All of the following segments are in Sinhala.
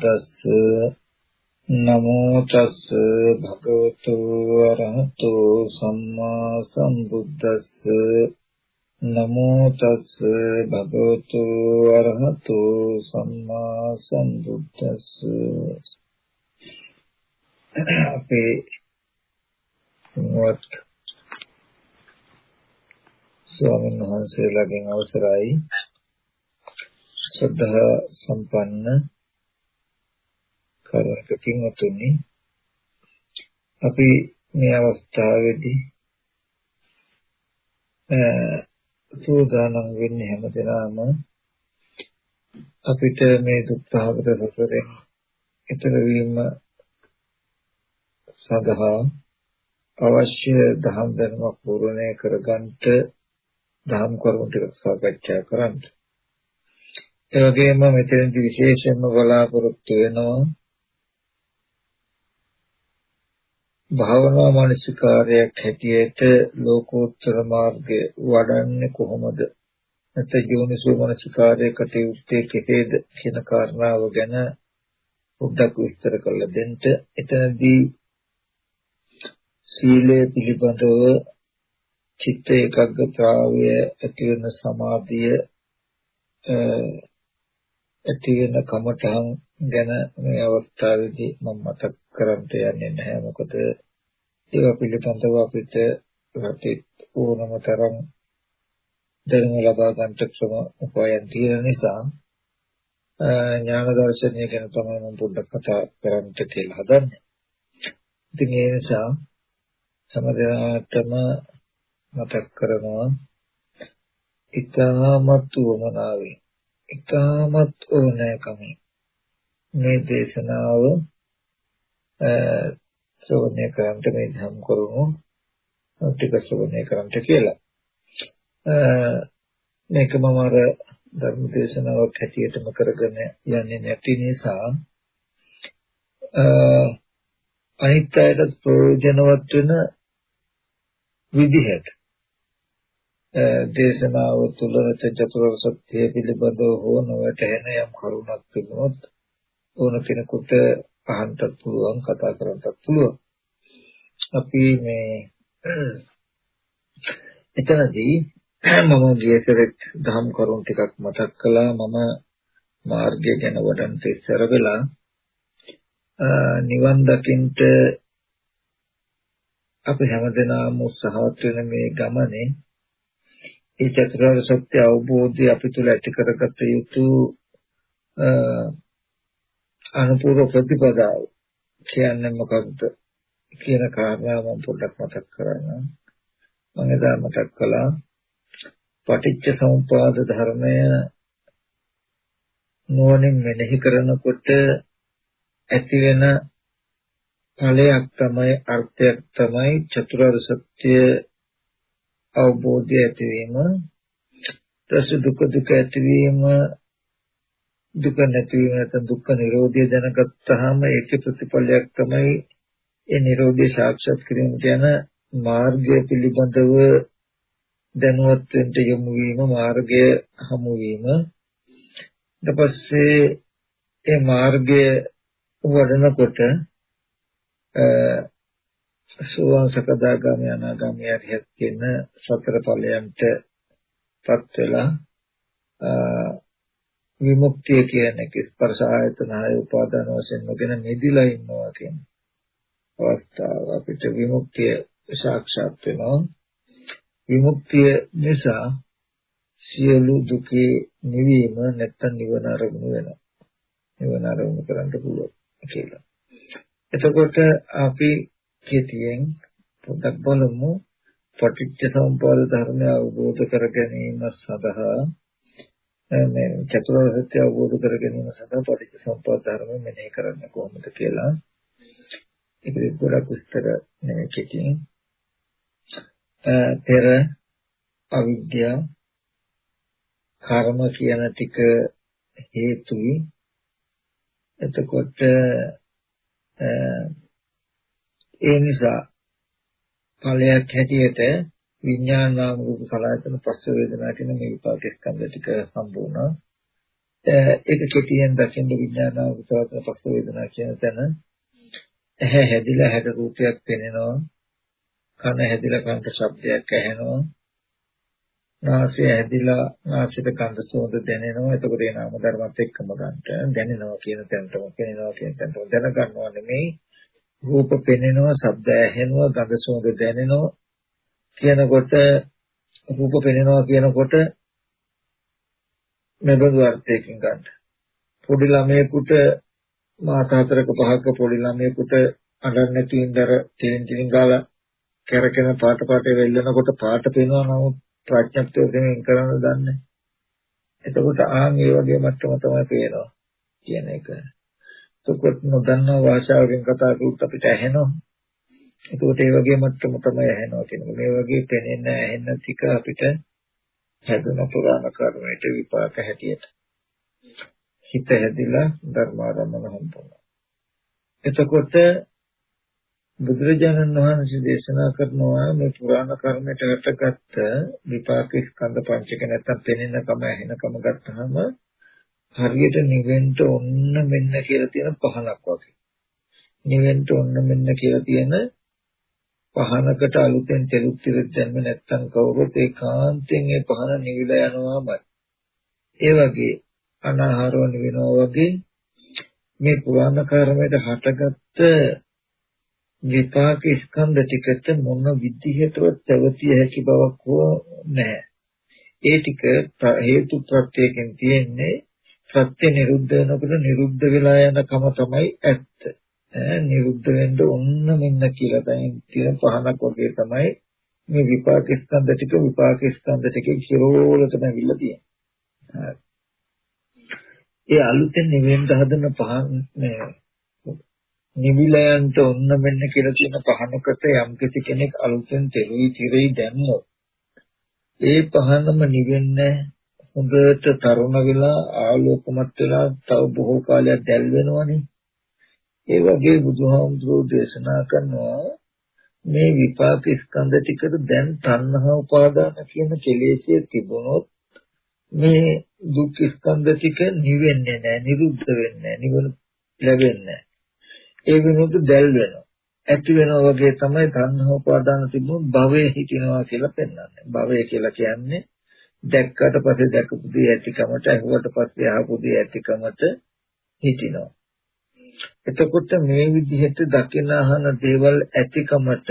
අරහතෝ සම්මා සම්බුද්දස්ස නමෝ තස් භගවතු අරහතෝ සම්මා සම්බුද්දස්ස නමෝ තස් භගවතු අරහතෝ සම්මා සම්බුද්දස්ස අපේ මොත් ස්වාමීන් වහන්සේලාගෙන් අවසරයි. ශ්‍රද්ධා සම්පන්න කරුණක පින්වතුනි අපි මේ අවස්ථාවේදී සූදානම් වෙන්නේ හැමදෙනාම අපිට මේ දුක්ඛාගත සසරෙන් ඈතර වීම සඳහා අවශ්‍ය දහම් දැනුමක් පූර්ණය කරගන්නට දහම් කරුණු ටික සාකච්ඡා කරන්න. ඒ වගේම මෙතනදී විශේෂයෙන්ම බලාපොරොත්තු වෙනවා භාවනා මානසිකාරයක් හැටියට ලෝකෝත්තර මාර්ගය වඩන්නේ කොහොමද? නැත්නම් යෝනිසෝ මානසිකාරයේ කටයුත්තේ කෙසේද කියන කාරණාව ගැන පොඩ්ඩක් විස්තර කරලා දෙන්න. එතනදී සීලය පිළිබඳව චිත්ත ඒකාග්‍රතාවය ඇති වෙන සමාධිය ඇති වෙන කමඨහන් ගැන මේ අවස්ථාවේදී මම මතක් කරන්ට යන්නේ නැහැ මොකද ඒවා පිළිබඳව අපිට රටේ ඕනම තරම් දැනුම ලබා ගන්නට ක්‍රම උපායන් තියෙන නිසා ඥාන දර්ශනය ගැන තමයි මම පොඩ්ඩක් කතා කරන්නට කියලා හදන්නේ. ඉතින් ඒ නිසා සමදයාටම මතක් කරනවා ඊටමත් වමනාවේ ඊටමත් ඕනෑකමින් මේ දේශනාව ශ්‍රවණය කරන්ට මේ ධම් කරුණු ටික ශ්‍රවණය කරන්ට කියලා. මේක මම අර ධර්ම දේශනාවක් හැටියටම කරගෙන යන්නේ නැති නිසා අනිත් අයට ප්‍රයෝජනවත් වෙන විදිහට දේශනාව තුළ චතුරාර්ය සත්‍ය පිළිබඳව හෝ නොවැටහෙන යම් කරුණක් තිබුණොත් ඕන කෙනෙකුට අහන්නත් පුළුවන් කතා කරන්නත් පුළුවන්. අපි මේ එතනදී මම ගියතරෙත් දහම් කරුණු ටිකක් මතක් කළා මම මාර්ගය ගැන වඩන්ත ඉස්සර වෙලා නිවන් දකින්ට අපි හැමදෙනාම උත්සාහවත් වෙන මේ ගමනේ ඒ චතුරාර්ය සත්‍ය අවබෝධය අපි තුල ඇති කරගත යුතු අනුපූර්ව ප්‍රතිපදාව කියන්නේ මොකක්ද කියන කාරණාව මම පොඩ්ඩක් මතක් කරගන්නම් මම එදා මතක් කළා පටිච්ච සමුප්පාද ධර්මය නුවණින් මෙනෙහි කරනකොට ඇති වෙන ඵලයක් තමයි අර්ථයක් තමයි චතුරාර්ය සත්‍ය අවබෝධය ඇතිවීම. තස දුක දුක ඇතිවීම දුක නැතිවීම නැත්නම් දුක්ඛ නිරෝධය දැනගත්තාම ඒකේ ප්‍රතිඵලයක් තමයි ඒ නිරෝධය සාක්ෂාත් කිරීම කියන මාර්ගය පිළිබඳව දැනුවත් වෙන්න යොමු වීම මාර්ගය හමු වීම. ඊට පස්සේ ඒ මාර්ගය වඩනකොට සෝවාන් සකදාගාමී අනාගාමී අරියත් කියන සතර ඵලයන්ට පත් වෙලා විමුක්තිය කියන එක ස්පර්ශ ආයතන ආය උපාදාන වශයෙන් නොගෙන නිදිලා ඉන්නවා කියන අවස්ථාව අපිට විමුක්තිය සාක්ෂාත් වෙනවා. විමුක්තිය නිසා සියලු දුකේ නිවීම නැත්තම් නිවන අරමුණු වෙනවා. නිවන අරමුණු කරන්න පුළුවන් කියලා. එතකොට අපි කෙටියෙන් පොඩ්ඩක් බලමු. පටිච්ච සමුප්පාද ධර්මය අවබෝධ කර ගැනීම සඳහා මේ චතුරාර්ය සත්‍ය අවබෝධ කර ගැනීම සඳහා පටිච්ච සමුප්පාද ධර්මය මෙනෙහි කරන්න කොහොමද කියලා. ඒක ගොඩක් විස්තර නෙමෙයි කෙටියෙන්. පෙර අවිද්‍යාව කර්ම කියන ටික හේතුයි. එතකොට ඒ නිසා ඵලයක් හැටියට විඥාන නාම රූප සලආයතන පස්ස වේදනා කියන මේ විපාක ස්කන්ධ ටික හම්බ වුණා. ඒක කෙටියෙන් දකින්න විඥානාව විසවතන පස්ස වේදනා කියන තැන ඇහැ හැදිලා හැට රූපයක් පෙනෙනවා. කන හැදිලා කනට ශබ්දයක් ඇහෙනවා. නාසය හැදිලා නාසයට ගඳ සුවඳ දැනෙනවා. එතකොට ඒ නාම ධර්මات එක්කම ගන්නට දැනෙනවා කියන තැනටම පෙනෙනවා කියන තැනටම දැනගන්නවා නෙමෙයි. රූප පෙනෙනවා ශබ්ද ඇහෙනවා ගඳ සුවඳ දැනෙනවා. කියනකොට රූප පෙනෙනවා කියනකොට මෙබඳු අර්ථයකින් ගන්න. පොඩි ළමයෙකුට මාස හතරක පහක පොඩි ළමයෙකුට අඬන්නේ නැති ඉඳර තෙන් තෙන් ගාලා කැරකෙන පාට පාටේ වෙල්ලනකොට පාට පේනවා නමුත් ප්‍රඥප්තිය දෙමින් කරන්න දන්නේ. එතකොට ආන් ඒ වගේ මට්ටම තමයි පේනවා කියන එක. එතකොට නොදන්නා භාෂාවකින් කතා කරුත් අපිට ඇහෙනවා. එතකොට ඒ වගේ මට්ටම තමයි ඇහෙනවා කියන්නේ. මේ වගේ පෙනෙන ඇහෙන ටික අපිට හැදුන පුරාණ කර්මයට විපාක හැටියට හිත හැදිලා ධර්මාරම්මන හම්බුණා. එතකොට බුදුරජාණන් වහන්සේ දේශනා කරනවා මේ පුරාණ කර්මයට හටගත්ත විපාක ස්කන්ධ පංචක නැත්තම් පෙනෙනකම ඇහෙනකම ගත්තාම හරියට නිවෙන්න ඔන්න මෙන්න කියලා තියෙන පහනක් වගේ. නිවෙන්න ඔන්න මෙන්න කියලා තියෙන පහනකට අලුතෙන් තෙලුත් තිරෙත් දැම්ම නැත්තම් කවුරුත් ඒකාන්තයෙන් ඒ පහන නිවිලා යනවාමයි. ඒ වගේ අනාහාරව නිවෙනවා වගේ මේ පුරාණ කර්මයට හටගත්ත විපාක ස්කන්ධ ටිකට මොන විදිහටවත් පැවතිය හැකි බවක් හෝ නැහැ. ඒ ටික හේතු ප්‍රත්‍යයෙන් තියෙන්නේ සත්‍ය නිරුද්ධ වෙනකොට නිරුද්ධ වෙලා යන කම තමයි ඇත්ත. නිරුද්ධ වෙන්න ඔන්න මෙන්න කියලා දැන් තියෙන පහනක් වගේ තමයි මේ විපාක ස්කන්ධ ටික විපාක ස්කන්ධ ටිකේ කිරෝලටම ඇවිල්ලා තියෙන්නේ. ඒ අලුතෙන් නිවෙන්න හදන පහන් මේ නිවිලයන්ට ඔන්න මෙන්න කියලා කියන පහනකට යම් කෙනෙක් අලුතෙන් තෙලුයි තිරෙයි දැම්මොත් ඒ පහනම නිවෙන්නේ හොඳට තරුණ වෙලා ආලෝකමත් වෙලා තව බොහෝ කාලයක් දැල් වෙනවනේ ඒ වගේ බුදුහාමුදුරෝ දේශනා කරනවා මේ විපාක ස්කන්ධ ටිකට දැන් තණ්හා උපාදාන කියන කෙලෙස්ය තිබුණොත් මේ දුක් ස්කන්ධ ටික නිවෙන්නේ නැහැ නිරුද්ධ වෙන්නේ නැහැ නිවන ලැබෙන්නේ ඒ වෙනුවට දැල් වෙනවා. ඇති වෙනවා වගේ තමයි තණ්හා උපාදාන තිබුණොත් භවයේ හිටිනවා කියලා පෙන්වන්නේ. භවය කියලා කියන්නේ දැක්කට පස්සේ දැකපු දේ ඇතිකමට අහුවට පස්සේ අහපු දේ ඇතිකමට හිටිනවා. එතකොට මේ විදිහට දකින අහන දේවල් ඇතිකමට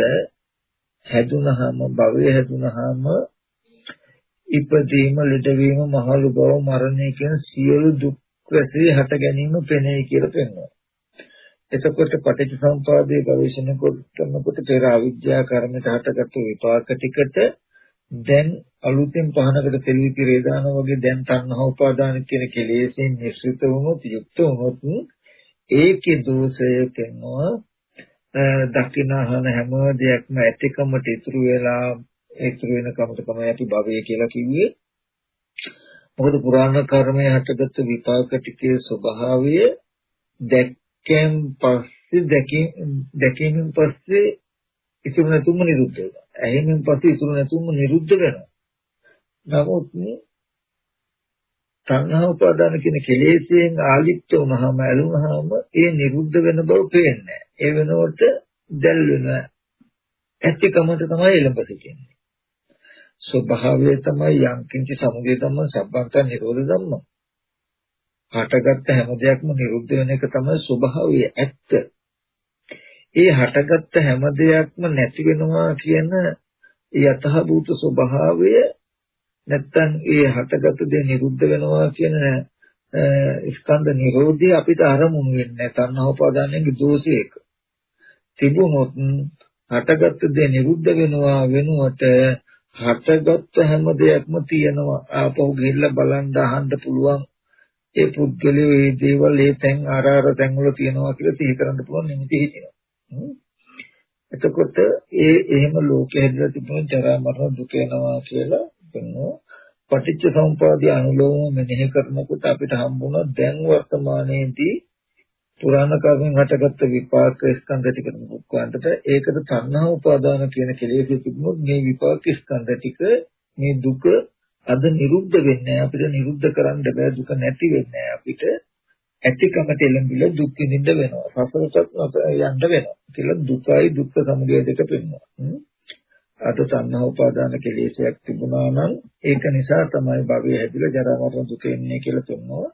හැදුනහම භවය හැදුනහම ඉපදීම ලෙඩවීම මහලු බව මරණය කියන සියලු දුක් රැසේ හට ගැනීම පෙනේ කියලා පෙන්වනවා. එතකොට පටිච්චසමුපාදයේ ගවේෂණය කරනකොට පෙර අවිද්‍යා කර්මයට හටගත් විපාක ටිකට දැන් අලුතෙන් පහනකට තෙලි කිරේ දාන වගේ දැන් තණ්හා උපාදාන කියන කෙලෙසෙන් මිශ්‍රිත වුණොත් යුක්ත වුණොත් ඒකේ දෝෂය පෙන්වනවා දකින්නහන හැම දෙයක්ම ඇතිකමට ඉතුරු වෙලා ඉතුරු වෙන කමට තමයි අපි භවය කියලා කිව්වේ මොකද පුරාණ කර්මයේ හටගත් විපාක ටිකේ ස්වභාවය දැක්කෙන් පස්සේ දැකීම දැකීමෙන් පස්සේ ඉතුරු නැතුම නිරුද්ධ වෙනවා. ඇහිමින් පස්සේ ඉතුරු නැතුම නිරුද්ධ වෙනවා. නමුත් තණ්හා උපාදාන කියන කෙලෙස්යෙන් ආලිප්ත වුනහම ඇලුනහම ඒ නිරුද්ධ වෙන බව පේන්නේ ඒ වෙනකොට දැල් වෙන ඇතිකමට තමයි එළඹ සිටින්නේ ස්වභාවය තමයි යම්කින්ච සමුදය තමයි සබ්බන්ත නිරෝධ ධම්ම. හටගත්ත හැම දෙයක්ම නිරුද්ධ වෙන එක තමයි ස්වභාවය ඇත්ත. ඒ හටගත්ත හැම දෙයක්ම නැති වෙනවා කියන යතහභූත ස්වභාවය නැත්තම් ඒ හටගත් දේ නිරුද්ධ වෙනවා කියන ස්කන්ධ නිරෝධය අපිට අරමුණු වෙන්නේ තණ්හා උපාදානයේ දෝෂයක. තිබුණොත් හටගත් දේ නිරුද්ධ වෙනවා වෙනුවට හටගත් හැම දෙයක්ම තියෙනවා. ආපහු ගිහිල්ලා බලන්න අහන්න පුළුවන්. ඒ පුද්ගලයෝ මේ දේවල් ඒ තැන් අර අර තැන් වල තියෙනවා කියලා සිහි කරන්න පුළුවන් නිමිති හිතෙනවා. එතකොට ඒ එහෙම ලෝකෙ හැදලා තිබුණ ජරා මරණ දුක එනවා කියලා පෙන්වනවා. පටිච්ච සමුපාදයේ අනුලෝම මෙනෙහි කරනකොට අපිට හම්බුණා දැන් වර්තමානයේදී පුරාණ කර්මෙන් හටගත්ත විපාක ස්කන්ධ ටික මුක්කන්ට ඒකට තණ්හා උපාදාන කියන කෙලෙස් තිබුණොත් මේ විපාක ස්කන්ධ ටික මේ දුක අද නිරුද්ධ වෙන්නේ අපිට නිරුද්ධ කරන්න බෑ. දුක නැති වෙන්නේ අපිට. ඇතිකමට එළඹිලා දුක් විඳින්න වෙනවා. සසරට යන්න වෙනවා. කියලා දුකයි දුක්ඛ සමුදය දෙක පෙන්වනවා. අද තණ්හා උපාදාන කෙලෙසයක් තිබුණා නම් ඒක නිසා තමයි භවය හැදිලා ජරා මරණ දුක එන්නේ කියලා පෙන්වනවා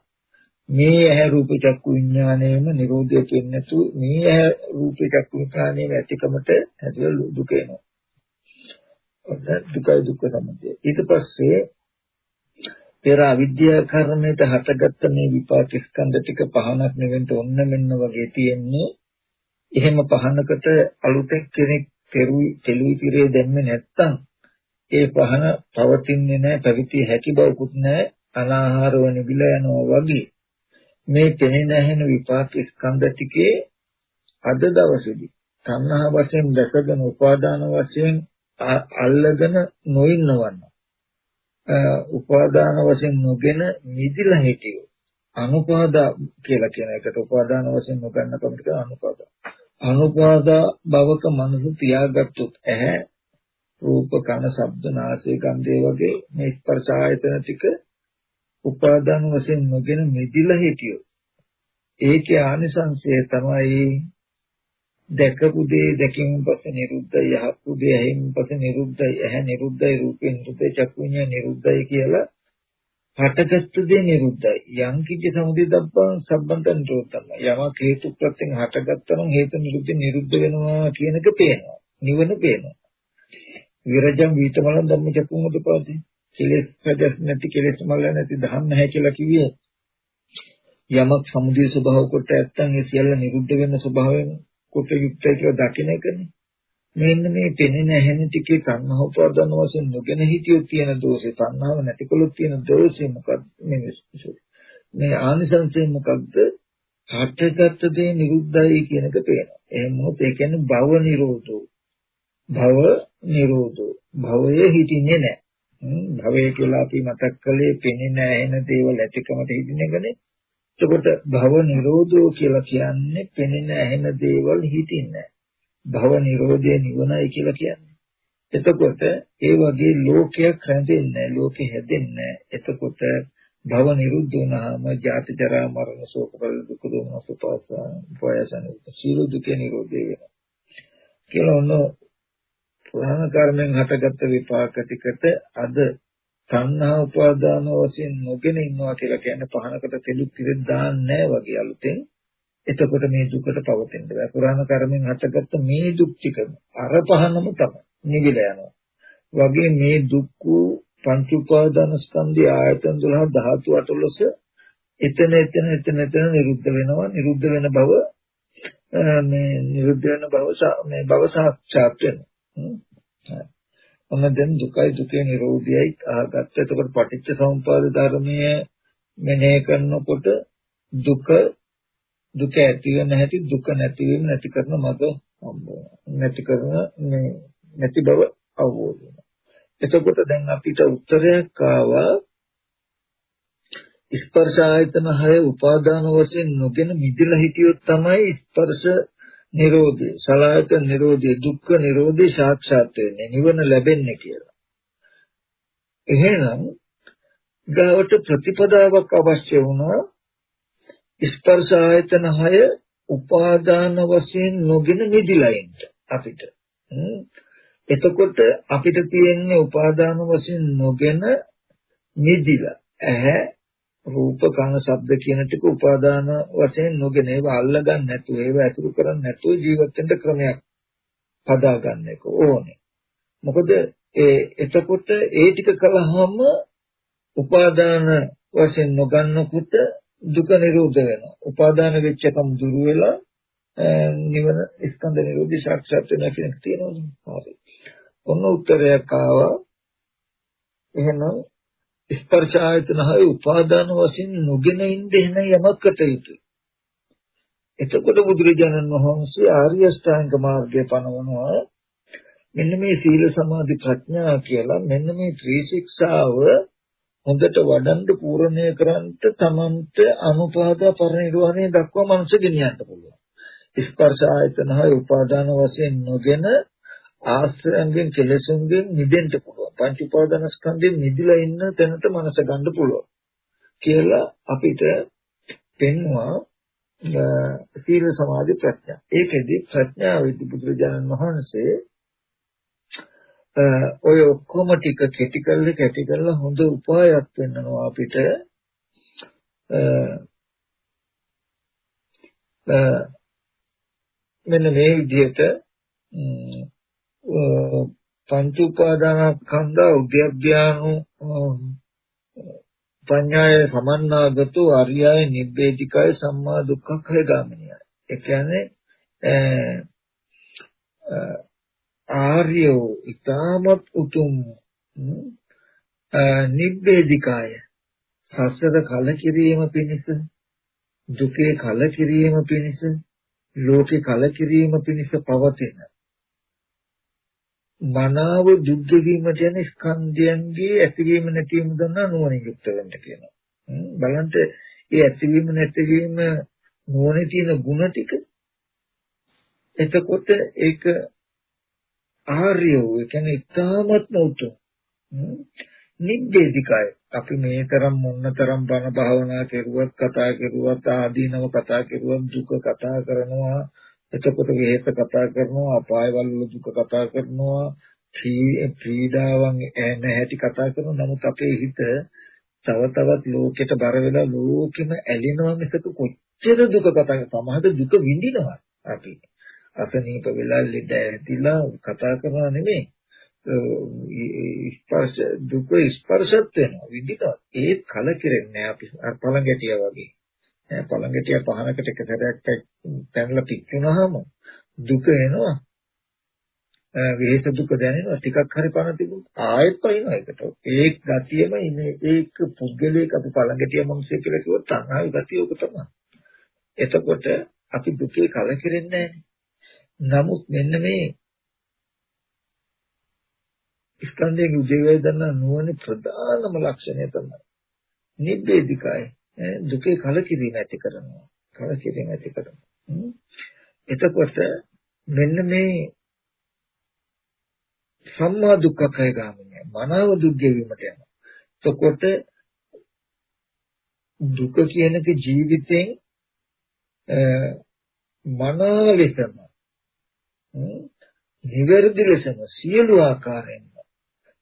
මේ ඇහැ රූප චක්කු විඥාණයම නිරෝධය කියන්නේ නැතු මේ ඇහැ රූප චක්කු විඥාණයම ඇතිකමට හැදිලා දුක එනවා. දුකයි දුක්ඛ සමුදය ඊට පස්සේ පෙර අවිද්‍යා කර්මයට හටගත්ත මේ විපාක ස්කන්ධ ටික පහනක් නෙවෙන්න ඔන්න මෙන්න වගේ තියෙන්නේ. එහෙම පහනකට අලුතෙන් කෙනෙක් පෙරුයි තෙලුයි පිරේ දැම්මේ නැත්තම් ඒ පහන පවතින්නේ නැහැ පැවිතිය හැකි බවකුත් නැහැ අනාහාරව නිබිලා යනවා වගේ. මේ පෙනෙන ඇහෙන විපාක ස්කන්ධ ටිකේ අද දවසේදී තණ්හා වශයෙන් දැකගෙන උපාදාන වශයෙන් අල්ලගෙන නොඉන්නවන්න උපාදාන වශයෙන් නොගෙන මිදිලා හිටියෝ අනුපාදා කියලා කියන එකට උපාදාන වශයෙන් නොගන්න කමට අනුපාදා. අනුපාදා භවක මනස තියාගත්තොත් ඇහැ රූප කන ශබ්ද නාසය ගන්ධය වගේ මේ ස්පර්ශ ආයතන ටික උපාදාන වශයෙන් නොගෙන මිදිලා හිටියෝ ඒකේ ආනිසංසය තමයි දැකපු දේ දැකීමෙන් පස්සේ නිරුද්ධයි යහපු දේ ඇහිමින් පස්සේ නිරුද්ධයි ඇහැ නිරුද්ධයි රූපේ නිරුද්ධයි චක්කු විඤ්ඤාණ නිරුද්ධයි කියලා හටගත්තු දේ නිරුද්ධයි. යම් කිසි සමුදය දබ්බං සම්බන්තන් නිරෝධම යමක් හේතු ප්‍රත්‍යයෙන් හටගත්තම හේතු නිරුද්ධ නිරුද්ධ වෙනවා කියන එක පේනවා. නිවන පේනවා. විරජම් වීතමලන් ධම්ම චක්කුම උදපාදී කෙලෙස් ප්‍රදස් නැති කෙලෙස් මල නැති දහම් නැහැ කියලා කිව්වේ යමක් සමුදය ස්වභාව කොට නැත්තම් ඒ සියල්ල නිරුද්ධ වෙන ස්වභාවයෙන් කොට යුක්තයි කියලා දකින එකනේ. මෙන්න මේ පෙනෙන ඇහෙන ටිකේ තණ්හා උපාදාන වශයෙන් නොගෙන හිටියොත් තියෙන දෝෂේ තණ්හාව නැතිකොලොත් තියෙන දෝෂේ මොකක්ද මේ ආනිසංසය මොකක්ද? හටගත් දේ නිරුද්ධයි කියන එක පේනවා. එහෙනම් මොකද ඒ කියන්නේ භව නිරෝධෝ. භව නිරෝධෝ. භවයේ හිටින්නේ නැහැ. භවය කියලා අපි මතක් කළේ පෙනෙන ඇහෙන දේවල් ඇතිකමට හිටින එකනේ. එතකොට භව නිරෝධෝ කියලා කියන්නේ පෙනෙන ඇහෙන දේවල් හිතින්නේ භව නිරෝධය නිවනයි කියලා කියන්නේ. එතකොට ඒ වගේ ලෝකයක් හැදෙන්නේ ලෝකෙ හැදෙන්නේ එතකොට භව නිරුද්ධ වුණාම ජාති ජරා මරණ ශෝක පරිද දුක දුක්ඛ සුපාස ප්‍රයසන සීල දුක නිරෝධය වෙනවා. කියලා ඔන්න පුරාණ කර්මෙන් හටගත්ත විපාක ටිකට අද තණ්හා උපාදාන වශයෙන් නොගෙන ඉන්නවා කියලා කියන්නේ පහනකට තෙලු තිරෙන් දාන්නේ වගේ අලුතෙන් එතකොට මේ දුකට පවතින්න බෑ. පුරාණ කර්මෙන් හටගත්ත මේ දුක් ටික අර පහනම තමයි නිවිලා යනවා. වගේ මේ දුක් පංච උපාදාන ස්කන්ධය ආයතන 12 ධාතු 18 එතන එතන එතන එතන නිරුද්ධ වෙනවා. නිරුද්ධ වෙන බව මේ නිරුද්ධ වෙන බව මේ බව සාක්ෂාත් වෙනවා. ඔන්න දැන් දුකයි දුකේ නිරෝධයයි අහගත්ත. එතකොට පටිච්ච සමුප්පාද ධර්මයේ මෙනෙහි කරනකොට දුක දුක ඇති වෙන හැටි දුක නැති වීම නැති කරන මඟ නැති කරන නැති බව අවබෝධ වෙනවා. එතකොට දැන් අපිට උත්තරයක් ආවා ස්පර්ශ ආයතන හය උපාදාන වශයෙන් නොගෙන මිදලා හිටියොත් තමයි ස්පර්ශ නිරෝධය සලආයතන නිරෝධය දුක්ඛ නිරෝධය සාක්ෂාත් වෙන්නේ නිවන ලැබෙන්නේ කියලා. එහෙනම් ගාවට ප්‍රතිපදාවක් අවශ්‍ය වුණා ස්පර්ශ ආයතන 6 උපාදාන වශයෙන් නොගෙන නිදිලා ඉන්න අපිට. එතකොට අපිට තියෙන්නේ උපාදාන වශයෙන් නොගෙන නිදිලා ඇහැ රූප කන ශබ්ද කියන ටික උපාදාන වශයෙන් නොගෙන ඒවා අල්ලගන්න නැතුව ඒවා ඇසුරු කරන්නේ නැතුව ජීවත් වෙන්න ක්‍රමයක් හදා ගන්න එක ඕනේ. මොකද ඒ එතකොට ඒ ටික කළාම උපාදාන වශයෙන් නොගන්නකොට දුක නිරෝධ වෙනවා. උපාදාන වෙච්ච කම දුරු වෙලා නිවන ස්කන්ධ නිරෝධي සාක්ෂාත් වෙනවා කියන එක තියෙනවා. හරි. ඔන්න උත්තරයක් ආවා. එහෙනම් ස්පර්ශ ආයතන හය උපාදාන වශයෙන් නොගෙන ඉන්න එන යමකට යුතුයි. එතකොට බුදුරජාණන් වහන්සේ ආර්ය අෂ්ටාංග මාර්ගය පනවනවා මෙන්න මේ සීල සමාධි ප්‍රඥා කියලා මෙන්න මේ ත්‍රිශික්ෂාව හොඳට වඩන්න පූර්ණණය කරන්ට තමන්ට අනුපාදා පරිනිර්වාණය දක්වා මනස ගෙනියන්න පුළුවන්. ස්පර්ශ ආයතන හය උපාදාන වශයෙන් නොගෙන ආශ්‍රයන්ගෙන් කෙලෙසුන්ගෙන් මිදෙන්න පුළුවන්. පංච උපාදානස්කන්ධයෙන් නිදිලා ඉන්න තැනට මනස ගන්න පුළුවන් කියලා අපිට පෙන්වුවා සීල සමාධි ප්‍රඥා. ඒකෙදි ප්‍රඥාවෙදි බුදුරජාණන් වහන්සේ ඔය ඔක්කොම ටික කැටි කරලා කැටි කරලා හොඳ උපායක් වෙන්නනවා අපිට මෙන්න මේ විදිහට පංච උපාදානස්කන්ධ උද්‍යප්පයානු පඤ්ඤාය සමන්නාගතෝ අරියය නිබ්බේධිකය සම්මා දුක්ඛය ගාමිනියයි. ඒ කියන්නේ ආර්යෝ ඊටමත් උතුම් නිබ්බේධිකාය. සසර කලකිරීම පිණිස දුකේ කලකිරීම පිණිස ලෝකේ කලකිරීම පිණිස පවතින. මනාව දුක් ගෙවීමට යන ස්කන්ධයන්ගේ ඇතිවීම නැතිවීම දන්නා නුවණින් යුක්ත වෙන්න කියනවා. බලන්න ඒ ඇතිවීම නැතිවීම නුවණේ තියෙන ಗುಣ ටික. එතකොට ඒක ආර්යෝ ඒ කියන්නේ ඉතාමත් උතුම්. නිබ්බේධිකයි. අපි මේ තරම් මොන්නතරම් බණ භාවනා කෙරුවත් කතා කෙරුවත් ආදීනව කතා කෙරුවත් දුක කතා කරනවා. එතකොට විහෙත කතා කරනවා අපායවල දුක කතා කරනවා. ක්‍රීඩාවන් නැහැටි කතා කරනවා. නමුත් අපේ හිත තව තවත් ලෝකෙට බර වෙලා ලෝකෙම ඇලෙනවා මිසක කොච්චර දුක කතා සමහර දුක විඳිනවා. අපි අසනීප වෙලා ලෙඩ ඇතිලා කතා කරනවා නෙමෙයි. ස්පර්ශ දුක ස්පර්ශත් වෙනවා විඳිනවා ඒත් කලකිරෙන්නේ අපි අර පළඟැටිය වගේ. පළඟටිය පහනකට එක සැරයක් පැනලා පිච්චුනහම දුක එනවා. විහෙස දුක දැනෙනවා. ටිකක් හරි පණ තිබුණා ආයෙත් පයින්නවා ඒකට. ඒ ගතියම ඉන්නේ. ඒක පුද්ගලයක අපි පළඟටිය මොම්සේ කියලා කිව්වොත් තණ්හාවේ ගතිය උක තමයි. එතකොට අපි දුකේ කලකිරෙන්නේ නමුත් මෙන්න මේ ස්කන්ධයේ උදේවය දන්න නුවණ ප්‍රධානම ලක්ෂණය තමයි නිබ්බේධිකයි දුකේ කලකිරීම ඇති කරනවා. කලකිරීම ඇති කරනවා. එතකොට මෙන්න මේ සම්මා දුක්ඛය ගාමිනිය මනාව දුක් ගෙවීමට යනවා. එතකොට දුක කියනක ජීවිතෙන් මනාව ලෙසම නිවැරදි ලෙසම සියලු ආකාරයෙන්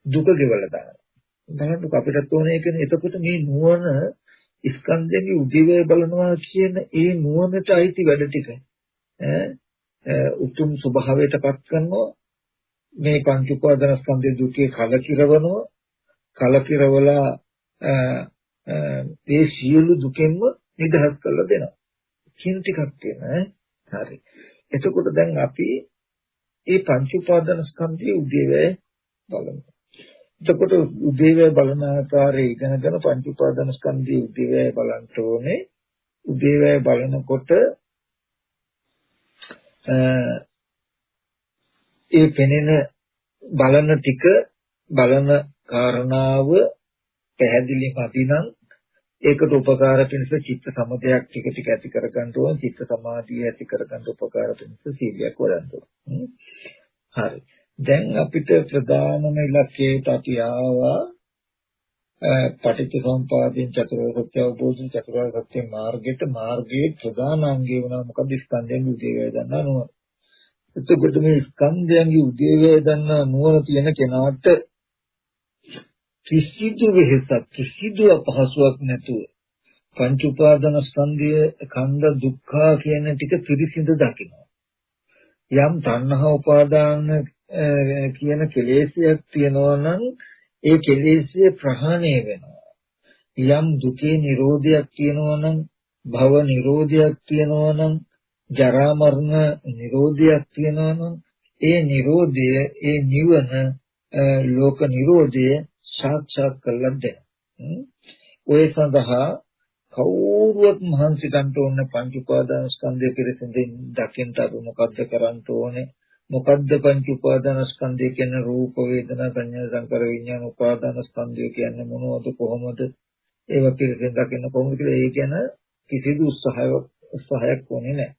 දුක ගෙවලා දානවා. බලන්නකො අපිට ඕනේ කියන්නේ එතකොට මේ නුවණ ස්කන්ධයන්ගේ උදේවය බලනවා කියන ඒ නුවණට අයිති වැඩ ටික උතුම් ස්වභාවයටපත් කරනවා. මේ පංච උපාදාන ස්කන්ධය දුකේ කලකිරවනවා. කලකිරවලා ඒ සියලු දුකෙන්ම නිදහස් කරලා දෙනවා. කියන ටිකක් තියෙන හරි. එතකොට දැන් අපි මේ පංච උපාදාන ස්කන්ධයේ උදේවය බලමු එතකොට උදේවැය බලන ආකාරය ඉගෙනගෙන පංච උපාදාන ස්කන්ධයේ උදේවැය බලන්න ඕනේ. උදේවැය බලනකොට ඒ පෙනෙන බලන ටික බලන කාරණාව පැහැදිලි මතිනම් ඒකට උපකාර පිණිස චිත්ත සමතයක් ටික ටික ඇති කර ගන්න ඕන චිත්ත සමාධිය ඇති කර ගන්න උපකාර පිණිස සීලයක් වඩන්න ඕන. හරි. දැන් අපිට ප්‍රධානම ඉලක්කයට අපි ආවා පටිච්චසමුපාදයෙන් චතුරාර්ය සත්‍ය අවබෝධයෙන් චතුරාර්ය සත්‍ය මාර්ගයට මාර්ගයේ ප්‍රධාන අංගය වුණා මොකද ස්කන්ධයන්ගේ උදේවැය දන්නා නුවණ. එතකොට මේ ස්කන්ධයන්ගේ උදේවැය දන්නා නුවණ තියෙන කෙනාට කිසිදු වෙහසක් කිසිදු අපහසුයක් නැතුව පංච උපාදාන ස්කන්ධයේ කන්ද දුක්ඛ කියන ටික පිරිසිදු දකිනවා. යම් තණ්හා උපාදාන කියන කෙලෙසියක් තියෙනවා නම් ඒ කෙලෙසිය ප්‍රහාණය වෙනවා. යම් දුකේ නිරෝධයක් තියෙනවා නම් භව නිරෝධයක් තියෙනවා නම් ජරා මරණ නිරෝධයක් තියෙනවා නම් ඒ නිරෝධය ඒ නිවන ලෝක නිරෝධය සාක්ෂාත් කරගන්න ඔය සඳහා කවුරුවත් මහන්සි ගන්න ඕන පංච උපාදාන ස්කන්ධය පිළිසින්දින් දකින්න අපි මොකද්ද කරන්න ඕනේ? මොකද්ද පංච උපාදානස්කන්ධය කියන්නේ? රූප වේදනා සංඥා සංකාර විඥාන උපාදානස්කන්ධය කියන්නේ මොනවද කොහොමද? ඒවා පිළිගෙන දකින්න කොහොමද කියලා ඒ කියන කිසිදු උත්සාහයක් උත්සාහයක් ඕනේ නැහැ.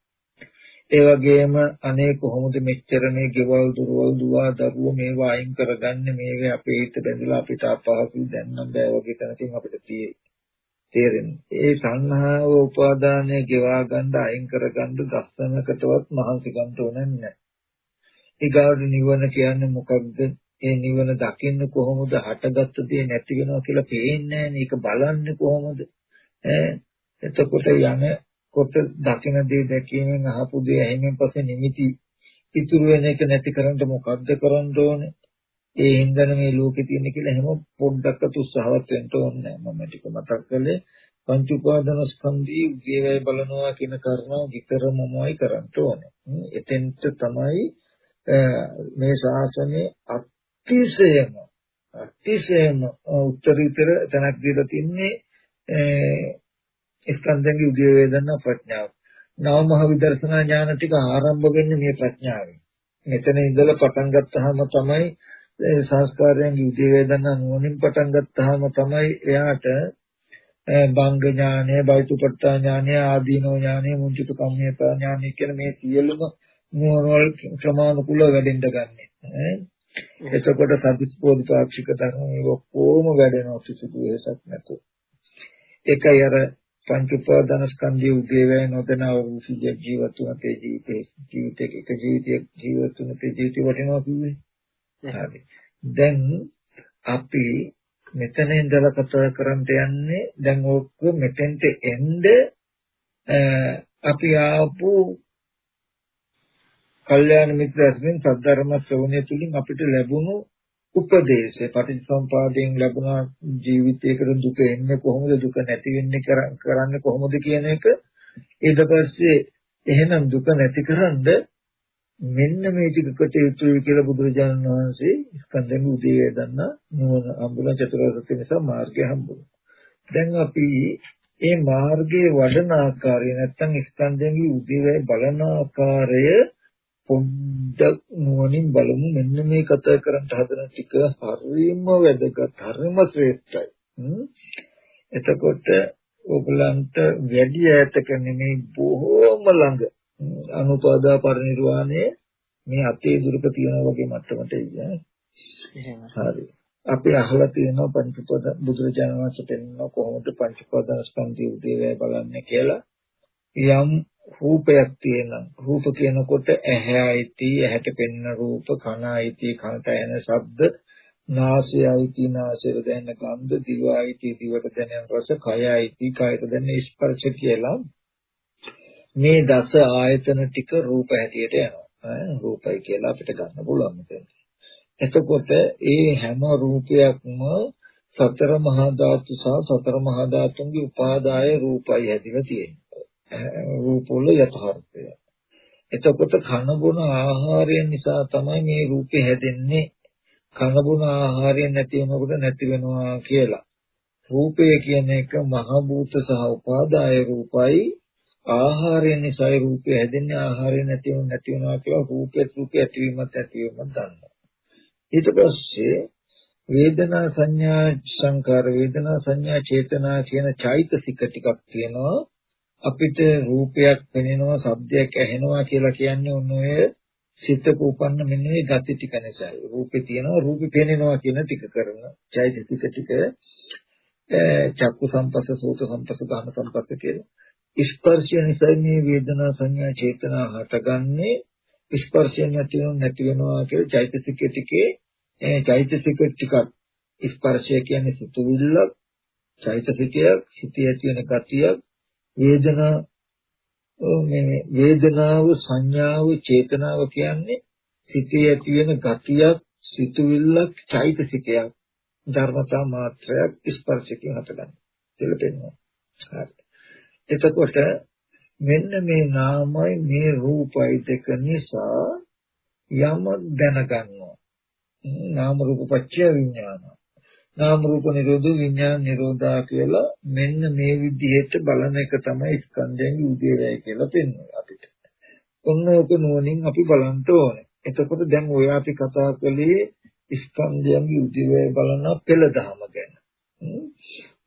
ඒ වගේම අනේ කොහොමද මෙච්චර මේ ගෙවල් දොරවල් දුවා දරුවෝ මේවා අයින් කරගන්නේ මේවේ අපේ හිත බැඳලා අපිට අපහසු දැන් නම් බෑ වගේ තැනකින් අපිට තේරෙන්නේ. ඒ සංහාව උපාදානය ගෙවා ගන්න අයින් කරගන්න දස්සනකටවත් මහන්සි ගන්න ඕනේ නැහැ. ඊගාට නිවන කියන්නේ මොකක්ද? ඒ නිවන දකින්න කොහොමද හටගත්ත දේ නැති වෙනවා කියලා පේන්නේ නැහැ. ඒක බලන්නේ කොහොමද? ඈ එතකොට යන කොට දකින දේ දැකීමෙන් අහපු දේ ඇහිමෙන් පස්සේ නිමිති ඉතුරු වෙන එක නැති කරන්න මොකද්ද කරන්න ඕනේ? ඒ හින්දා මේ ලෝකේ තියෙන කියලා එහෙම පොඩ්ඩක්වත් උත්සාහවත් වෙන්න ඕනේ මම ටික මතක් කළේ පංච උපාදාන ස්කන්ධී ජීවය බලනවා කියන කාරණාව විතරමමයි කරන්න ඕනේ. එතෙන්ට තමයි මේ ශාසනයේ අතිශයම අතිශයම උත්තරීතර තැනක් දීලා තින්නේ ස්කන්ධයන්ගේ උදේ වේදනා ප්‍රඥාව. නව මහ විදර්ශනා ඥාන ටික ආරම්භ වෙන්නේ මේ ප්‍රඥාවෙන්. මෙතන ඉඳලා පටන් ගත්තාම තමයි සංස්කාරයන්ගේ උදේ වේදනා නුවණින් පටන් ගත්තාම තමයි එයාට බංග ඥානය, බයිතුපට්ඨා ඥානය, ආදීනෝ ඥානය, මුංචිත කම්මිතා ඥානය කියන මේ සියලුම නුවණවල ක්‍රමානුකූලව වැඩෙන්න ගන්නෙ. එතකොට සතිපෝධිපාක්ෂික ධර්ම මේ ඔක්කොම වැඩෙනවා කිසිදු වෙහසක් නැතුව. ඒකයි අර පංච උපාදාන ස්කන්ධයේ උදේවැය නොදනා වූ ජීවත් වන තේ ජීවිතේ ජීවිතයක එක ජීවිතයක් ජීවත් වන තේ ජීවිතය වටිනවා කිව්වේ. හරි. දැන් අපි මෙතන ඉඳලා කතා කරන්න යන්නේ දැන් ඕක මෙතෙන්ට එන්න අපි ආපු කල්යාණ මිත්‍රයන් සද්ධර්ම ශ්‍රවණය තුලින් අපිට ලැබුණු උපදේශය පටිච්චසමුපාදයෙන් ලැබුණ ජීවිතයකට දුක එන්නේ කොහොමද දුක නැති වෙන්නේ කරන්නේ කොහොමද කියන එක ඊට පස්සේ එහෙනම් දුක නැතිකරන්න මෙන්න මේ ටිකට යුතුයි කියලා බුදුරජාණන් වහන්සේ ස්කන්ධෙන් උදේ වේදන්න නුවණ අඹුල චතුරාර්ය සත්‍ය නිසා මාර්ගය හම්බුනා. දැන් අපි මේ මාර්ගයේ වඩන ආකාරය නැත්තම් ස්කන්ධයන්ගේ උදේ බලන ආකාරය පොඩ්ඩක් නුවණින් බලමු. මෙන්න මේ කතා කරන්න හදන ටික හරියම වැදගත් හරියම ශ්‍රේෂ්ඨයි. එතකොට ඔයගලන්ට වැඩි ඈතක නෙමෙයි බොහෝම ළඟ. අනුපාදා පරිනිර්වාණය මේ අතේ දුරක තියෙනා වගේ මට්ටමට ඉන්නේ හරි. අපි අහලා තියෙනවා පංචපද බුදුරජාණන් වහන්සේ පෙන්වන කොහොමද පංචපදන ස්කන්ධය උදේවැය බලන්නේ කියලා. යම් රූපයක් තියෙනවා. රූප කියනකොට ඇහැයිති, ඇහැට පෙනෙන රූප, කනයිති, කනට ඇහෙන ශබ්ද, නාසයයිති, නාසයට දැනෙන ගන්ධ, දිවයිති, දිවට දැනෙන රස, කයයිති, කයට දැනෙන ස්පර්ශ කියලා මේ දස ආයතන ටික රූප හැටියට යනවා. රූපයි කියලා අපිට ගන්න පුළුවන් මෙතන. එතකොට ඒ හැම රූපයක්ම සතර මහා ධාතු සහ සතර මහා ධාතුන්ගේ උපාදාය රූපයි හැදිලා තියෙනවා. රූපවල යථාර්ථය. එතකොට කන බොන ආහාරය නිසා තමයි මේ රූපේ හැදෙන්නේ. කන බොන ආහාරය නැති වෙනකොට නැති වෙනවා කියලා. රූපය කියන එක මහ භූත සහ උපාදාය රූපයි ආහාරය නිසා රූපය හැදෙන්නේ ආහාරය නැති වෙන නැති වෙනවා කියලා රූපේ රූපය ඇතිවීමත් ඇතිවීමත් දන්නවා. ඊට පස්සේ වේදනා සංඥා සංකාර වේදනා සංඥා චේතනා කියන චෛතසික ටිකක් තියෙනවා අපිට රූපයක් පෙනෙනවා, ශබ්දයක් ඇහෙනවා කියලා කියන්නේ ඔන්න ඔය සිතක උපන්න මෙන්න මේ ගති ටික නිසායි. රූපේ තියෙනවා, රූපේ පෙනෙනවා කියන ටික කරන චෛතසික ටික චක්කු සම්පස්ස, සෝත සම්පස්ස, ගාන සම්පස්ස කියලා. ස්පර්ශය නිසා මේ වේදනා සංඥා චේතනා හටගන්නේ ස්පර්ශය නැති වෙනව නැති වෙනවා කියලා චෛතසික ටිකේ චෛතසික ටිකක් ස්පර්ශය කියන්නේ සිතුවිල්ලක් චෛතසිකයක් සිටී ඇති වෙන ගතියක් වේදනා මේ වේදනාව සංඥාව චේතනාව කියන්නේ සිතේ ඇති වෙන ගතියක් සිතුවිල්ලක් චෛතසිකයක් ධර්මතා මාත්‍රයක් ස්පර්ශකයෙන් හටගන්න කියලා පෙන්වනවා. හරි. එතකොට මෙන්න මේ නාමයි මේ රූපයි දෙක නිසා යම දැනගන්නවා. නාම රූප පත්‍ය විඥානයි. නාම රූප නිරෝධ විඥාන නිරෝධා කියලා මෙන්න මේ විදිහට බලන එක තමයි ස්කන්ධයන්ගේ උදේවැය කියලා පෙන්වන්නේ අපිට. ඔන්න ඔක නුවණින් අපි බලන්න ඕනේ. එතකොට දැන් ඔය අපි කතා කළේ ස්කන්ධයන්ගේ උදේවැය බලන පෙළදහම ගැන.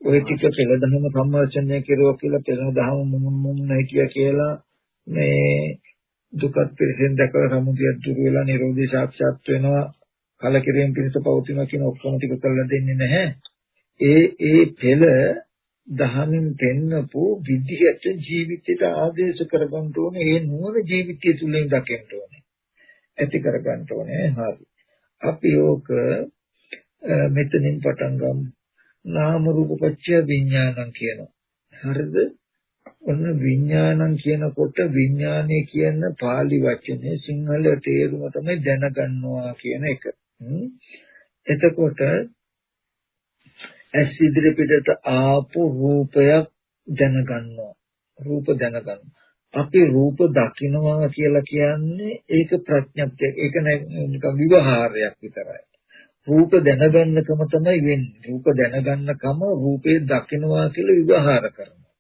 ඔය ටික පෙළදහම සම්මර්ෂණය කෙරුවා කියලා පෙළදහම මුමුන් මුමුන් හිටියා කියලා මේ දුකත් පිරසෙන් දැකලා සමුදය දුර වෙලා නිරෝධය සාක්ෂාත් වෙනවා කලකිරීම පිණිස පවතිනවා කියන ඔක්කොම ටික කරලා දෙන්නේ නැහැ. ඒ ඒ පෙළ දහමින් පෙන්නපු විදිහට ජීවිතයට ආදේශ කරගන්න ඕනේ. ඒ නුවණ ජීවිතය තුලින් දකින්න ඕනේ. ඇති කරගන්න ඕනේ. හරි. අපි ඕක මෙතනින් පටන් ගමු. නාම රූප පත්‍ය විඥානං කියනවා. හරිද? ඔන්න විඥානං කියනකොට විඥානය කියන pāli වචනේ සිංහල තේරුම තමයි දැනගන්නවා කියන එක. එතකොට ඇස් ඉදිරි පිටට ආපු රූපයක් දැනගන්නවා. රූප දැනගන්නවා. අපි රූප දකින්නවා කියලා කියන්නේ ඒක ප්‍රඥප්තිය. ඒක නිකන් විවහාරයක් විතරයි. රූප දැනගන්නකම තමයි වෙන්නේ. රූප දැනගන්නකම රූපේ දකින්නවා කියලා විවහාර කරනවා.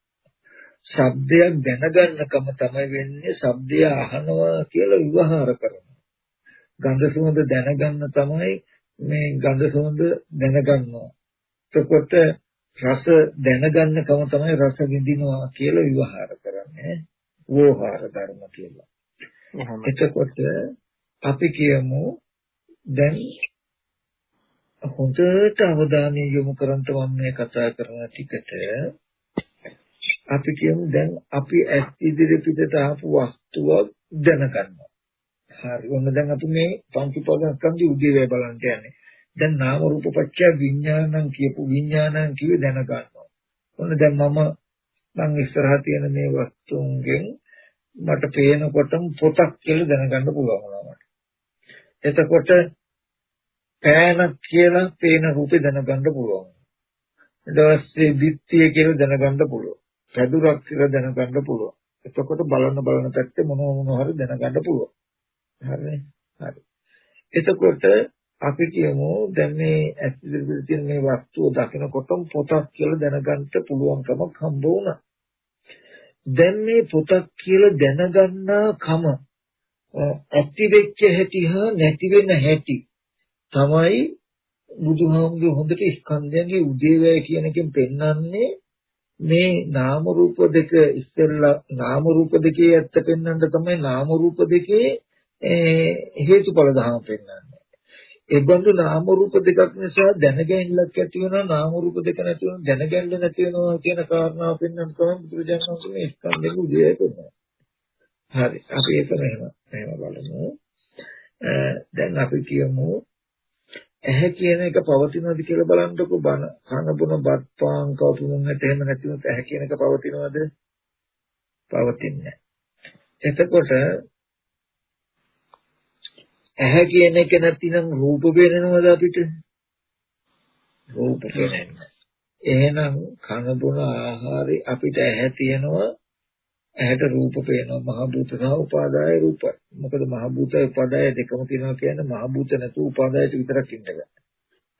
ශබ්දයක් දැනගන්නකම තමයි වෙන්නේ. ශබ්දය අහනවා කියලා විවහාර කරනවා. ගන්ධ සුවඳ දැනගන්න තමයි මේ ගන්ධ සුවඳ දැනගන්නවා. එතකොට රස දැනගන්නකම තමයි රස විඳිනවා කියලා විවහාර කරන්නේ. වෝහාර ධර්ම කියලා. එතකොට අපි කියමු දැන් හොඳට අවධානය යොමු කරන්න මම මේ කතා කරන ටිකට අපි කියමු දැන් අපි ඇස් ඉදිරි පිටට ආපු වස්තුවක් දැනගන්නවා. හරි. ඔන්න දැන් අපි මේ පංච උපාදානස්කන්ධය උදේ වේ බලන්න යන්නේ. දැන් නාම රූප පත්‍ය විඥානං කියපු විඥානං කිව්වේ දැනගන්නවා. ඔන්න දැන් මම මං ඉස්සරහා තියෙන මේ වස්තුන්ගෙන් මට පේනකොටම පොතක් කියලා දැනගන්න පුළුවන් වුණා මට. එතකොට පෑනක් කියලා පේන රූපේ දැනගන්න පුළුවන්. ඊට පස්සේ බිත්තිය කියලා දැනගන්න පුළුවන්. පැදුරක් කියලා දැනගන්න පුළුවන්. එතකොට බලන බලන පැත්තේ මොන මොන හරි දැනගන්න පුළුවන්. හරිනේ? හරි. එතකොට අපි කියමු දැන් මේ ඇස්තිදිරි තියෙන මේ වස්තුව දකිනකොටම පොතක් කියලා දැනගන්න පුළුවන්කමක් හම්බ වුණා. දැන් මේ පොතක් කියලා දැනගන්නා කම ඇති වෙච්ච හැටි හා නැති වෙන හැටි තමයි බුදුහාමුදුරු හොඳට ස්කන්ධයන්ගේ උදේවැය කියන එකෙන් පෙන්වන්නේ මේ නාම රූප දෙක ඉස්සෙල්ලා නාම රූප දෙකේ ඇත්ත පෙන්වන්න තමයි නාම රූප දෙකේ හේතුඵල ධර්ම පෙන්වන්නේ. ඒ බඳු නාම රූප දෙකක් නිසා දැනගැනිල්ලක් ඇති වෙනවා නාම රූප දෙක නැති වෙනවා දැනගැනිල්ල නැති වෙනවා කියන කාරණාව පෙන්වන්න තමයි බුදුරජාණන් වහන්සේ මේ ස්කන්ධෙක උදේවැය පෙන්වන්නේ. හරි අපි ඒක මෙහෙම මෙහෙම බලමු. දැන් අපි කියමු ඇහැ කියන එක පවතිනවද කියලා බලන්නකො බන කන බොන බත් පාන් කවුරු මොන්නට එහෙම නැතිවෙත් ඇහැ කියන එක පවතිනවද පවතින්නේ එතකොට ඇහැ කියන එක නැතිනම් රූප පේනවද අපිට රූප පේන්නේ එහෙනම් කන බොන ආහාරي අපිට ඇහැ තියෙනවා ඇහැට රූප පේනවා මහ භූත සහ උපාදාය රූප. මොකද මහ භූතය උපාදාය දෙකම තියෙනවා කියන්නේ මහ භූත නැතු උපාදායට විතරක් ඉන්න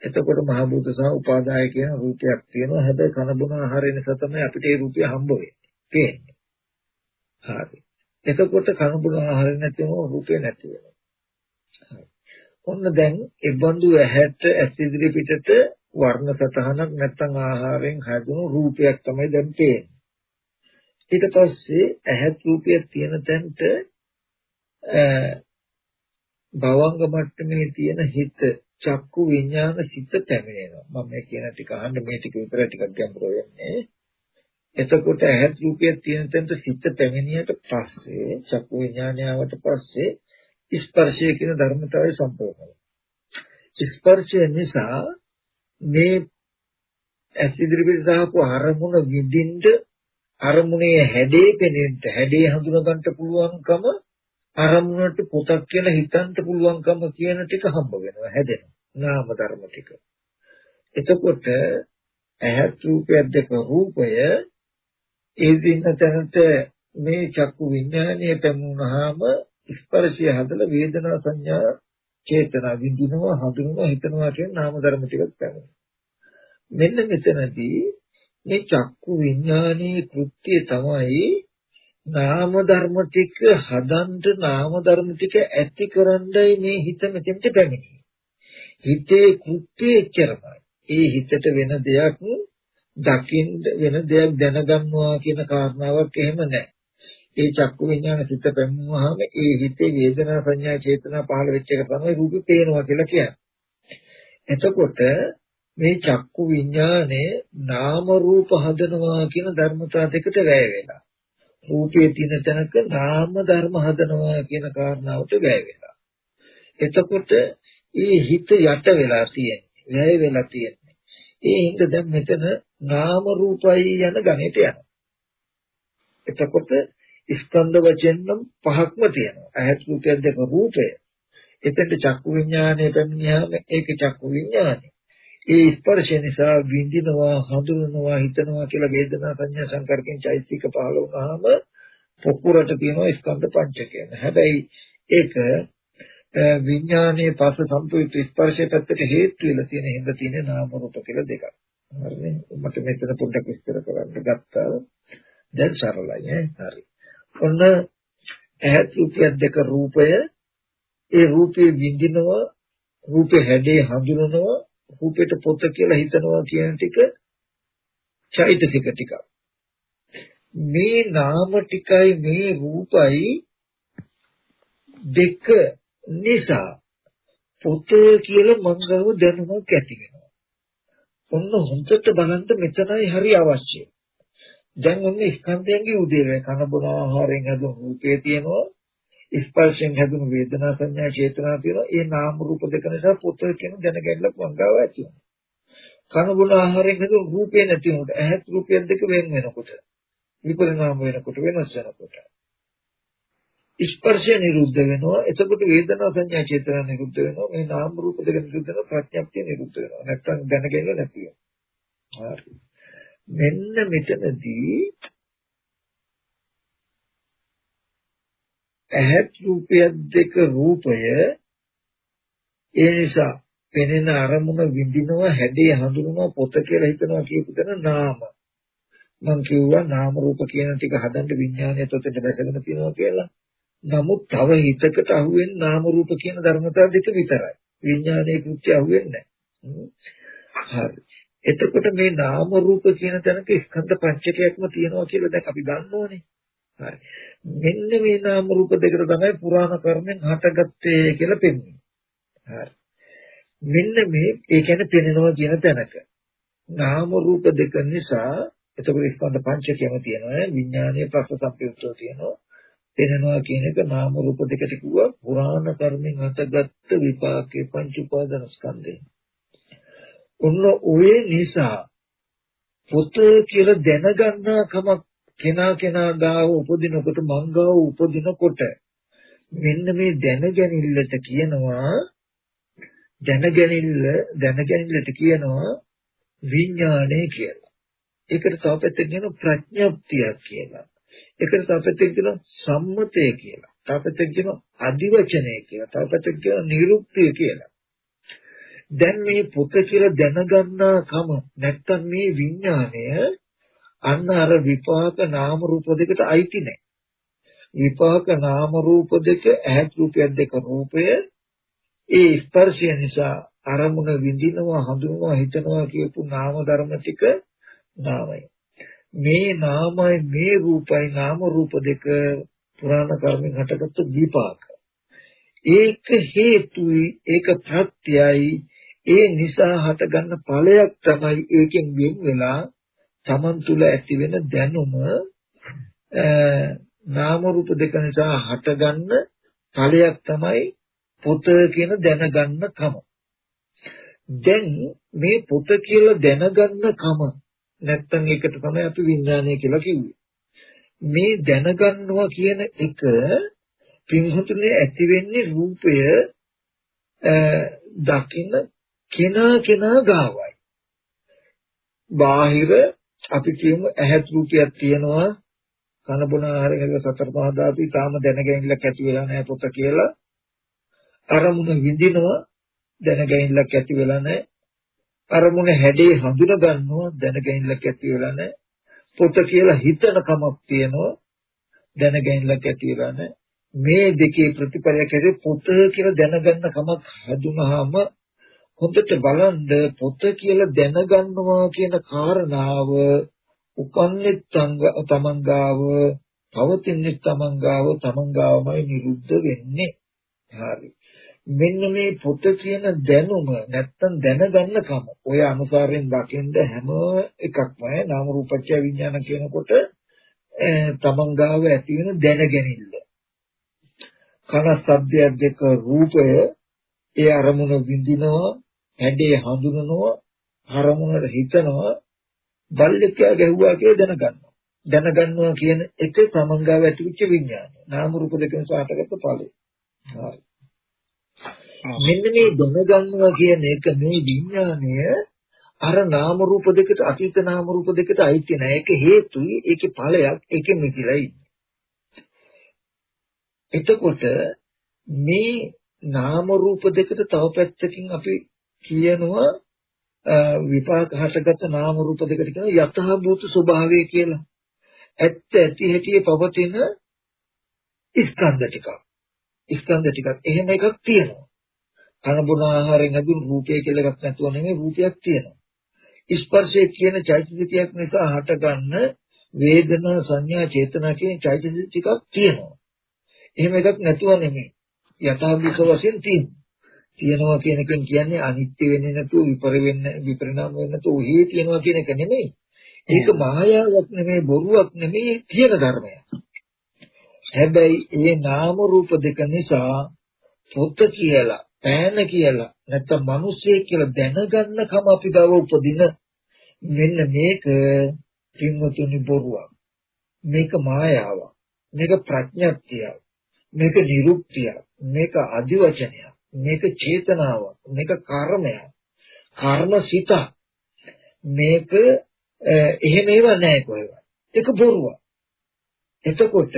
එතකොට මහ භූත සහ උපාදාය කියන රූපයක් තියෙනවා. හැබැයි කන බොන ආහාරය නිසා තමයි අපිට ඒ රූපය හම්බ වෙන්නේ. හරි. එතකොට කන බොන ආහාරය නැතිවම රූපේ නැති වෙනවා. හරි. ඔන්න දැන් ඒ බඳු ඇහැට ඇස් ඉදිරි පිටට වර්ණ සතහනක් නැත්නම් ආහාරයෙන් හැදුණු රූපයක් තමයි දැන් පේන්නේ. ඊට පස්සේ ඇහත් රූපයක් තියෙන තැනට භවංග මට්ටමේ තියෙන හිත චක්කු විඥාන සිත පැමිණෙනවා මම මේ කියන ටික අහන්න මේ ටික විතර ටිකක් ගැඹුරු වෙන්නේ එතකොට ඇහත් රූපයක් තියෙන තැනට සිත පැමිණියට පස්සේ චක්කු විඥානයවට පස්සේ ස්පර්ශය කියන ධර්මතාවය සම්පූර්ණ ස්පර්ශය නිසා මේ ඇස් ඉදිරිපිට දාපු අරමුණ විඳින්න අරමුණේ හැඩේ පෙනෙන්න හැඩේ හඳුනා ගන්න පුළුවන්කම අරමුණට පොතක් කියලා හිතන්න පුළුවන්කම කියන ටික හම්බ වෙනවා හැදෙනවා. නාම ධර්ම ටික. එතකොට ඇහත් රූපයක් දෙක රූපය ඒ දින තැනට මේ චක්කු විඥානය පැමුණාම ස්පර්ශය හදලා වේදනා සංඥා චේතනා විඳිනවා හඳුනනවා හිතනවා කියන නාම ධර්ම ටිකක් පැමුණා මෙන්න මෙතනදී මේ චක්කු විඥානයේ කෘත්‍යය තමයි නාම ධර්ම ටික හදන්න නාම ධර්ම ටික ඇති කරන්නයි මේ හිත මෙතෙන්ට පැමිණෙන්නේ. හිතේ කෘත්‍යය එච්චරමයි. ඒ හිතට වෙන දෙයක් දකින්න වෙන දෙයක් දැනගන්නවා කියන කාරණාවක් එහෙම නැහැ. ඒ චක්කු විඥාන සිත පැමුවාම ඒ හිතේ වේදනා සංඥා චේතනා පහළ වෙච්ච එක තමයි රූපේ පේනවා කියලා කියන්නේ. එතකොට මේ චක්කු විඥානේ නාම රූප හදනවා කියන ධර්මතා දෙකට වැය වෙලා. රූපයේ තියෙන තැනක නාම ධර්ම හදනවා කියන කාරණාවට වැය වෙලා. එතකොට ඒ හිත යට වෙලා තියෙන්නේ, වැය වෙලා තියෙන්නේ. ඒ හින්ද දැන් මෙතන නාම රූපයි යන ගණයට යනවා. එතකොට ස්කන්ධ වචෙන් නම් පහක්ම තියෙනවා. ඇහත් රූපයක් දෙක රූපය. එතෙන්ට චක්කු විඥානය පැමිණියාම ඒක චක්කු විඥානය. ඒ ස්පර්ශය නිසා විඳිනවා, හඳුනනවා, හිතනවා කියලා වේදනා සංඥා සංකල්පෙන් චෛතසික පහළ වුණාම පොකුරට තියෙනවා ස්කන්ධ පංචකය. හැබැයි ඒක විඥානයේ පස්ස සම්පූර්ණ ස්පර්ශය පැත්තට හේතු වෙලා තියෙන හිඳ තියෙන නාම රූප කියලා දෙකක්. හරිනේ? මට මෙතන පොඩ්ඩක් විස්තර කරන්න ගත්තා. දැන් සරලයි ඈ. හරි. ඔන්න ඇහත් රූපයක් දෙක රූපය ඒ රූපේ විඳිනවා රූපේ හැඩේ හඳුනනවා රූපෙට පොත කියලා හිතනවා කියන ටික චෛතසික ටික මේ නාම ටිකයි මේ රූපයි දෙක නිසා පොත කියලා මංගව දැනුමක් ඇති වෙනවා. ඔන්න හොඳට බලන්න මෙතනයි හරි අවශ්‍යයි. දැන් ඔන්න ස්කන්ධයන්ගේ උදේවැය කන බොන ආහාරයෙන් හැදුණු රූපේ තියෙනවා. ස්පර්ශයෙන් හැදුණු වේදනා සංඥා චේතනා තියෙනවා. ඒ නාම රූප දෙක නිසා පොත කියන දැනගැනලා මංගව ඇති වෙනවා. කන බොන ආහාරයෙන් හැදුණු රූපේ නැති වුණොත් ඇහත් රූපයෙන් දෙක වෙන වෙනකොට විපරිණාම වෙනකොට වෙනස් වෙනකොට. ස්පර්ශය නිරුද්ධ වෙනවා. එතකොට වේදනා සංඥා චේතනා නිරුද්ධ වෙනවා. මේ නාම රූප දෙක නිරුද්ධ වෙනවා. ප්‍රඥප්තිය නිරුද්ධ වෙනවා. නැත්තම් දැනගෙන නැති වෙනවා. හරි මෙන්න මෙතනදී ඇහත් රූපයක් දෙක රූපය ඒ නිසා පෙනෙන අරමුණ විඳිනවා හැඩේ හඳුනනවා පොත කියලා හිතනවා කියපු තැන නාම මම කිව්වා නාම රූප කියන ටික හදන්න විඥානය තොතට බැසගෙන තියෙනවා කියලා නමුත් තව හිතකට අහුවෙන නාම රූප කියන ධර්මතාව දෙක විතරයි. විඥානයේ කෘත්‍ය අහුවෙන්නේ නැහැ. හරි. එතකොට මේ නාම රූප කියන තැනක ස්කන්ධ පංචකයක්ම තියෙනවා කියලා දැන් අපි දන්නෝනේ. හරි. මෙන්න මේ නාම රූප දෙකට තමයි පුරාණ කර්මෙන් හටගත්තේ කියලා පෙන්වන්නේ. හරි. මෙන්න මේ ඒ කියන්නේ පෙනෙනවා කියන තැනක. නාම රූප දෙක නිසා එතකොට ස්කන්ධ පංචකයම තියෙනවා විඥානීය ප්‍රශ්න සම්පයුක්තව තියෙනවා පෙනෙනවා කියන එක නාම රූප දෙකට කිව්වා පුරාණ කර්මෙන් හටගත්ත විපාකේ පංච උපාදාන ස්කන්ධය. ඔන්න ඔය නිසා පොත කියලා දැනගන්නා කමක් කෙනා කෙනා ගාව උපදිනකොට මං ගාව උපදිනකොට මෙන්න මේ දැනගැනිල්ලට කියනවා දැනගැනිල්ල දැනගැනිල්ලට කියනවා විඥාණය කියලා. ඒකට තව පැත්තකින් කියන ප්‍රඥප්තියක් කියලා. ඒකට තව පැත්තකින් කියන සම්මතය කියලා. තව පැත්තකින් කියන අදිවචනය කියලා. තව පැත්තකින් කියන නිරුක්තිය කියලා. දැන් මේ පොත කියලා දැනගන්නා කම නැත්තම් මේ විඥාණය අන්න අර විපාක නාම රූප දෙකට අයිති නැහැ. විපාක නාම රූප දෙක ඇහත් රූපයක් දෙක රූපය ඒ ස්පර්ශය නිසා අරමුණ විඳිනවා හඳුනනවා හිතනවා කියපු නාම ධර්ම ටික නාමයි. මේ නාමයි මේ රූපයි නාම රූප දෙක පුරාණ කර්මෙන් හටගත්තු විපාක. ඒක හේතුයි ඒක ප්‍රත්‍යයයි ඒ නිසා හටගන්න ඵලයක් තමයි ඒකෙන් වෙන් වෙලා Taman තුල ඇති වෙන දැනුම නාම රූප දෙක නිසා හටගන්න ඵලයක් තමයි පොත කියන දැනගන්න කම. දැන් මේ පොත කියලා දැනගන්න කම නැත්තම් ඒකට තමයි අපි විඥානය කියලා කිව්වේ. මේ දැනගන්නවා කියන එක පින්හතුනේ ඇති වෙන්නේ රූපය දකින්න කෙනා කෙනා ගාවයි. බාහිර අපි කියමු ඇහත් රූපයක් තියෙනවා. කන බොන ආහාරයක සතර පහ ධාතු තාම දැනගැනිල්ලක් ඇති වෙලා නැහැ පොත කියලා. අරමුණ විඳිනවා දැනගැනිල්ලක් ඇති වෙලා නැහැ. අරමුණ හැඩේ හඳුන ගන්නවා දැනගැනිල්ලක් ඇති වෙලා නැහැ. පොත කියලා හිතන කමක් තියෙනවා දැනගැනිල්ලක් ඇති වෙලා නැහැ. මේ දෙකේ ප්‍රතිපලයක් ඇති පොත කියලා දැනගන්න කමක් හඳුනහම හොඳට බලන්න පොත කියලා දැනගන්නවා කියන කාරණාව උපන්නේ තමන්ගාව පවතින්නේ තමන් ගාව තමන් ගාවමයි නිරුද්ධ වෙන්නේ. හරි. මෙන්න මේ පොත කියන දැනුම නැත්තම් දැනගන්න කම ඔය අනුසාරයෙන් දකින්න හැම එකක්ම නාම රූපච්ඡ විඥාන කියනකොට තමන් ගාව ඇති වෙන දැනගැනිල්ල කන ශබ්දයක් දෙක රූපය ඒ අරමුණ විඳිනවා හැඩේ හඳුනනවා අරමුණට හිතනවා බල්ලෙක්යා ගැහුවා කියලා දැනගන්නවා දැනගන්නවා කියන එක තමන් ගාව ඇතිවෙච්ච විඥානය නාම රූප දෙක නිසා හටගත්ත ඵලය හරි මෙන්න මේ දැනගන්නවා කියන එක මේ විඥානය අර නාම රූප දෙකට අතීත නාම රූප දෙකට අයිති නැහැ. ඒක හේතුයි, ඒකේ ඵලයක්, ඒකෙ මිදිලා ඉන්නේ. එතකොට මේ නාම රූප දෙකට තව පැත්තකින් අපි කියනවා විපාක හටගත් නාම රූප දෙකට කියන යතහ භූත ස්වභාවය කියලා. ඇත්ත ඇති හැටි පවතින ස්කන්ධ ටිකක්. ස්කන්ධ ටිකක්. එහෙම එකක් තියෙනවා. කන බොන ආහාරයෙන් ලැබුණු රූපය කියලා එකක් නැතුව නෙමෙයි රූපයක් තියෙනවා. ස්පර්ශය කියන චෛතසිකයක් නිසා හටගන්න වේදනා සංඥා චේතනා කියන චෛතසික ටිකක් තියෙනවා. එහෙම එකක් නැතුව නෙමෙයි. යථාභූත වශයෙන් තියෙනවා. තියෙනවා කියන එකෙන් කියන්නේ අනිත්‍ය වෙන්නේ නැතුව විපර වෙන්නේ විපරිණාම වෙන්නේ නැතුව ඔහේ තියෙනවා කියන එක නෙමෙයි. ඒක මායාවක් නෙමෙයි බොරුවක් නෙමෙයි තියෙන ධර්මයක්. හැබැයි මේ නාම රූප දෙක නිසා පොත කියලා පෑන කියලා නැත්නම් මිනිස්සෙක් කියලා දැනගන්නකම අපි ගාව උපදින මෙන්න මේක කිම්වතුනි බොරුවක්. මේක මායාවක්. මේක ප්‍රඥප්තියක්. මේක නිරුක්තියක්. මේක අදිවචනයක් මේක චේතනාවක් මේක කර්මයක්. කර්මසිත මේක එහෙම ඒවා නැහැ කොහෙවත්. ඒක බොරුවක්. එතකොට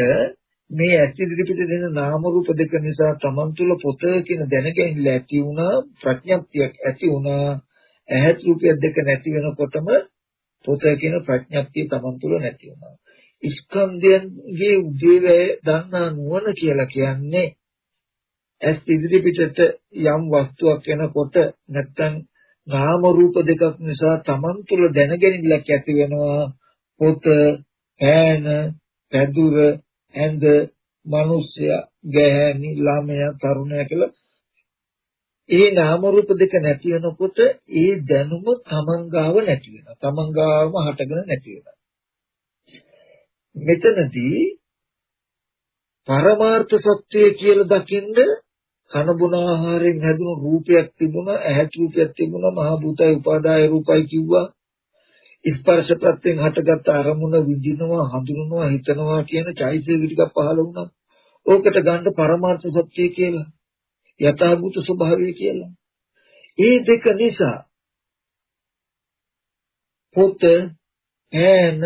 මේ ඇසිඩිටි පිට දෙන නාම රූප දෙක නිසා Taman තුල පොත කියන දැනගැනිල්ල ඇති වුණා ප්‍රඥප්තියක් ඇති වුණා. ඇහත් රූපයක් දෙක නැති වෙනකොටම පොත කියන ප්‍රඥප්තිය Taman තුල නැති වුණා. ස්කන්ධයන්ගේ උදේවැය දන්නා නුවණ කියලා කියන්නේ ඇස් ඉදිරි පිටට යම් වස්තුවක් එනකොට නැත්තම් නාම රූප දෙකක් නිසා Taman තුල දැනගැනිල්ලක් ඇති වෙනවා පොත ඈන පැදුර ඇඳ මිනිස්සයා ගැහැණි ළමයා තරුණයා කියලා ඒ නාම රූප දෙක නැති වෙනකොට ඒ දැනුම තමන් ගාව නැති වෙනවා. තමන් ගාවම හටගෙන නැති වෙනවා. මෙතනදී පරමාර්ථ සත්‍යය කියලා දකින්ද කන බොන ආහාරයෙන් හැදුණු රූපයක් තිබුණා, ඇහැට රූපයක් තිබුණා, මහ භූතයි උපාදාය රූපයි කිව්වා. ස්පර්ශ ප්‍රත්‍යයෙන් හටගත් අරමුණ විඳිනවා හඳුනනවා හිතනවා කියන චෛතසික ටිකක් පහළ වුණා. ඕකට ගන්න පරමාර්ථ සත්‍ය කියලා. යථාභූත ස්වභාවය කියලා. ඒ දෙක නිසා පොත ඈන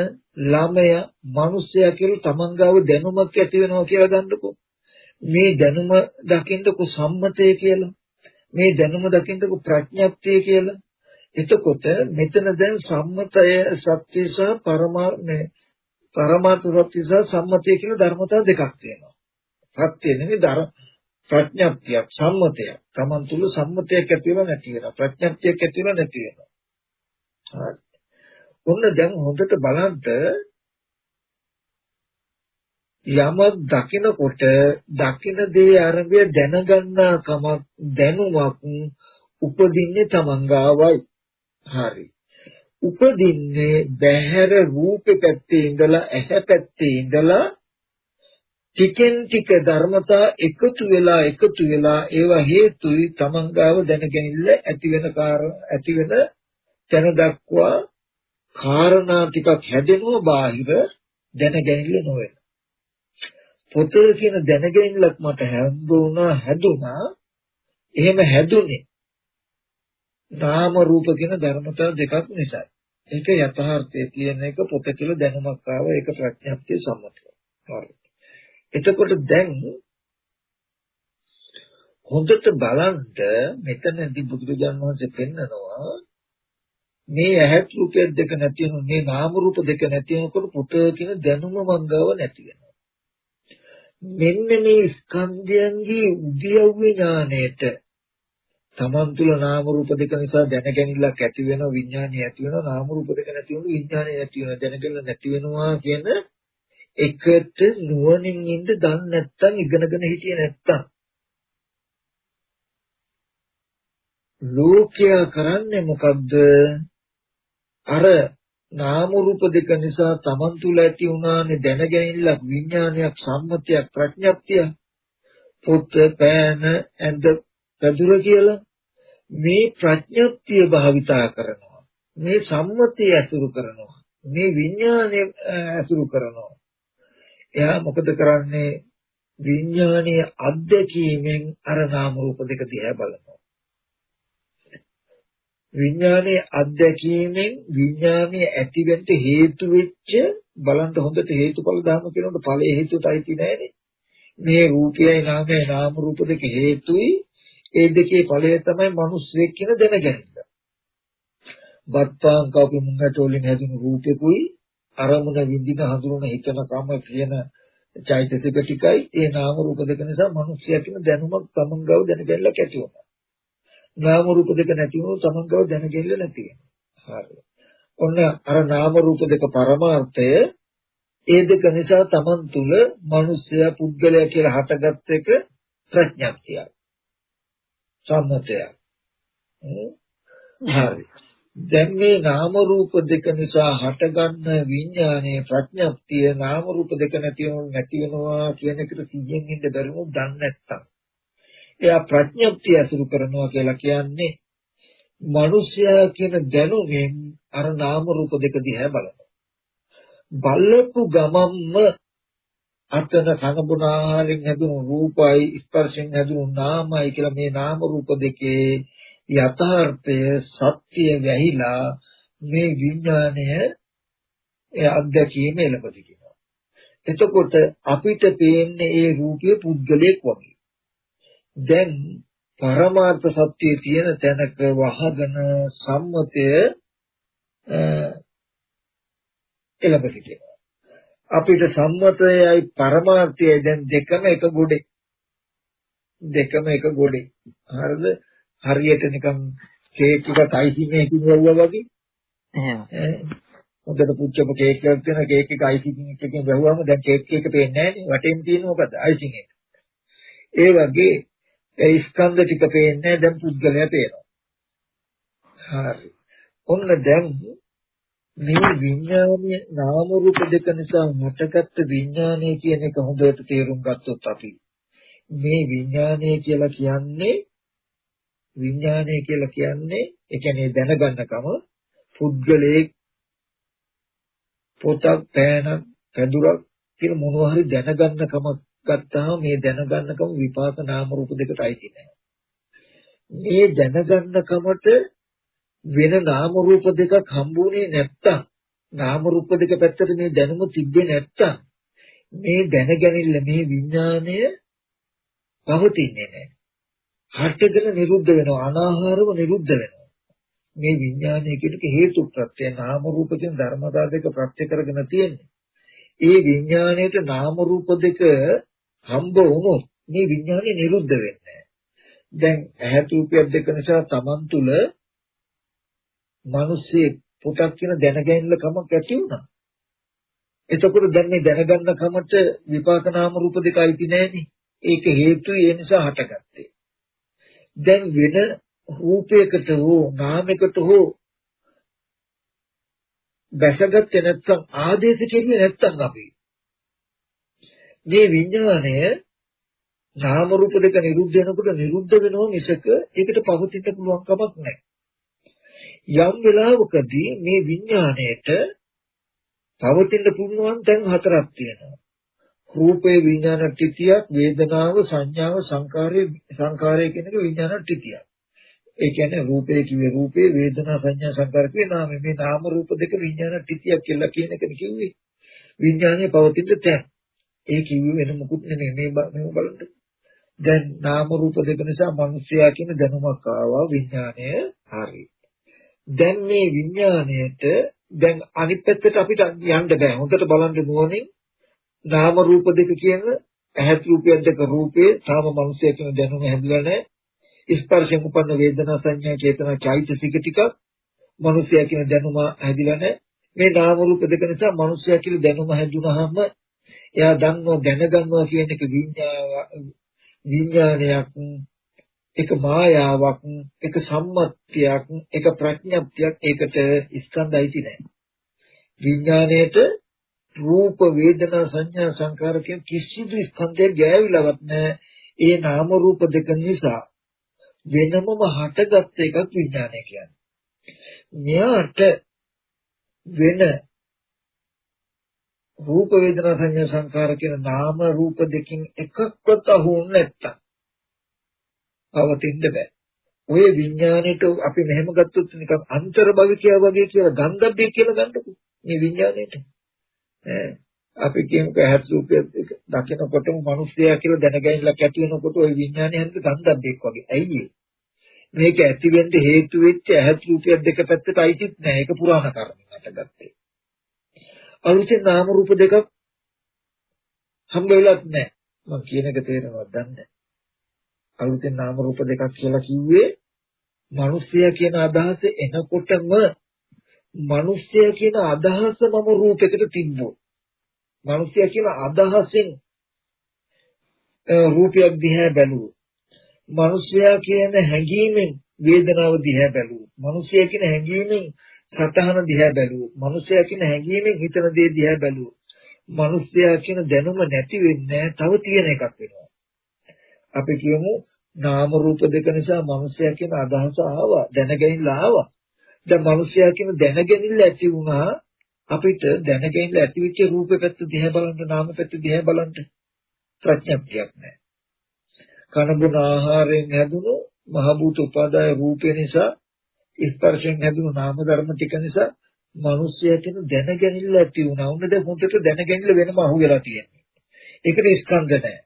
ළමයා මිනිසයා කියලා තමන් ගාව දැනුමක් ඇති වෙනවා කියලා ගන්නකො. මේ දැනුම දකින්නකො සම්මතය කියලා. මේ දැනුම දකින්නකො ප්‍රඥප්තිය කියලා. එතකොට මෙතන දැන් සම්මතය සත්‍ය සහ පරමාර්ථය පරමාර්ථ සත්‍ය සහ සම්මතය කියන ධර්මතා දෙකක් තියෙනවා. සත්‍ය නෙවෙයි ධර්ම ප්‍රඥප්තියක් සම්මතයක්. Taman තුල සම්මතයක් ඇති වෙලා නැති වෙනවා. ප්‍රඥප්තියක් ඇති වෙලා නැති වෙනවා. හරි. ඔන්න දැන් හොඳට බලන්න යමක් දකිනකොට දකින දේ ආරම්භය දැනගන්නා කමක් දැනුමක් උපදින්නේ Taman ගාවයි. හරි. උපදින්නේ බහැර රූපේ පැත්තේ ඉඳලා ඇහැ පැත්තේ ඉඳලා ටිකෙන් ටික ධර්මතා එකතු වෙලා එකතු වෙලා ඒවා හේතුයි තමන් ගාව දැනගැනිල්ල ඇති වෙන ඇති වෙන තැන දක්වා කාරණා ටිකක් හැදෙනවා බාහිර දැනගැනිල්ල නොවන පොතේ කියන දැනගැනිල්ලක් මට හැදුණා හැදුනා එහෙම හැදුනේ නාම රූප කියන ධර්මතා දෙකක් නිසා. ඒක යථාර්ථය කියන එක පොත කියලා දැනුමක් ආව ඒක ප්‍රඥාප්තිය සම්මතයි. හරි. එතකොට දැන් හොඳට බලන්න මෙතනදී බුදුරජාණන් වහන්සේ පෙන්නනවා මේ ඇහත් රූපයක් දෙක නැති වෙන මේ නාම රූප දෙක නැති වෙනකොට පුත කියන දැනුම මංගව නැති වෙනවා. මෙන්න මේ ස්කන්ධයන්ගේ උද්‍යව්‍ය ඥාණයට තමන් තුල නාම රූප දෙක නිසා දැනගැනිල්ලක් ඇති වෙනවා විඥානය ඇති වෙනවා නාම රූප දෙක නැති වුණු විඥානය ඇති වෙනවා දැනගැනීම නැති වෙනවා කියන එකට නුවණින් ඉඳ දන්නේ නැත්තම් ඉගෙනගෙන හිටියේ නැත්තම් ලෝකයා කරන්නේ මොකද්ද? අර නාම රූප දෙක නිසා Taman තුල ඇති වුණානේ දැනගැනිල්ලක් විඥානයක් සම්මතියක් ප්‍රඥප්තිය පොත් පෑන ඇඳ පැදුර කියලා මේ ප්‍රඥප්තිය භාවිතා කරනවා. මේ සම්මතිය ඇසුරු කරනවා. මේ විඥානය ඇසුරු කරනවා. එයා මොකද කරන්නේ? විඥානීය අධ්‍යක්ීමෙන් අර නාම රූප දෙක දිහා බලනවා. විඥානයේ අත්දැකීමෙන් විඥානයේ ඇතිවෙන්න හේතු වෙච්ච බලන්න හොඳට හේතුඵල ධර්ම කියනකොට ඵලයේ හේතුවටයි තියෙන්නේ මේ රූපයයි නාමයයි නාම රූප දෙක හේතුයි ඒ දෙකේ ඵලය තමයි මිනිස්සෙක් කියන දැනගැනීම. බත්පාන් කපු මුංගට වලින් හැදුණු රූපෙකුයි අරමුණ විඳින හඳුනන හිතන කම කියන චෛතසික ටිකයි ඒ නාම රූප දෙක නිසා මිනිස්සයා කියන දැනුමක් තමන් ගාව දැනගැනලා කැටි වුණා. නාම රූප දෙක නැති වුණොත් තමන් ගාව දැනගැනලා නැති වෙනවා. හරි. ඔන්න අර නාම රූප දෙක පරමාර්ථය ඒ දෙක නිසා තමන් තුල මිනිස්සයා පුද්ගලයා කියලා හටගත් එක ප්‍රඥාක්තියක්. සම්මතයක්. හරි. දැන් මේ නාම රූප දෙක නිසා හටගන්න විඥානයේ ප්‍රඥප්තිය නාම රූප දෙක නැති වෙනවා කියන එකට සිහියෙන් ඉන්න බැරිම දන්නේ නැත්තම් එයා ප්‍රඥප්තිය අසුරු කරනවා කියලා කියන්නේ මිනිසයා කියන දැනුමෙන් අර නාම රූප දෙක දිහා බලනවා බලපු ගමම්ම අතන කනබුනාලින් හැදුණු රූපයි ස්පර්ශයෙන් හැදුණු නාමයි කියලා මේ නාම රූප දෙකේ යථාර්ථය සත්‍ය වැහිලා මේ විඥාණය ඒ අධ්‍යක්ීම එළපදි කියනවා. එතකොට අපිට පේන්නේ ඒ රූපය පුද්ගලයක් වගේ. දැන් පරමාර්ථ සත්‍යයේ තියෙන තැනක වහගෙන සම්මතය එළපදි කියනවා. අපිට සම්මතයයි පරමාර්ථයයි දැන් දෙකම එක ගොඩේ. දෙකම එක ගොඩේ. හරිද? හරියට නිකන් කේක් එකක් අයිසිං එකකින් වැහුවා වගේ. එහෙම. හොඳට පුච්චපු කේක් එකක් තියෙන කේක් එක අයිසිං එකකින් වැහුවාම දැන් කේක් එක පේන්නේ නැහැ නේ. වටේම තියෙන මොකද? අයිසිං එක. ඒ වගේ ඒ ස්කන්ධ ටික පේන්නේ දැන් පුද්ගලයා පේනවා. හරි. ඔන්න දැන් මේ විඥානීය නාම රූප දෙක නිසා හටගත්ත විඥානය කියන එක හොඳට තේරුම් ගත්තොත් අපි මේ විඥානය කියලා කියන්නේ විඥානය කියලා කියන්නේ ඒ කියන්නේ දැනගන්නකම පුද්ගලයේ පොතක් පෑනක් පැදුරක් කියලා මොනවා හරි දැනගන්නකම ගත්තාම මේ දැනගන්නකම විපාක නාම රූප දෙකට අයිති නැහැ. මේ දැනගන්නකමට වෙන නාම රූප දෙකක් හම්බුනේ නැත්තම් නාම රූප දෙක පැත්තට මේ දැනුම තිබ්බේ නැත්තම් මේ දැනගැනිල්ල මේ විඥාණය පවතින්නේ නැහැ. හටගෙන නිරුද්ධ වෙනවා අනාහාරව නිරුද්ධ වෙනවා මේ විඥානය කියන එක හේතු ප්‍රත්‍ය නාම රූප කියන ධර්මතා දෙක ප්‍රත්‍ය කරගෙන තියෙන්නේ ඒ විඥාණයට නාම රූප දෙක හම්බ වුණොත් මේ විඥානය නිරුද්ධ වෙන්නේ දැන් ඇහැ රූපයක් දෙක නිසා Taman තුල මිනිස්සේ පුතක් කියන දැනගැනින්න කමක් ඇති වුණා. එතකොට දැන් මේ දැනගන්න කමට විපාක නාම රූප දෙක අයිති නැහෙනේ. ඒක හේතුයි ඒ නිසා හටගත්තේ. දැන් වෙන රූපයකට හෝ නාමයකට හෝ දැසගත්තේ නැත්නම් ආදේශ කෙරුවේ නැත්නම් අපි මේ විඥාණය නාම රූප දෙක නිරුද්ධ වෙනකොට නිරුද්ධ වෙනවා මිසක ඒකට පවතින්න පුළුවන් කමක් නැහැ. යම් වෙලාවකදී මේ විඥාණයට පවතින්න පුළුවන් තැන් හතරක් තියෙනවා. රූපේ විඥාන ත්‍ිතියක් වේදනාව සංඥාව සංකාරය සංකාරය කියන එක විඥාන ත්‍ිතියක්. ඒ කියන්නේ රූපේ කිව්වේ රූපේ වේදනා සංඥා සංකාර කියේ නාම මේ නාම රූප දෙක විඥාන ත්‍ිතියක් කියලා කියන එක කිව්වේ. විඥානයේ පවතින තැන. ඒ කිව්වේ වෙන මොකුත් නෙමෙයි මේ මේ බලන්න. දැන් නාම රූප දෙක නිසා මිනිස්යා කියන දැනුමක් ආවා විඥානය හරි. දැන් මේ විඥාණයට දැන් අනිත් පැත්තට අපිට යන්න බෑ. හොඳට බලන්න නුවණින් නාම රූප දෙක කියන ඇහත් රූපයක් දෙක රූපේ තාම මිනිස්සය කියන දැනුම හැදිලා නැහැ. ස්පර්ශයෙන් උපන්න වේදනා සංඥා චේතනා චෛතසික ටික මිනිස්සය කියන දැනුම හැදිලා නැහැ. මේ නාම රූප දෙක නිසා මිනිස්සය කියන දැනුම හැදුනහම එයා දන්නවා දැනගන්නවා කියන එක විඥානයක් එක මායාවක් එක සම්මතියක් එක ප්‍රඥප්තියක් ඒකට ස්කන්ධයිති නැහැ විඥාණයට රූප වේදනා සංඥා සංකාර කියන කිසිදු ස්කන්ධයක් ගෑවිලවත් නැහැ ඒ නාම රූප දෙක නිසා වෙනමම හටගත් එකක් විඥානය කියන්නේ. මෙයාට වෙන රූප වේදනා සංඥා සංකාර කියන නාම රූප දෙකකින් එකක්වත් අහුුන්නේ නැත්තම් පවතින්න බෑ. ඔය විඥාණයට අපි මෙහෙම ගත්තොත් නිකන් අන්තර්භවිකය වගේ කියලා ගන්ධබ්බේ කියලා ගන්නකො මේ විඥාණයට. අපි කියමුක ඇහත් රූපය දකිනකොටම මිනිස්සයා කියලා දැනගැනලා කැටි වෙනකොට ওই විඥානය හැන්ද ගන්ධබ්බෙක් වගේ. ඇයි මේක ඇති වෙන්න හේතු වෙච්ච ඇහත් රූපයක් දෙක පැත්තට අයිතිත් නෑ. ඒක පුරාණ කර්මයකට ගත්තේ. අලුතෙන් නාම රූප දෙකක් හම්බ වෙලත් නැහැ. මම කියන එක තේරෙනවද දන්නේ අලුතෙන් නාම රූප දෙකක් කියලා කිව්වේ මිනිස්සයා කියන අදහස එනකොටම මිනිස්සයා කියන අදහස මම රූපයකට තිබ්බොත් මිනිස්සයා කියන අදහසෙන් රූපයක් දිහා බැලුවොත් මිනිස්සයා කියන හැඟීමෙන් වේදනාව දිහා බැලුවොත් මිනිස්සයා කියන හැඟීමෙන් සතහන දිහා බැලුවොත් මිනිසයා කියන හැඟීමෙන් හිතන දේ දිහා බැලුවොත් මිනිසයා කියන දැනුම නැති වෙන්නේ තව තියෙන එකක් වෙනවා. අපි කියමු නාම රූප දෙක නිසා මිනිසයා කියන අදහස ආවා දැනගැනින්න ආවා. දැන් මිනිසයා කියන දැනගැනින්න ඇති වුණා අපිට දැනගැනින්න ඇතිවෙච්ච රූපේ පැත්ත දිහා බලන්න නාම පැත්ත දිහා බලන්න ප්‍රඥප්තියක් නැහැ. කනබුන ආහාරයෙන් හැදුණු මහ භූත උපාදාය රූපේ නිසා ස්පර්ශයෙන් හැදුණු නාම ධර්ම ටික නිසා මිනිස්සයා කියන දැනගැනිල්ල ඇති වුණා. උන්නද හොඳට දැනගැනිල්ල වෙනම අහුවෙලා තියෙන්නේ. ඒකට ස්කන්ධ නැහැ.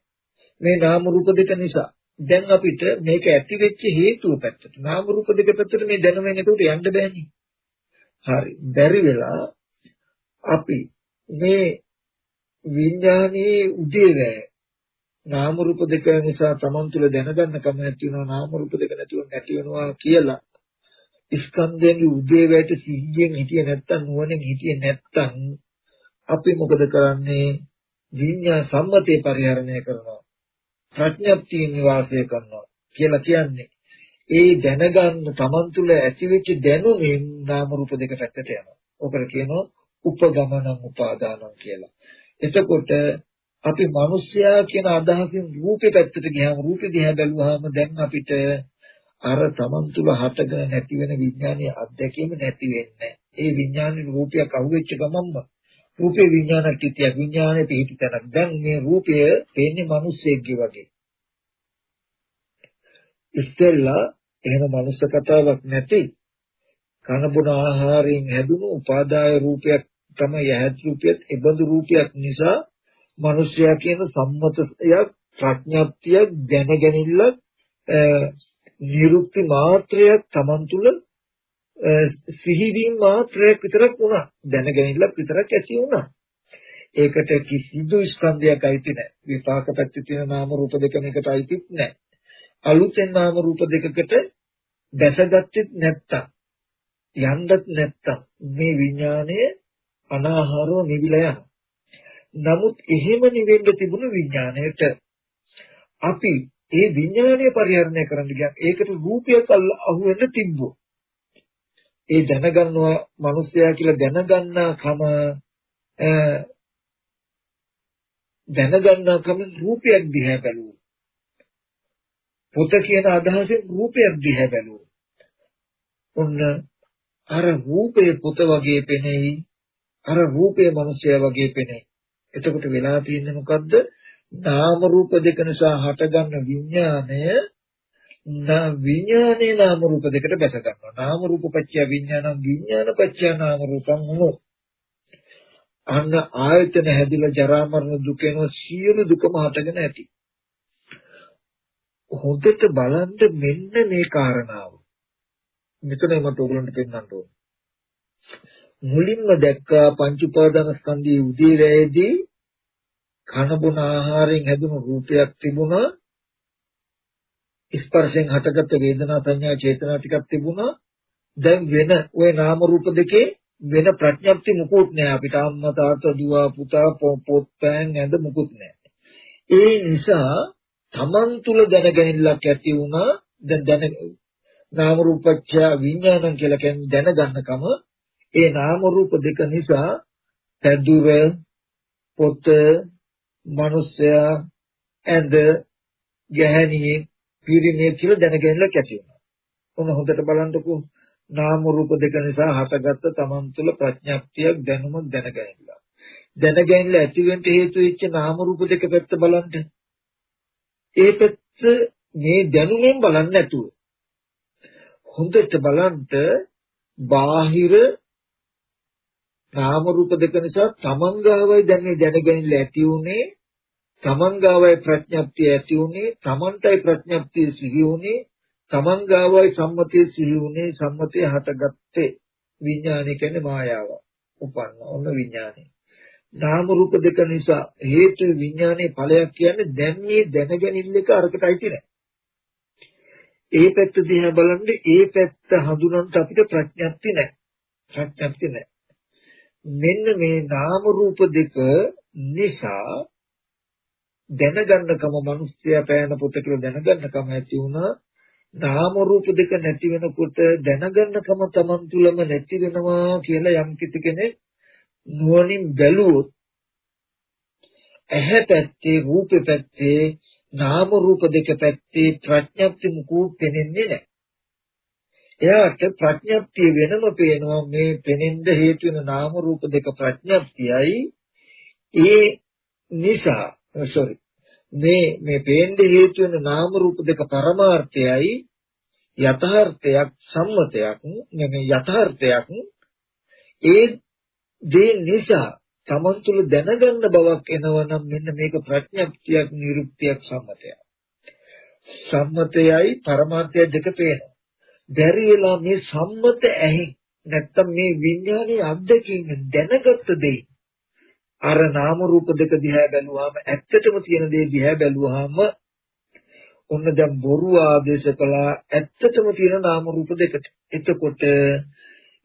මේ නාම රූප දෙක නිසා දැන් අපිට මේක ඇති වෙච්ච හේතුව පැත්තට නාම රූප දෙක පැත්තට මේ දැනුම එනකොට යන්න බෑනේ. හරි. බැරි වෙලා අපි මේ විඥානයේ උදේවැය නාම රූප දෙක නිසා Taman තුල දැනගන්න කම නැති වෙනවා නාම රූප දෙක නැතිව නැති වෙනවා කියලා ස්කන්ධයන්ගේ උදේවැයට සිහියෙන් හිටියේ නැත්තම් නුවණෙන් හිටියේ නැත්තම් අපි මොකද කරන්නේ විඤ්ඤා සම්මතේ පරිහරණය කරනවා ප්‍රඥප්තිය නිවාසය කරනවා කියලා කියන්නේ ඒ දැනගන්න තමන් තුළ ඇතිවෙච්ච දැනුමින් නාම රූප දෙක පැත්තට යනවා. ඔකට කියනවා උපගමනං උපාදානං කියලා. එතකොට අපි මිනිස්යා කියන අදහසින් රූපේ පැත්තට ගියාම රූපේ දිහා බැලුවාම දැන් අපිට අර තමන් තුළ හටගෙන නැති වෙන විඥානයේ අත්දැකීම නැති වෙන්නේ. ඒ විඥානයේ රූපයක් අහුවෙච්ච ගමන්ම රූපේ විඥාන කිතිය විඥානයේ පිහිටි තැනක්. දැන් මේ රූපය පේන්නේ මිනිස්සෙක්ගේ වගේ. ඉස්සෙල්ලා එහෙම මනුස්ස කතාවක් නැති කන බොන ආහාරයෙන් හැදුණු උපාදාය රූපයක් තමයි යහත් රූපයත් ඒබඳු රූපයක් නිසා මිනිසයා කියන සම්මතයක් ප්‍රඥාප්තියක් දැනගැනිල්ලක් නිරුක්ති මාත්‍රයක් Taman තුල සිහිවීම මාත්‍රයක් විතරක් වුණා. දැනගැනිල්ලක් විතරක් ඇති වුණා. ඒකට කිසිදු ස්කන්ධයක් අයිති නැහැ. විපාක පැත්තේ තියෙන නාම රූප දෙක මේකට අයිතිත් නැහැ. අලුතෙන් නාම රූප දෙකකට දැසගත්තෙත් නැත්තම් යන්නත් නැත්තම් මේ විඥාණය අනාහාරව නිවිලා යනවා. නමුත් එහෙම නිවෙන්න තිබුණු විඥාණයට අපි ඒ විඥානය පරිහරණය කරන්න ගියා. ඒකට රූපයක් අහු වෙන්න තිබ්බෝ. ඒ දැනගන්නවා මිනිස්සයා කියලා දැනගන්නා කම දැනගන්නා කම රූපයක් දිහා බැලුවා. පොත කියන අදහසෙන් රූපයක් දිහා බැලුවා. ඔන්න අර රූපේ පොත වගේ පෙනෙයි. අර රූපේ මිනිස්සයා වගේ පෙනෙයි. එතකොට වෙලා තියෙන්නේ මොකද්ද? නාම රූප දෙක නිසා හටගන්න විඥාණය විඥානේ නාම රූප දෙකට බැස ගන්නවා. නාම රූප පත්‍ය විඥානං විඥාන පත්‍ය නාම රූපං වුණොත් අන්න ආයතන හැදිලා ජරා මරණ දුක එන සියලු දුකම හටගෙන ඇති. හොඳට බලන්න මෙන්න මේ කාරණාව. මෙතනයි මට ඔයගලන්ට පෙන්නන්න ඕනේ. මුලින්ම දැක්කා පංච උපාදාන ස්කන්ධයේ උදේවැයේදී කන බොන ආහාරයෙන් හැදුණු රූපයක් තිබුණා. ස්පර්ශයෙන් හටගත්ත වේදනා සංඥා චේතනා ටිකක් තිබුණා. දැන් වෙන ওই නාම රූප දෙකේ වෙන ප්‍රඥප්ති මුකුත් නෑ අපිට අම්මා තාත්තා දුව පුතා පොත් පෑන් ඇඳ මුකුත් නෑ ඒ නිසා තමන් තුල දැනගැනිල්ලක් ඇති වුණා. දැන් දැන නාම රූපච්ඡ විඥානං කියලා කියන්නේ දැනගන්නකම. ඒ නාම රූප දෙක නිසා පැදුර පොත මිනිසයා ඇඳ ගැහණියේ පිරිමිය කියලා දැනගැනලා කැටි වෙනවා. ඔන්න හොඳට බලන්නකෝ නාම රූප දෙක නිසා හටගත්ත තමන් තුළ ප්‍රඥාක්තියක් දැනුමක් දැනගැනලා. දැනගැනලා ඇතිවෙන්න හේතු වෙච්ච නාම රූප දෙක පැත්ත බලන්න. ඒ පැත්ත මේ දැනුමෙන් බලන්න නැතුව හොඳට බලන්න බාහිර නාම රූප දෙක නිසා තමන්ගාවයි දැන් මේ දැනගැනිල්ල ඇති උනේ තමන්ගාවයි ප්‍රඥප්තිය ඇති උනේ තමන්ටයි ප්‍රඥප්තිය සිහි උනේ තමන්ගාවයි සම්මතිය සිහි උනේ සම්මතිය හටගත්තේ විඥානය කියන්නේ මායාව උපන්න ඔන්න විඥානය. නාම රූප දෙක නිසා හේතු විඥානයේ ඵලයක් කියන්නේ දැන් මේ දැනගැනිල්ල එක අරකටයි තියෙන්නේ. ඒ පැත්ත දිහා බලන්න ඒ පැත්ත හඳුනන්න අපිට ප්‍රඥප්ති නැහැ. ප්‍රඥප්ති නැහැ. මෙන්න මේ නාම රූප දෙක නිසා දැනගන්නකම මිනිස්සයා පෑන පොත කියලා දැනගන්නකම ඇති වුණා. නාම රූප දෙක නැති වෙනකොට දැනගන්නකම Taman තුලම නැති වෙනවා කියලා යම් කිසි කෙනෙක් නුවණින් බැලුවොත් ඇහැ පැත්තේ රූප පැත්තේ නාම රූප දෙක පැත්තේ ප්‍රඥප්ති මුකුත් පෙනෙන්නේ නැහැ. එයාට ප්‍රඥප්තිය වෙනම පේනවා. මේ පෙනෙන්න හේතු වෙන නාම රූප දෙක ප්‍රඥප්තියයි. ඒ නිසා Uh, sorry. මේ මේ පේන්න හේතු වෙන නාම රූප දෙක පරමාර්ථයයි යථාර්ථයක් සම්මතයක් නෙමෙයි යථාර්ථයක්. ඒ දේ නිසා තමන් තුළ දැනගන්න බවක් එනවනම් මෙන්න මේක ප්‍රඥප්තියක් නිරුක්තියක් සම්මතයක්. සම්මතයයි පරමාර්ථය දෙක පේනවා. බැරි වෙලා මේ සම්මත ඇහි නැත්තම් මේ විඥානයේ අත්දැකීම දැනගත්ත දෙයි. අර නාම රූප දෙක දිහා බැලුවාම ඇත්තටම තියෙන දේ දිහා බැලුවාම ඔන්න දැන් බොරු ආදේශ කළා. ඇත්තටම තියෙන නාම රූප දෙකට. එතකොට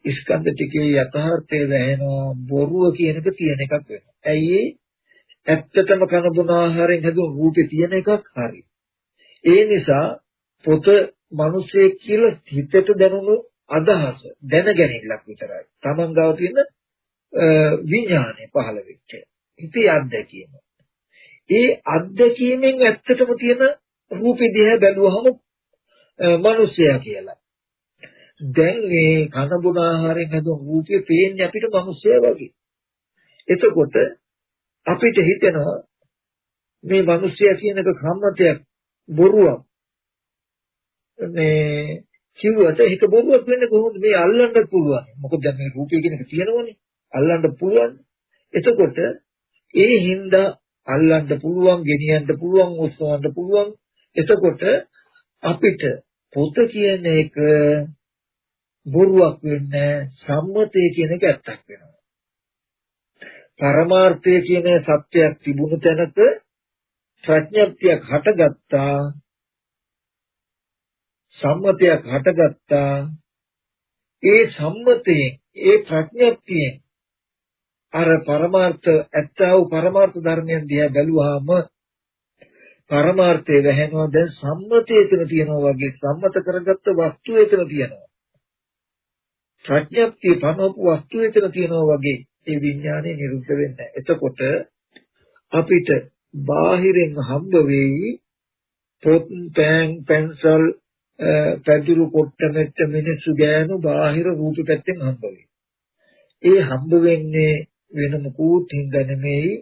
ස්කන්ධ ටිකේ යථාර්ථය වැහෙනවා. බොරුව කියන එක තියෙන එකක් වෙනවා. ඇයි? ඇත්තටම කන බොන ආහාරයෙන් හැදුණු රූපේ තියෙන එකක් හරි. ඒ නිසා පොත මිනිසෙක් කියලා හිතට දැනුණු අදහස දැනගැනීමක් විතරයි. Taman ගාව තියෙන විඥානය පහළ වෙච්ච. හිතේ අත්දැකීම. ඒ අත්දැකීමෙන් ඇත්තටම තියෙන රූපෙ දිහා බැලුවහම මිනිසයා කියලා. දැන් මේ කන බොන ආහාරයෙන් හැදුණු රූපේ පේන්නේ අපිට මිනිසයා වගේ. එතකොට අපිට හිතෙනවා මේ මිනිසයා කියන එක සම්මතයක් බොරුවක් මේ කිව්වට ඒක බොරුවක් වෙන්නේ කොහොමද මේ අල්ලන්න පුළුවන් මොකද දැන් මේ රූපය කියන එක තියෙනවනේ අල්ලන්න පුළුවන්. එතකොට ඒ හින්දා අල්ලන්න පුළුවන් ගෙනියන්න පුළුවන් ඔස්සවන්න පුළුවන්. එතකොට අපිට පොත කියන එක බොරුවක් වෙන්නේ සම්මතය කියන එක ඇත්තක් වෙනවා. පරමාර්ථය කියන සත්‍යයක් තිබුණු තැනක ප්‍රඥප්තියක් හටගත්තා. සම්මතයක් හටගත්තා. ඒ සම්මතයෙන් ඒ ප්‍රඥප්තියෙන් අර පරමාර්ථ ඇත්තා වූ පරමාර්ථ ධර්මයන් දිහා බැලුවාම පරමාර්ථය වැහෙනවා. දැන් සම්මතය එතන තියෙනවා වගේ. සම්මත කරගත්ත වස්තුව එතන තියෙනවා. ප්‍රඥප්තිය පනවපු වස්තුව එතන තියෙනවා වගේ. ඒ විඥානය නිරුද්ධ වෙන්නේ එතකොට අපිට බාහිරින් හම්බ වෙයි පොත් පෑන් පෙන්සල් පැදුරු කොට්ට මෙට්ට මිනිස්සු ගෑනු බාහිර රූප පැත්තෙන් හම්බ වෙයි. ඒ හම්බ වෙන්නේ වෙන මොකුත් හින්දා නෙමෙයි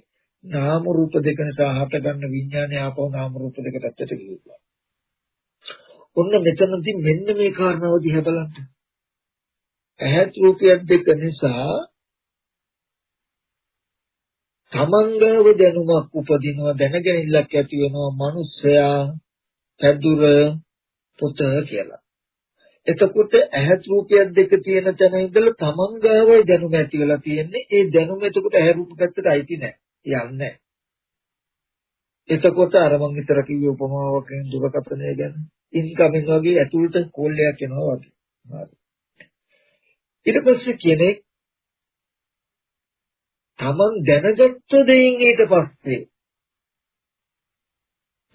නාම රූප දෙක නිසා හටගන්න විඥානය ආපහු නාම රූප දෙකට ඇත්තට ගියුවා. ඔන්න මෙතනදී මෙන්න මේ කාරණාව දිහා බලන්න. ඇහත් රූපයක් දෙක නිසා තමන්ගව දැනුමක් උපදිනවා දැනගැනිල්ලක් ඇති වෙනවා මිනිස්සයා පැදුර පොත කියලා. එතකොට ඇහත් රූපයක් දෙක තියෙන තැන ඉඳලා තමන් ගාවයි දැනුම ඇති වෙලා තියෙන්නේ. ඒ දැනුම එතකොට ඇහැ රූප පැත්තට අයිති නැහැ. යන්නේ එතකොට අර මං විතර කිව්ව උපමාවකින් දුරකථනය ගැන ඉන්කමින් වගේ ඇතුළට කෝල් එකක් එනවා වගේ. හරි. ඊට පස්සේ කෙනෙක් තමන් දැනගත්ත දෙයින් ඊට පස්සේ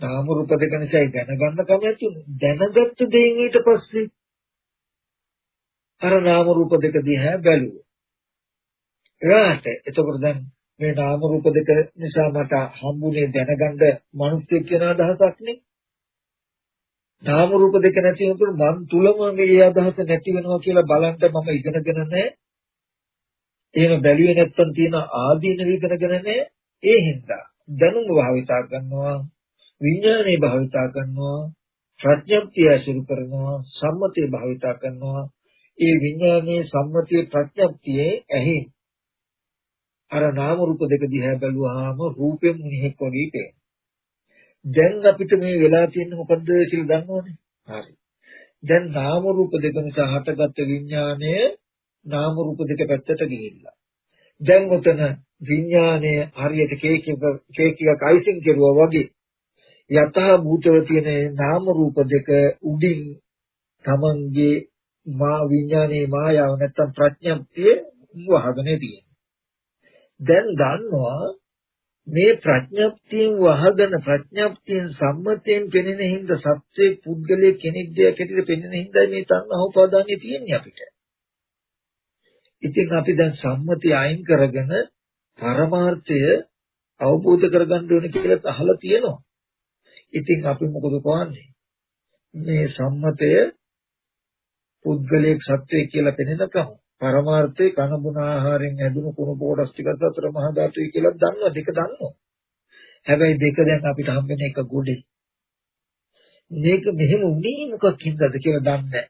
නාම රූප දෙක නිසායි දැනගන්න කැමැති දැනගත්ත දෙයින් ඊට පස්සේ අර නාම රූප දෙක දිහා බැලුවා. එයාට එතකොට දැන් මේ නාම රූප දෙක නිසා මට හම්බුනේ දැනගන්න මිනිස්සෙක් කියන අදහසක් නේ. නාම රූප දෙක නැති වෙනකොට මන් තුලම මේ අදහස නැති වෙනවා කියලා බලන්න මම ඉගෙනගෙන නැහැ. එහෙම බැලුවේ නැත්තම් තියෙන ආදීන විගණගෙන නැහැ. ඒ හින්දා දැනුම භාවිතා කරනවා විඥානේ භාවිතා කරනවා ප්‍රඥප්තිය අසුරු කරනවා සම්මතේ භාවිතා කරනවා ඒ විඥානයේ සම්මතිය ප්‍රඥප්තියේ ඇහි අර නාම රූප දෙක දිහා බැලුවාම රූපෙන් මිනිහෙක් වගේ පේනවා. දැන් අපිට මේ වෙලා තියෙන්නේ මොකද්ද කියලා දන්නවනේ. හරි. දැන් නාම රූප දෙක නිසා හටගත්ත විඥානය නාම රූප දෙක පැත්තට ගිහිල්ලා. දැන් උතන විඥානය හරියට කේක් කේක් එකක් අයිසිං කරුවා වගේ යතහ භූතව තියෙන නාම රූප දෙක උඩින් තමන්ගේ මා විඥානයේ මායාව නැත්තම් ප්‍රඥප්තිය වහගෙන තියෙනවා. දැන් දන්නවා මේ ප්‍රඥප්තියෙන් වහගෙන ප්‍රඥප්තියෙන් සම්මතයෙන් පෙනෙන හින්දා සත්‍යයේ පුද්ගලයේ කෙනෙක් දෙයක් හැටියට පෙනෙන හින්දා මේ තණ්හා උපාදානිය තියෙන්නේ අපිට. ඉතින් අපි දැන් සම්මතිය අයින් කරගෙන පරමාර්ථය අවබෝධ කරගන්න ඕනේ කියලා අහලා තියෙනවා. ඉතින් අපි මොකද කරන්නේ? මේ සම්මතය පුද්ගලයෙක් සත්වයෙක් කියලා පෙනෙනකම පරමාර්ථයේ කන බුන ආහාරයෙන් හැදුණු කුණු පොඩස් ටික සතර මහා ධාතුයි කියලා දන්නවා දෙක දන්නවා. හැබැයි දෙක දැන් අපිට හම්බෙන එක ගොඩේ. මේක මෙහෙම උනේ මොකක්ින්දද කියලා දන්නේ නැහැ.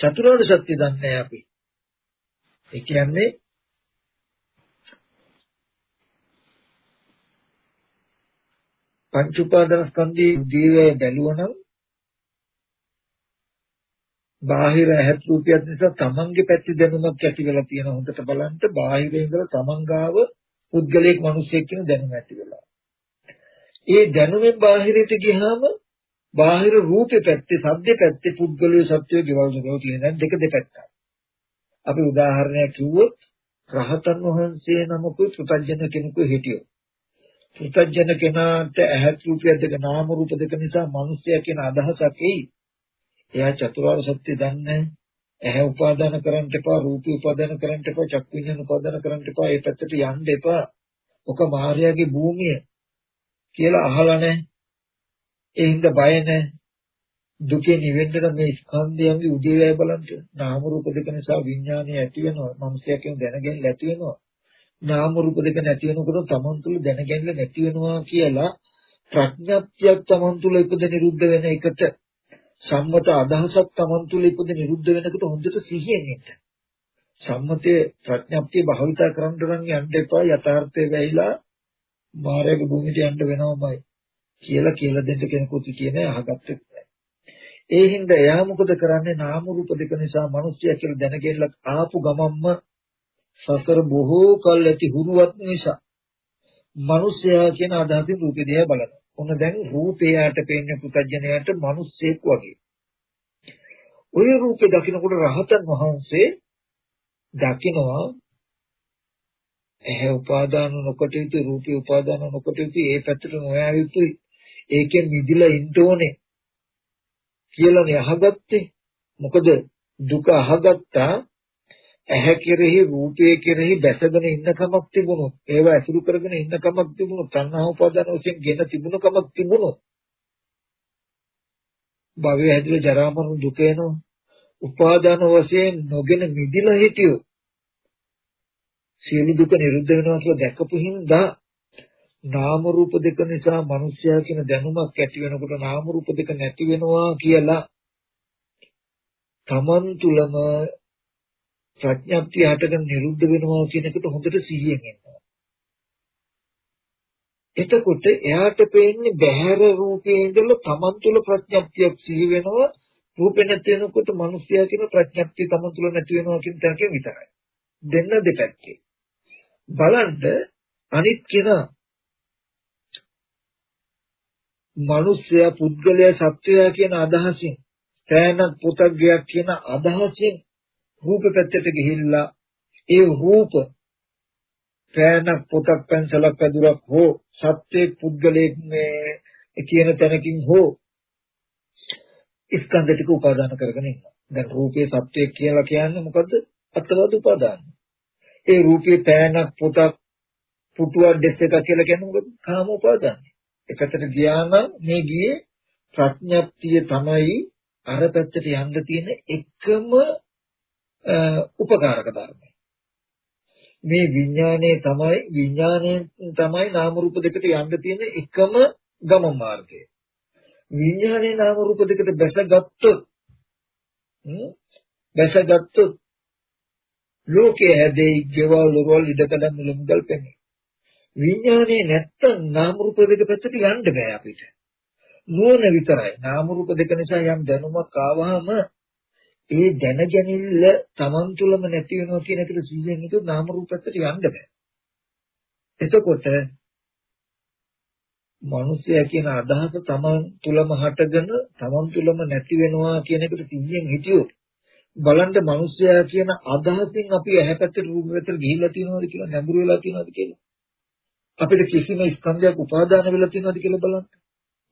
චතුරාර්ය සත්‍ය දන්නේ නැහැ අපි. ඒ කියන්නේ පංච උපාදාන ස්කන්ධයේ ජීවය බැලුවනම් බාහිර ඇහත් රූපයක් නිසා තමන්ගේ පැත්තේ දැනුමක් ඇති වෙලා තියෙන හොඳට බලන්න බාහිරින් ඉඳලා තමන් ගාව පුද්ගලයෙක් මිනිසෙක් කියන දැනුම ඇති වෙලා. ඒ දැනුමෙන් බාහිරට ගියාම බාහිර රූපේ පැත්තේ සද්දේ පැත්තේ පුද්ගලයේ සත්‍යය ගෙවල් ගෙවල් කියන දෙක දෙපැත්තක්. අපි උදාහරණයක් කිව්වොත් රහතන් වහන්සේ නමකුයි පුතඥ කෙනෙකු හිටියොත්. පුතඥ කෙනාට ඇහත් රූපය දෙක නාම රූප දෙක නිසා මිනිසයා කියන අදහසක් එයි. එයා චතුරාර්ය සත්‍ය දන්නේ ඇහැ උපාදාන කරන්න එපා රූපී උපාදාන කරන්න එපා චක්කු විඤ්ඤාණ උපාදාන කරන්න එපා ඒ පැත්තට යන්න එපා. ඔක මායාවේ භූමිය කියලා අහලා නැහැ. ඒ හින්දා බය නැහැ. දුකේ නිවෙන්න මේ ස්කන්ධයන්ගේ උදේවැය බලන්න. නාම රූප දෙක නිසා විඥානය ඇති වෙනවා. මනුස්සයා කියන දැනගෙන ඇති වෙනවා. නාම රූප දෙක නැති වෙනකොට තමන් තුළ දැනගැනීම නැති වෙනවා කියලා ප්‍රඥාප්තියක් තමන් තුළ ඉපද නිරුද්ධ වෙන එකට සම්මත අදහසක් Taman තුල ඉපද නිරුද්ධ වෙනකොට හොඳට සිහියෙන් ඉන්න. සම්මතයේ ප්‍රඥප්තිය භාවිතා කරන්න නම් යන්න එපා යථාර්ථය වෙයිලා මායාවේ භූමියට යන්න වෙනවමයි කියලා කියලා දෙන්න කෙනෙකුත් කියන්නේ අහගත්තේ නැහැ. ඒ හින්දා එයා මොකද කරන්නේ නාම රූප දෙක නිසා මිනිස්සයා කියලා දැනගෙනලා ආපු ගමම්ම සසර බොහෝ කල් ඇති හුරුවත් නිසා මිනිස්සයා කියන අදහසින් රූපේ දිහා බලනවා. ඔන්න දැන් රූපයට පේන්නේ පුතඥයට මිනිස්සෙක් වගේ. ওই රූපේ දකිනකොට රහතන් වහන්සේ දකිනවා ඇහැ උපාදාන නොකොට යුතු රූපේ උපාදාන නොකොට යුතු ඒ පැත්තට නොයා යුතුයි. ඒකෙන් මිදිලා ඉන්න ඕනේ කියලා අහගත්තේ. මොකද දුක අහගත්තා ඇහැ කෙරෙහි රූපය කෙරෙහි බැසගෙන ඉන්න කමක් තිබුණොත් ඒව ඇසුරු කරගෙන ඉන්න කමක් තිබුණොත් තණ්හා උපාදාන වශයෙන් ගෙන තිබුණ කමක් තිබුණොත් භවය හැදිලා ජරා මරණ දුක එනවා. උපාදාන වශයෙන් නොගෙන මිදිලා හිටියෝ සියලු දුක නිරුද්ධ වෙනවා කියලා දැකපු හින්දා නාම රූප දෙක නිසා මිනිස්යා කියන දැනුමක් ඇති වෙනකොට නාම රූප දෙක නැති වෙනවා කියලා තමන් තුලම ප්‍රඥාප්තිය හටගෙන නිරුද්ධ වෙනවා කියන එකට හොඳට සිහියෙන් ඉන්නවා. එතකොට එයාට පේන්නේ බහැර රූපයේ ඉඳලා තමන් තුළ ප්‍රඥාප්තියක් සිහි වෙනවා රූපේ නැති වෙනකොට මිනිස්යා කියන ප්‍රඥාප්තිය තමන් තුළ නැති වෙනවා කියන තැනකින් විතරයි. දෙන්න දෙපැත්තේ. බලන්න අනිත් කෙනා මිනිස්යා පුද්ගලයා සත්වයා කියන අදහසින් සෑනක් පුතග්ගයක් කියන අදහසින් රූප පැත්තට ගිහිල්ලා ඒ රූප පෑනක් පොතක් පැන්සලක් පැදුරක් හෝ සත්‍යයේ පුද්ගලයෙක් මේ කියන තැනකින් හෝ ස්කන්ධ ටික උපාදාන කරගෙන ඉන්නවා. දැන් රූපේ සත්‍යය කියලා කියන්නේ මොකද්ද? අත්වාද උපාදාන. ඒ රූපේ පෑනක් පොතක් පුටුවක් ඩෙස් එකක් කියලා කියන්නේ මොකද? කාම උපාදාන. එකතර ගියාම මේ ගියේ ප්‍රඥප්තිය තමයි අර පැත්තට යන්න තියෙන එකම උපකාරක ධර්මය. මේ විඥානයේ තමයි විඥානයෙන් තමයි නාම රූප දෙකට යන්න තියෙන එකම ගමන් මාර්ගය. විඥානයේ නාම රූප දෙකට බැසගත්තොත් බැසගත්තොත් ලෝකයේ හැදෙයි ගෙවල් දොරවල් ඉඩකඩ මුලමුදල් පෙනේ. විඥානයේ නැත්තම් නාම රූප දෙක පැත්තට යන්න බෑ අපිට. නුවණ විතරයි. නාම රූප දෙක නිසා යම් දැනුමක් ආවහම ඒ දැනගැනිල්ල Taman තුලම නැති වෙනවා කියන එකට සීයෙන් හිතුවොත් නාම රූප පැත්තට යන්න බෑ. එතකොට මිනිසයා කියන අදහස Taman තුලම හටගෙන Taman තුලම නැති වෙනවා කියන එකට සීයෙන් හිටියොත් බලන්න මිනිසයා කියන අදහසින් අපි ඇහැ පැත්තට රූප පැත්තට ගිහිල්ලා තියෙනවද කියලා නැඹුරු වෙලා තියෙනවද කියලා. අපිට කිසිම ස්කන්ධයක් උපාදාන වෙලා තියෙනවද කියලා බලන්න.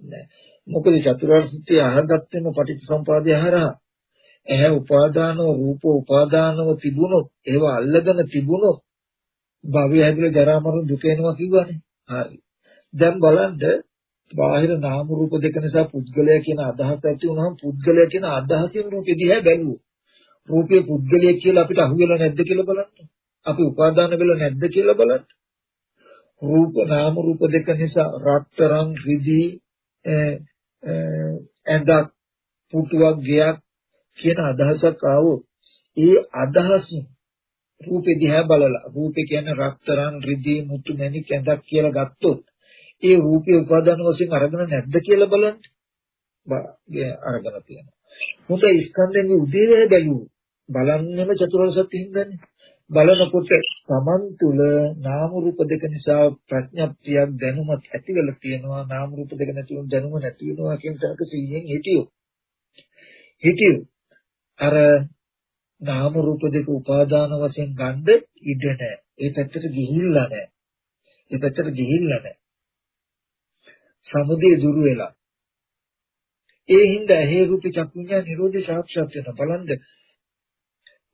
නෑ. මොකද චතුරාර්ය සත්‍ය අහගත්තෙම පටිච්චසමුපාදය හරහා ඇහැ උපාදානව රූප උපාදානව තිබුණොත් ඒවා අල්ලගෙන තිබුණොත් භවය හැදිලා ජරා මරණ දුක එනවා කිව්වනේ හරි දැන් බලන්න බාහිර නාම රූප දෙක නිසා පුද්ගලයා කියන අදහස ඇති වුණාම පුද්ගලයා කියන අදහසින් රූපෙ දිහා බැලුවොත් රූපේ පුද්ගලයෙක් කියලා අපිට අහුවෙලා නැද්ද කියලා බලන්න. අපි උපාදාන වෙලා නැද්ද කියලා බලන්න. රූප නාම රූප දෙක නිසා රත්තරන් රිදී ඇඳක් පුටුවක් ගයක් කියන අදහසක් ආවොත් ඒ අදහස රූපේ දිහා බලලා රූපේ කියන්නේ රත්තරන් රිදී මුතු මැණික් ඇඳක් කියලා ගත්තොත් ඒ රූපේ උපාදාන වශයෙන් අරගෙන නැද්ද කියලා බලන්න. අරගෙන තියෙනවා. මොකද ස්කන්ධෙන්ගේ උදේවැය බැලුවොත් බලන්නෙම චතුරාර්ය සත්‍ය හින්දානේ. බලනකොට Taman තුල නාම රූප දෙක නිසා ප්‍රඥප්තියක් දැනුමක් ඇති වෙලා තියෙනවා නාම රූප දෙක නැති වුණ දැනුම නැති වෙනවා කියන තරක සිහියෙන් හිටියෝ හිටියෝ අර නාම රූප දෙක උපාදාන වශයෙන් ගන්න ඉඩ නැහැ. ඒ පැත්තට ගිහිල්ලා නැහැ. ඒ පැත්තට ගිහිල්ලා නැහැ. සමුදේ දුරු වෙලා. ඒ හින්දා හේ රූප චක්කුඤ්ඤා නිරෝධ සාක්ෂාත් වෙන බලන්න.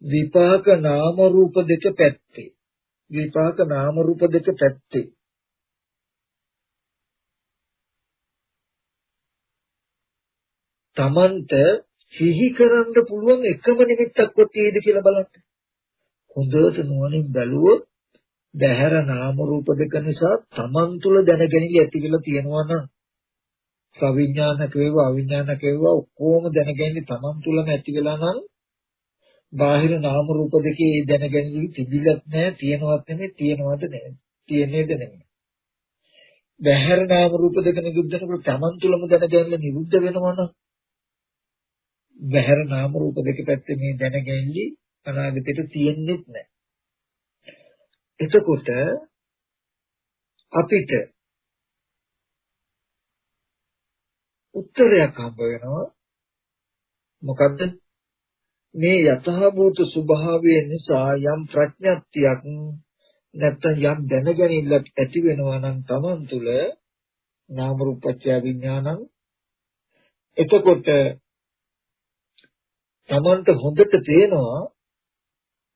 විපාක නාම රූප දෙක පැත්තේ. විපාක නාම රූප දෙක පැත්තේ. තමන්ට සිහි කරන්න පුළුවන් එකම නිමිත්තක් තියෙද කියලා බලන්න. හොඳට නුවණින් බැලුවොත් බහැර නාම රූප දෙක නිසා තමන් තුළ දැනගැනීම ඇති වෙලා තියෙනවා නම් සවිඥානික වේවා අවිඥානික වේවා ඔක්කොම දැනගැනීම තමන් තුළම ඇති වෙලා නම් බාහිර නාම රූප දෙකේ දැනගැනීම තිබිලත් නැහැ තියෙනවත් නෙමෙයි තියෙනවද නෙමෙයි තියෙන්නේද නෙමෙයි බාහිර නාම රූප දෙක නිරුද්ධ වෙනකොට තමන් තුළම දැනගැනීම නිරුද්ධ වෙනවනම් බාහිර නාම රූප දෙක පැත්තේ මේ දැනගැනීම අනාගතයට තියෙන්නේ නැහැ එතකොට අපිට උත්තරයක් හම්බ වෙනවා. මොකද්ද? මේ යථාභූත ස්වභාවය නිසා යම් ප්‍රඥප්තියක් නැත්නම් යම් දැනගැනිල්ලක් ඇති වෙනවා නම් Taman තුල නාම රූපච්ඡ විඥානං. එතකොට Tamanට හොඳට පේනවා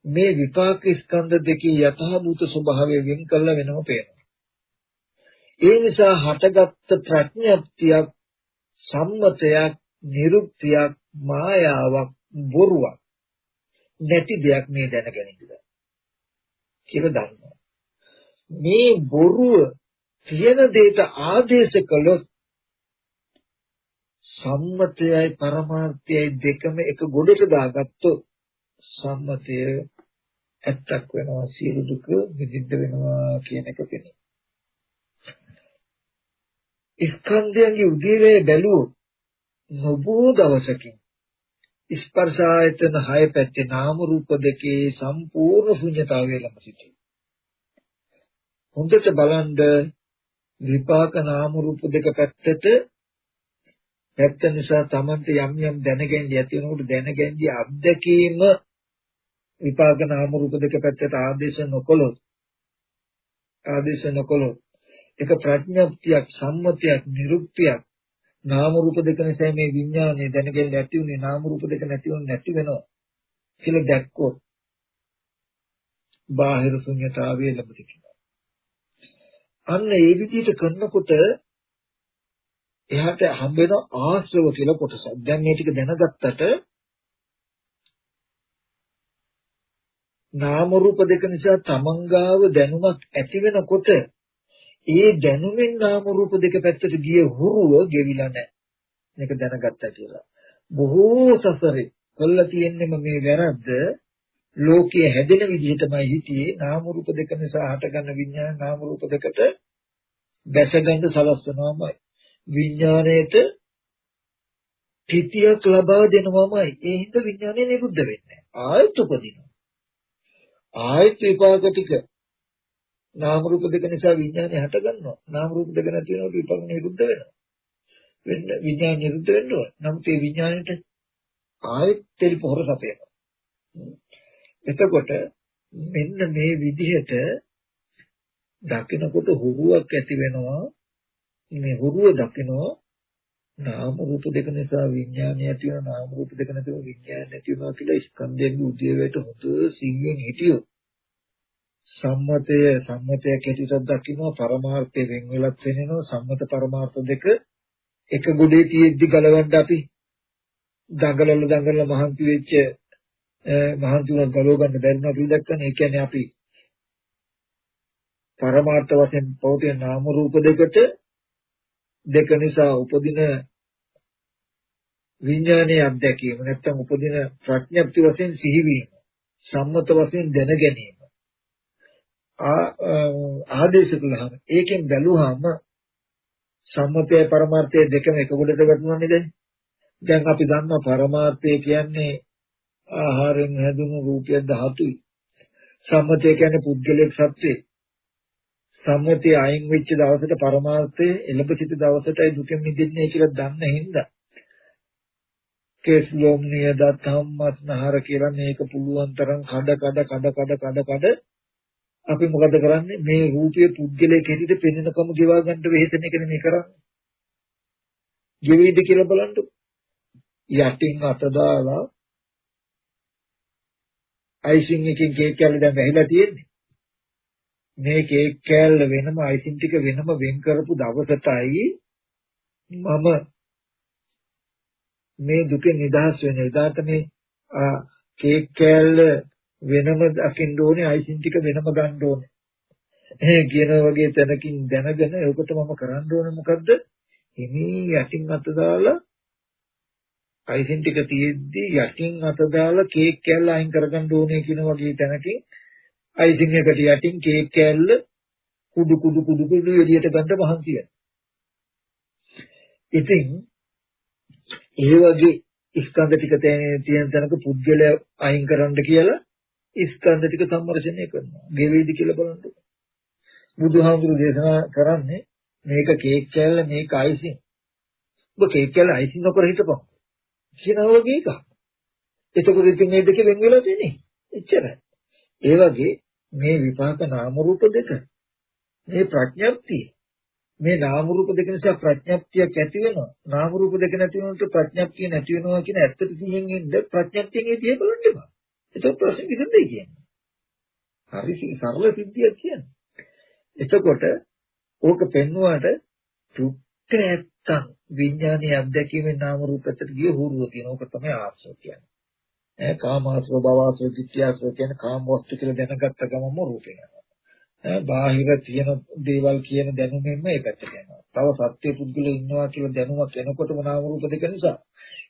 මේ විපාක ස්කන්ධ දෙකේ යථාභූත ස්වභාවය වෙන් කළ වෙනම පේනවා ඒ නිසා හටගත්ත ප්‍රඥප්තියක් සම්මතයක් නිරුක්තියක් මායාවක් බොරුවක් නැති දෙයක් මේ දැනගැනින්න කියලා දන්නවා. මේ බොරුව තියෙන දෙයට ආදේශ කළොත් සම්මතයයි පරමාර්ථයයි දෙකම එක ගොඩට දාගත්තොත් සම්මතය ඇත්තක් වෙනවා සියලු දුක නිදිද්ද වෙනවා කියන එක පෙනේ. ස්කන්ධයන්ගේ උදේවැය බැලුවොත් නොබෝ දවසකින් ස්පර්ශ ආයතන හය පැත්තේ නාම රූප දෙකේ සම්පූර්ණ ශුන්‍යතාවය ළඟ සිටී. හොඳට බලන්න විපාක නාම රූප දෙක පැත්තට පැත්ත නිසා Tamante යම් යම් දැනගැන්ලි ඇති වෙනකොට දැනගැන්ලි අත්දැකීම විපාක නාම රූප දෙක පැත්තට ආදේශ නොකළොත් ආදේශ නොකළොත් ඒක ප්‍රඥප්තියක් සම්මතියක් නිරුක්තියක් නාම රූප දෙක නිසා මේ විඥානය දැනගෙන නැති උනේ නාම රූප දෙක නැති වුනේ නැති වෙනවා කියලා දැක්කොත් බාහිර ශුන්‍යතාවය ලැබෙති කියලා. අන්න ඒ විදිහට කරනකොට එයාට හම්බ වෙන ආශ්‍රව කියලා කොටසක්. දැන් මේ ටික දැනගත්තට නාම රූප දෙක නිසා තමන්ගාව දැනුමක් ඇති වෙනකොට ඒ දැනුමින් නාම රූප දෙක පැත්තට ගිය හුරුව ගෙවිලා නැහැ. මේක දැනගත්තා කියලා. බොහෝ සසරේ කළා තියෙන්නේම මේ වැරද්ද ලෝකයේ හැදෙන විදිහටමයි හිටියේ නාම රූප දෙක නිසා හටගන්න විඤ්ඤාණ නාම රූප දෙකට දැසගන්න සලස්වනවාමයි. විඥාණයට තිතියක් ලබා දෙනවමයි. ඒ හින්දා විඥාණය නිරුද්ධ වෙන්නේ. ආයත උපදිනවා. ආයත විපාක ටික නාම රූප දෙක නිසා විඥානය හට ගන්නවා. නාම රූප දෙක නැති වෙනකොට විපාක නිරුද්ධ වෙනවා. වෙන්න විඥාන නිරුද්ධ වෙන්න ඕන. නමුත් ඒ විඥාණයට ආයෙත් තෙල් පොහොර සපයනවා. එතකොට මෙන්න මේ විදිහට දකිනකොට හුරුවක් ඇති වෙනවා. මේ හුරුව දකිනවා නාම රූප දෙක නිසා විඥානය ඇති වෙන නාම රූප දෙක නැතිව විඥානය නැති වෙනවා කියලා ස්කන්ධයෙන් උදේවට හොඳ සිහියෙන් හිටියොත් සම්මතය සම්මතයක් හැටියට දකිනවා පරමාර්ථය වෙන් වෙලත් වෙනවා. සම්මත පරමාර්ථ දෙක එක ගොඩේ තියෙද්දි ගලවන්න අපි. දඟලන දඟලන මහන්සි වෙච්ච මහන්සි වුණා ගලව ගන්න බැරි නම් අපි දැක්කනේ. ඒ කියන්නේ අපි පරමාර්ථ වශයෙන් පවතින නාම රූප දෙකට දෙක නිසා උපදින විඥානයේ අත්දැකීම නැත්තම් උපදින ප්‍රඥප්ති වශයෙන් සිහිවීම සම්මත වශයෙන් දැන ගැනීම. ආදේශ කළාම ඒකෙන් බැලුවාම සම්මතය පරමාර්ථය දෙකම එක කොටකට වැටුණානේ දැන්. දැන් අපි දන්නවා පරමාර්ථය කියන්නේ ආහාරයෙන් හැදුණු රූපය ධාතුයි. සම්මතය කියන්නේ පුද්ගලික සත්‍යය සම්මතය අයින් වෙච්ච දවසට පරමාර්ථය එළඹ සිට දවසටයි දුකෙන් මිදෙන්නේ කියලා දන්න හින්දා කේස්ලොම් නියදත් ධම්මස්නහර කියලා මේක පුළුවන් තරම් කඩ කඩ කඩ කඩ කඩ කඩ අපි මොකද කරන්නේ මේ රූපයේ පුද්ගලයේ කෙරෙහිද පෙනෙනකම ගෙවා ගන්න වෙහෙසන එක නෙමෙයි කරන්නේ. ගෙවිද කියලා බලන්න. යටින් අත දාලා අයිසින් එකකින් කේක් කෑල්ල දැන් වැහිලා තියෙන්නේ. මේ කේක් කෑල්ල වෙනම අයිසින් ටික වෙනම වෙන් කරපු දවසටයි මම මේ දුකෙන් නිදහස් වෙන එදාට මේ කේක් කෑල්ල වෙනම දකින්න ඕනේ අයිසින් ටික වෙනම ගන්න ඕනේ. එහෙ කියන වගේ තැනකින් දැනගෙන ඒකට මම කරන්න ඕනේ මොකද්ද? හිමී යටින් අත දාලා අයිසින් ටික තියෙද්දි යටින් අත දාලා කේක් කෑල්ල අයින් කරගන්න ඕනේ කියන වගේ තැනකින් අයිසින් එකට යටින් කේක් කෑල්ල කුඩු කුඩු කුඩු කුඩු එළියට ගන්න මහන්සිය. ඉතින් ඒ වගේ ස්කන්ධ ටික තියෙන තැනක පුද්ගලයා අයින් කරන්න කියලා ස්කන්ධ ටික සම්මර්ෂණය කරනවා. ගෙවේදි කියලා බලන්න. බුදුහාමුදුරු දේශනා කරන්නේ මේක කේක් කෑල්ල මේක අයිසින්. ඔබ කේක් කෑල්ල අයිසින් නොකර හිටපන්. කියනවා වගේ එකක්. එතකොට ඉතින් මේ දෙක වෙන වෙලා තියෙන්නේ. එච්චරයි. ඒ වගේ මේ විපාක නාම රූප දෙක මේ ප්‍රඥප්තිය මේ නාම රූප දෙක නිසා ප්‍රඥප්තියක් ඇති වෙනවා. නාම රූප දෙක නැති වුණොත් ප්‍රඥප්තිය නැති වෙනවා කියන ඇත්තට සිහියෙන් ඉන්න ප්‍රඥප්තියෙන් ඒ දිහා බලන්න එපා. ඒක ප්‍රශ්න විසඳෙයි කියන්නේ. හරි සරල සිද්ධියක් කියන්නේ. එතකොට ඕක පෙන්වුවාට චුට්ට නැත්තම් විඥානයේ අත්දැකීමේ නාම රූපකට ගිය හුරුව තියෙන ඕක තමයි ආශ්‍රව කියන්නේ. ඈ කාමාශ්‍රව භවශ්‍රව ditthyaශ්‍රව කියන කාම වස්තු කියලා දැනගත්ත ගමම රූපේ යනවා. ඈ බාහිර තියෙන දේවල් කියන දැනුමෙන්ම ඒ පැත්තට යනවා. තව සත්‍ය පුද්ගලයෝ ඉන්නවා කියලා දැනුමක් එනකොටම නාම රූප දෙක නිසා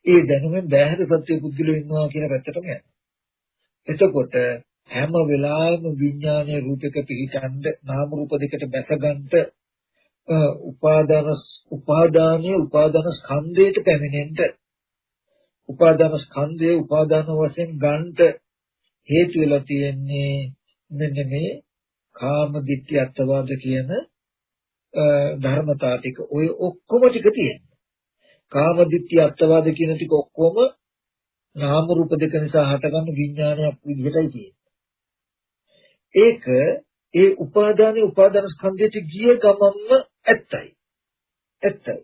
ඒ දැනුමෙන් බාහිර සත්‍ය පුද්ගලයෝ ඉන්නවා කියන පැත්තටම යනවා. එතකොට හැම වෙලාවෙම විඥානයේ රූපයක පිහිටන්ඩ නාම රූප දෙකට බැසගන්න උපාදාන උපාදානයේ උපාදාන ස්කන්ධයට පැමිණෙන්න උපාදාන ස්කන්ධයේ උපාදාන වශයෙන් ගන්නට හේතු වෙලා තියෙන්නේ මෙන්න මේ කාම ditthi අත්වාද කියන ධර්මතා ටික ඔය ඔක්කොම ටික තියෙනවා කාම ditthi අත්වාද කියන ටික ඔක්කොම නාම රූප දෙක නිසා හටගන්න විඥානයක් විදිහටයි තියෙන්නේ. ඒක ඒ උපාදානේ උපාදාන ස්කන්ධයට ගිය ගමන්ම ඇත්තයි. ඇත්තයි.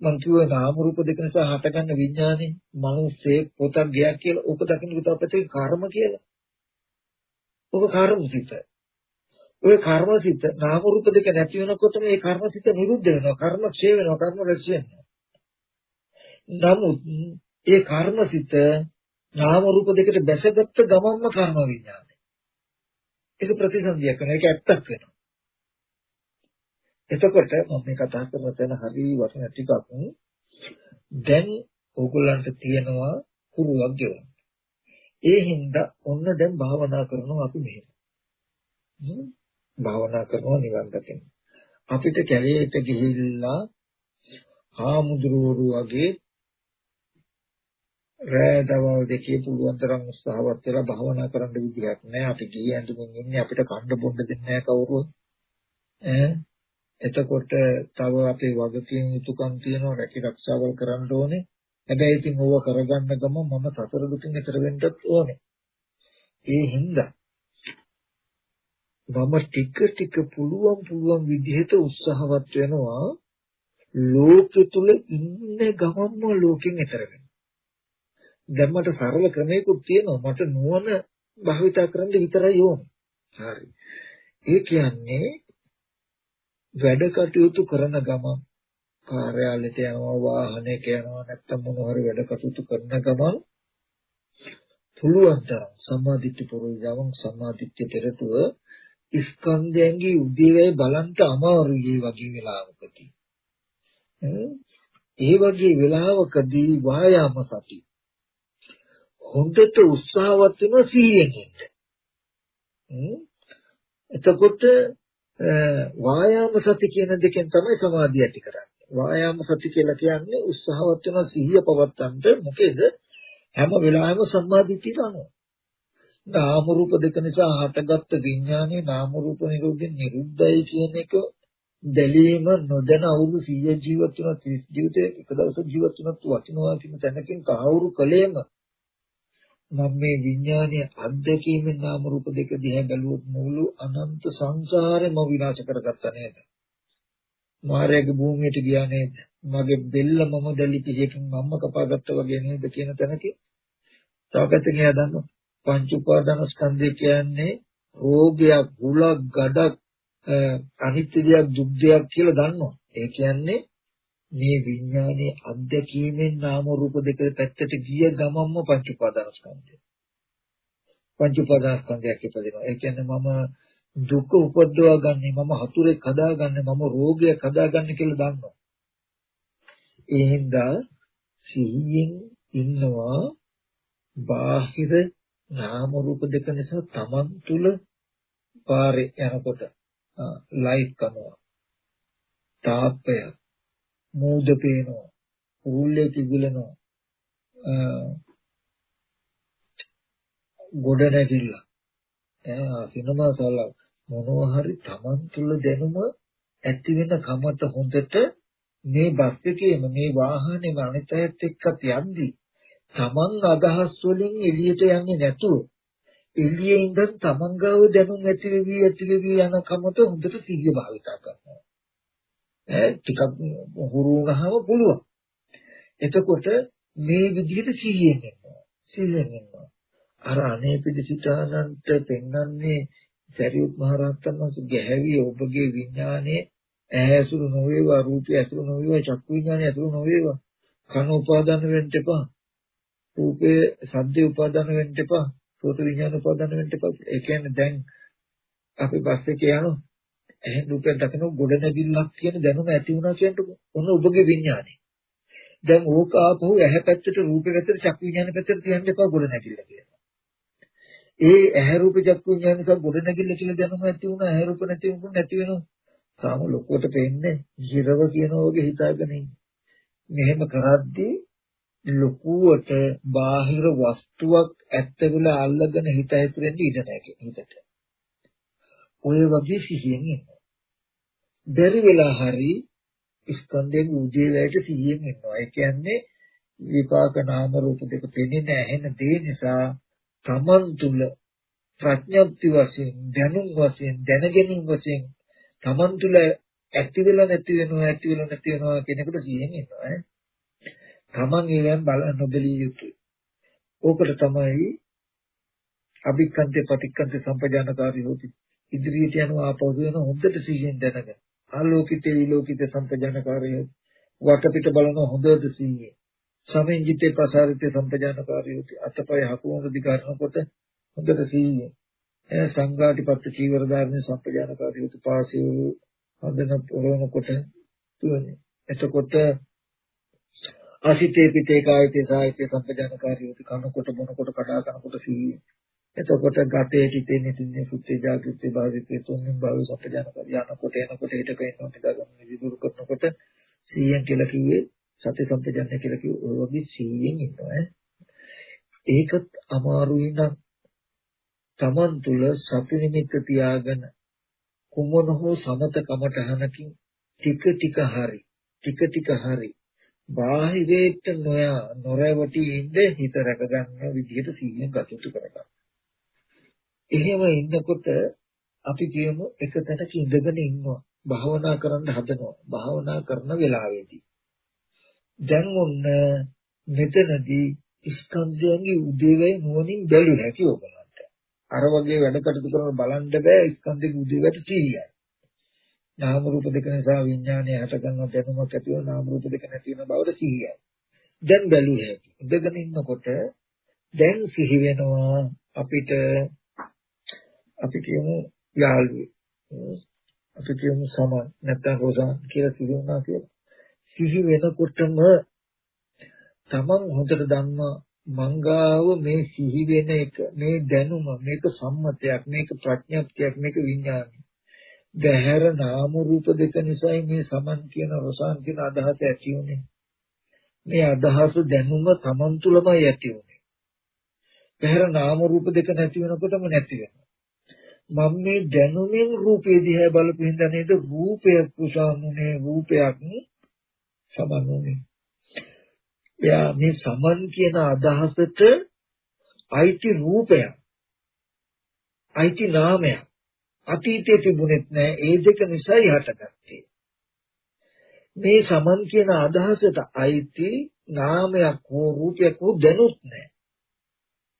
මං කිව්වේ නාම රූප දෙක නිසා හටගන්න විඥානේ මිනිස්සේ පොතක් ගියක් කියලා ඕක දකින්න පුතාපතේ කර්ම කියලා. ඕක කර්මසිත. ওই කර්මසිත නාම රූප දෙක නැති වෙනකොටම ඒ කර්මසිත නිරුද්ධ වෙනවා. කර්ම ක්ෂය වෙනවා. කර්ම රැස් වෙනවා. නමුත් ඒ කර්මසිත නාම රූප දෙකට බැසගත්ත ගමන්ම කර්ම විඥානය. ඒක ප්‍රතිසන්දියක් වෙනවා. ඒක ඇත්තක් වෙනවා. එතකොට මම මේ කතා කරන තැන හරි වටින ටිකක් දැන් ඕගොල්ලන්ට තියෙනවා කුරුවක් ගෙවන්න. ඒ හින්දා ඔන්න දැන් භාවනා කරනවා අපි මෙහෙම. භාවනා කරනවා නිවන් දකින්න. අපිට කැලේට ගිහිල්ලා ආමුදුරුවරු වගේ රෑ දවල් දෙකේ පුළුවන් තරම් උත්සාහවත් වෙලා භාවනා කරන්න විදියක් නැහැ. අපි ගියේ ඇඳුමින් ඉන්නේ අපිට කන්න බොන්න දෙන්නේ නැහැ කවුරුත්. ඈ එතකොට තව අපේ වගකීම් යුතුකම් තියෙනවා රැකී රක්ෂාවල් කරන්න ඕනේ. හැබැයි ඉතින් ඕව කරගන්න ගම මම සතර දුකින් එතර වෙන්නත් ඕනේ. ඒ හින්දා මම ටික ටික පුළුවන් පුළුවන් විදිහට උත්සාහවත් වෙනවා ලෝකෙ තුල ඉන්න ගමන්ම ලෝකෙන් එතර වෙන්න. දැන් මට සරල ක්‍රමයකුත් තියෙනවා මට නුවණ භාවිතා කරන්න විතරයි ඕනේ. හරි. ඒ කියන්නේ වැඩ කටයුතු කරන ගමන් කාර්යාලයට යනවා වාහනයක යනවා නැත්නම් මොන හරි වැඩ කටයුතු කරන ගමන් පුළුවන් තරම් සම්මාදිට්ඨි පුරුෂයන් සම්මාදිට්ඨි පෙරටුව ස්කන්ධයන්ගේ උදේවැය බලන්න අමාරුයි වගේ වෙලාවකදී. ඒ වගේ වෙලාවකදී වායාම සති හොඳට උත්සාහවත් වෙන සීයෙන් ඉන්න. එතකොට වායාම සති කියන දෙකෙන් තමයි සමාධිය ඇති කරන්නේ. වායාම සති කියලා කියන්නේ උත්සාහවත් වෙන සිහිය පවත්තන්ට මොකේද? හැම වෙලාවෙම සම්මාදිටියට අනුව. නාම රූප දෙක නිසා හටගත්ත විඥානේ නාම රූප නිරෝධයෙන් නිරුද්ධයි කියන එක දැලීම නොදැන අවුරුදු 100 ජීවත් වෙන 30 ජීවිතේ එක දවසක් ජීවත් වෙනත් වටිනවා කියන තැනකින් කවුරු කලේම මම මේ විඥානීය අත්දැකීමෙන් නාම රූප දෙක දිහා බැලුවොත් මුළු අනන්ත සංසාරෙම විනාශ කරගත්තා නේද? මායාවේ භූමියට ගියා නේද? මගේ බෙල්ල මම දැලි පිළියකින් මම්ම කපාගත්තා වගේ නේද කියන තැනකින් තාපැත්තකින් යදන්න පංච උපාදාන ස්කන්ධය කියන්නේ රෝගයක්, ගුලක්, ගඩක්, අනිත්‍ය දෙයක්, දුක් දෙයක් කියලා දන්නවා. ඒ කියන්නේ මේ විඥානයේ අත්දැකීමෙන් නාම රූප දෙක පැත්තට ගිය ගමන්ම පංච උපාදානස්කන්ධය. පංච උපාදානස්කන්ධයක් ඉපදෙනවා. ඒ කියන්නේ මම දුක උපද්දවා ගන්නෙ මම හතුරෙක් හදාගන්නේ මම රෝගයක් හදාගන්නේ කියලා දන්නවා. ඒ හින්දා සිහියෙන් ඉන්නවා බාහිර නාම රූප දෙක නිසා තමන් තුල පාරේ යනකොට ලයිට් කරනවා තාප්පය මූද පේනවා ඌල්ලේ කිගිලනවා ගොඩ නැගිල්ල. ඈ සිනමා සාලා මොනවා හරි Taman තුල දැනුම ඇති වෙන කමට හොඳට මේ බස් එකේම මේ වාහනේම අනිත් අයත් එක්කත් යද්දි Taman අදහස් වලින් එළියට යන්නේ නැතුව එළියේ ඉඳන් Taman ගාව දැනුම් ඇති වෙවි ඇති වෙවි යන කමට හොඳට සිහිය භාවිතා කරනවා. ටිකක් හුරු වුණාම පුළුවන්. එතකොට මේ විදිහට සිහියෙන් ඉන්නවා. සිහියෙන් ඉන්නවා. අර අනේ පිළිසිතානන්ට පෙන්වන්නේ සරියුත් මහ රහතන් වහන්සේ ගැහැවි ඔබගේ විඥානයේ ඇහැසුරු නොවේවා රූපය ඇසුරු නොවේවා චක්කු විඥානය ඇසුරු නොවේවා කන උපාදාන වෙන්න එපා රූපේ සද්දේ උපාදාන වෙන්න එපා සෝත විඥාන උපාදාන වෙන්න එපා ඒ කියන්නේ දැන් අපි බස් එකේ යනවා ඇහෙන් රූපයක් දකින ගොඩනැගිල්ලක් කියන දැනුම ඇති වුණා කියනකොට ඔන්න ඔබගේ විඥානේ. දැන් ඕක ආපහු ඇහැ පැත්තට රූපේ පැත්තට චක්කු විඥාන පැත්තට තියන්න එපා ගොඩනැගිල්ල කියලා. ඒ ඇහැ රූප චක්කු විඥාන නිසා ගොඩනැගිල්ල කියලා දැනුම ඇති වුණා ඇහැ රූප නැති වුණා නැති වෙනවා. සාම ලොකුවට පෙන්නේ ජීරව කියන වගේ හිතාගෙන ඉන්නේ. මෙහෙම කරද්දී ලොකුවට බාහිර වස්තුවක් ඇත්ත කියලා අල්ලගෙන හිත හිතෙන්න ඉඩ නැහැ හිතට. ඔය වගේ සිහියෙන් ඉන්න. බැරි වෙලා හරි ස්කන්ධයෙන් උදේලයට සිහියෙන් ඉන්නවා. ඒ කියන්නේ විපාක නාම රූප දෙක පෙනෙන ඇහෙන දේ නිසා තමන් තුල ප්‍රඥප්ති වශයෙන් දැනුම් වශයෙන් දැනගැනීම වශයෙන් Taman තුල ඇති වෙලා නැති වෙනවා ඇති වෙලා නැති වෙනවා කෙනෙකුට සිහියෙන් ඉන්නවා ඈ. Taman ඒවෙන් බල නොබලිය යුතුයි. ඕකට තමයි අභික්කන්තේ පටික්කන්තේ සම්පජානකාරී හොති. ඉදිරියට යනවා ආපහු වෙන හොඳට සිහියෙන් දැනගන්න. ආලෝකිතේ විලෝකිතේ සම්පජානකාරී වටපිට බලන හොඳට සිහියෙන්. සමෙන්ජිතේ ප්‍රසාරිතේ සම්පජානකාරී හොති. අතපය හකුවන දිගාරනකොට හොඳට සිහියෙන්. එය සංඝාටිපත්ත චීවර ධර්ම සම්පජානකාරී හොති. පාසිය හඳන පොරවනකොට තුනේ. එතකොට අසිතේ පිටේ කායිතේ සාහිත්‍ය සම්පජානකාරී හොති. කනකොට බොනකොට කඩා කනකොට සිහියෙන්. එතකොට ගතේ හිතේ නිතින්නේ සුත්තේ ජාගෘතේ භාවිතේ තුන්වෙනි භාවය සත්‍යඥාන යනකොට එනකොට හිතක එනවා නිදාගන්න විදිහට කරනකොට 100න් කියලා කිව්වේ සත්‍ය සම්පජන්‍ය කියලා කිව්වේ ඔය වගේ 100න් ඉන්නවා ඒකත් අමාරුයි නම් Taman තුල සති නිමිත්ත තියාගෙන කුමන හෝ සමත කමටහනකින් ටික ටික හරි ටික ටික හරි බාහිරේට නොයා නොරවටි ඉඳ හිත රැක ගන්න විදිහට සීයෙන් කටයුතු කරගන්න. එහෙම ඉන්නකොට අපි කියමු එක තැනක ඉඳගෙන ඉන්නවා. භාවනා කරන්න හදනවා. භාවනා කරන වෙලාවේදී. දැන් ඔන්න මෙතනදී ස්කන්ධයන්ගේ උදේවැය නුවණින් බැලුව හැකි ඔබලන්ට. අර වගේ වැඩ කටයුතු කරන බලන්න බෑ ස්කන්ධයේ උදේවැයට තීයයි නාම රූප දෙක නිසා විඥානය හටගන්න දැනුමක් ඇතිව නාම රූප දෙක නැති වෙන බවට සිහියයි දැන් බැලුව හැකි ඉඳගෙන ඉන්නකොට දැන් සිහි වෙනවා අපිට අපි කියමු යාළුවෙක්. අපි කියමු සමන් නැත්නම් රෝසන් කියලා සිහි වුණා කියලා. සිහි වෙනකොටම තමන් හොඳට දන්නවා මංගාව මේ සිහි වෙන එක මේ දැනුම මේක සම්මතයක් මේක ප්‍රඥාප්තියක් මේක විඥානයි. බහැර නාම රූප දෙක නිසායි මේ සමන් කියන රෝසන් කියන අදහස ඇති උනේ. මේ අදහස දැනුම තමන් තුළමයි ඇති උනේ. බහැර නාම රූප දෙක නැති වෙනකොටම නැති වෙනවා. මම මේ දැනුමින් රූපේ දිහා බලපු හින්දා නේද රූපය කුසාමුනේ රූපයක් සමනුනේ. එයා මේ සමන් කියන අදහසට අයිති රූපයක් අයිති නාමයක් අතීතයේ තිබුණෙත් නෑ. ඒ දෙක නිසායි හටගත්තේ මේ සමන් කියන අදහසට අයිති නාමයක් හෝ රූපයක් හෝ දැනුත් නෑ.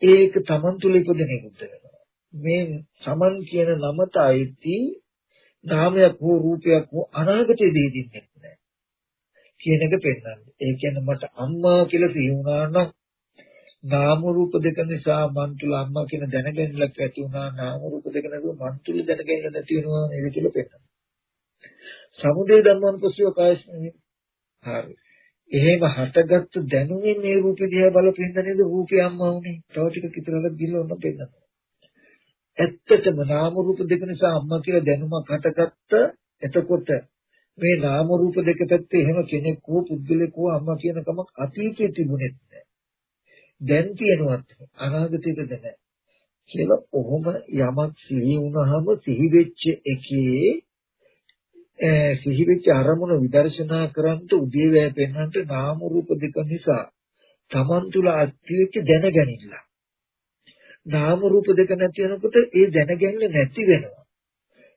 ඒක Taman තුල ඉපදෙන එකද මේ සමන් කියන නමට අයිති නාමයක් හෝ රූපයක් හෝ අනාගතයේ දෙදින්නේ නැහැ කියන එක පෙන්වන්නේ. ඒ කියන්නේ මට අම්මා කියලා සිහි වුණා නම් නාම රූප දෙක නිසා මන් තුල අම්මා කියන දැනගැනීමක් ඇති වුණා නාම රූප දෙක නැතුව මන් තුල දැනගැනීම නැති වෙනවා නේද කියලා පෙන්වනවා. සමුදේ ධම්මං පස්සිය කායස්මි. හරි. එහෙම හටගත්තු දැනුමින් මේ රූපය දිහා බලපින්න නේද රූපය අම්මා උනේ. තව ටික කිතරලක් ගිහලා පෙන්නනවා. ඇත්තටම නාම රූප දෙක නිසා අම්මා කියලා දැනුමක් හටගත්ත එතකොට මේ නාම රූප දෙක පැත්තේ එහෙම කෙනෙක් හෝ පුද්ගලෙක් හෝ අම්මා කියන කමක් අතීතයේ තිබුණෙත් නැහැ. දැන් තියෙනවත් අනාගතයේද නැහැ. කියලා කොහොම යමක් සිහි වුණාම සිහි වෙච්ච එකේ සිහි වෙච්ච අරමුණ විදර්ශනා කරන්ට උදේවැය පෙන්වන්නට නාම රූප දෙක නිසා තමන් තුළ අත්‍යච්ච දැනගැනින්න. නාම රූප දෙක නැති වෙනකොට ඒ දැනගැනීම නැති වෙනවා.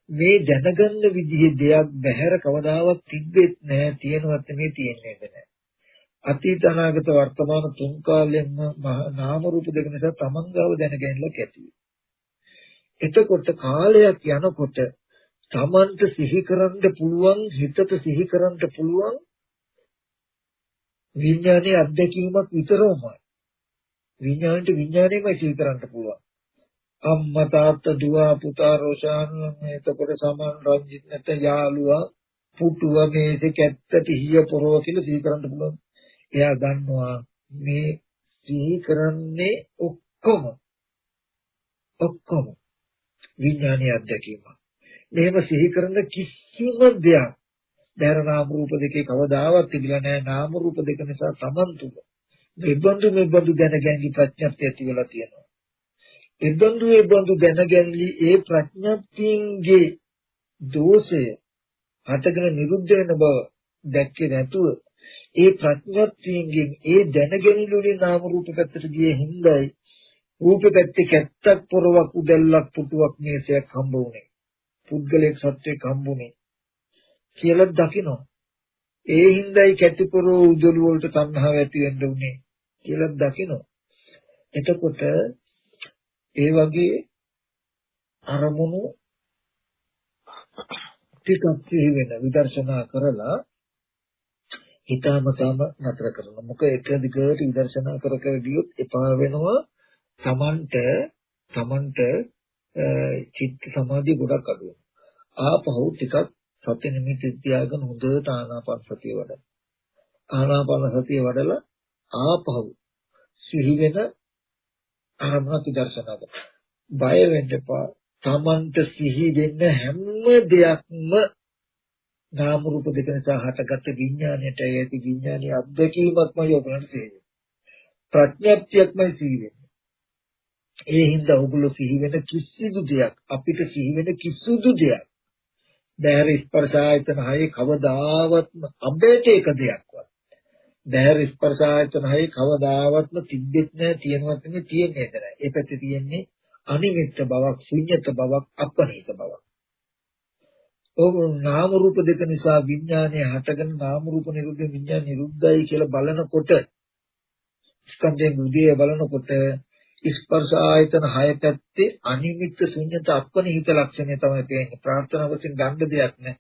මේ දැනගන්න විදිහේ දෙයක් බහැර කවදාවත් තිබෙත් නැහැ තියෙනවත් මේ තියෙන්නේ නැහැ. අතීත අනාගත වර්තමාන තුන් කාලෙම නාම රූප දෙක නිසා තමන්ගාව දැනගැනීමක් ඇති එතකොට කාලයක් යනකොට තමන්ට සිහි කරන්න පුළුවන් හිතට සිහි කරන්න පුළුවන් විඥානයේ අත්දැකීමක් විතරමයි. විඥාණයට විඥාණයමයි සිහි කරන්න පුළුවන්. අම්මා තාත්තා දුව පුතා රෝෂාන් එතකොට සමන් රංජිත් නැත යාළුවා පුටුව මේසේ කැත්තට හිය පොරව කියලා සිහි කරන්න පුළුවන්. එයා දන්නවා මේ සිහි කරන්නේ ඔක්කොම ඔක්කොම විඥානීය අත්දැකීම. මෙහෙම සිහි කරන කිසිම දෙයක් දැර නාම රූප දෙකේ කවදාවත් තිබිලා නැහැ නාම රූප දෙක නිසා Taman තුල මෙබඳු මෙබඳු දැනගැනීම් ප්‍රඥප්තිය ඇති වෙලා තියෙනවා. එබඳු එබඳු දැනගැනීම් ඒ ප්‍රඥප්තියන්ගේ දෝෂය හටගෙන නිරුද්ධ වෙන බව දැක්කේ නැතුව ඒ ප්‍රඥප්තියන්ගෙන් ඒ දැනගැනීම් වලින් නාම රූප පැත්තට ගියේ හිඳයි රූපේ පැත්තේ කැත්තක් පොරවක් උදැල්ලක් පුටුවක් මේසයක් හම්බ වුනේ. පුද්ගලයෙක් සත්වයක් හම්බුනේ කියලා දකිනවා. ඒ හින්දායි කැටිපොරෝ උදළු වලට තණ්හාව ඇති වෙන්න උනේ කියලා දකිනවා. එතකොට ඒ වගේ අරමුණු ටිකක් සිහි වෙන විදර්ශනා කරලා හිතාමතාම නතර කරනවා. මොකද එක දිගට විදර්ශනා කර කර ගියොත් එපා වෙනවා. Tamanට Tamanට චිත්ත සමාධිය ගොඩක් අඩු වෙනවා. ආපහු ටිකක් සත්‍ය නිමිති තියාගෙන හොඳට ආනාපාන සතිය වඩන්න. ආනාපාන සතිය වඩලා ආපහු සිහි වෙන අරමුණක් දර්ශනා කරන්න. බය වෙන්න එපා. Tamanට සිහි වෙන්න හැම දෙයක්ම නාම රූප දෙක නිසා හටගත් විඥාණයට ඇති විඥානීය අත්දැකීමක්මයි ඔබලන්ට තේරෙන්නේ. ප්‍රඥාප්තියක්මයි සිහි වෙන්නේ. ඒ හින්දා ඔගොල්ලෝ සිහි වෙන කිසිදු දෙයක් අපිට සිහි වෙන කිසිදු දෙයක් දැහැර ස්පර්ශ ආයතන හයේ කවදාවත්ම අබේට එක දෙයක්වත් දැහැර ස්පර්ශ ආයතන හයේ කවදාවත්ම තිබෙත් නැහැ තියෙනවත් නෙමෙයි තියෙන්නේ නැහැ. ඒ පැත්තේ තියෙන්නේ අනිමිත්ත බවක්, ශුන්්‍යත බවක්, අපනිත බවක්. ඕක නාම රූප දෙක නිසා විඥානය හටගෙන නාම රූප නිරුද්ධ විඥාන නිරුද්ධයි කියලා බලනකොට ස්කන්ධයෙන් උදේ බලනකොට ස්පර්ශ ආයතන හය පැත්තේ අනිමිත්ත ශුන්්‍යත අපනිහිත ලක්ෂණය තමයි තියෙන්නේ. ප්‍රාර්ථනා වශයෙන් ගන්න දෙයක් නැහැ.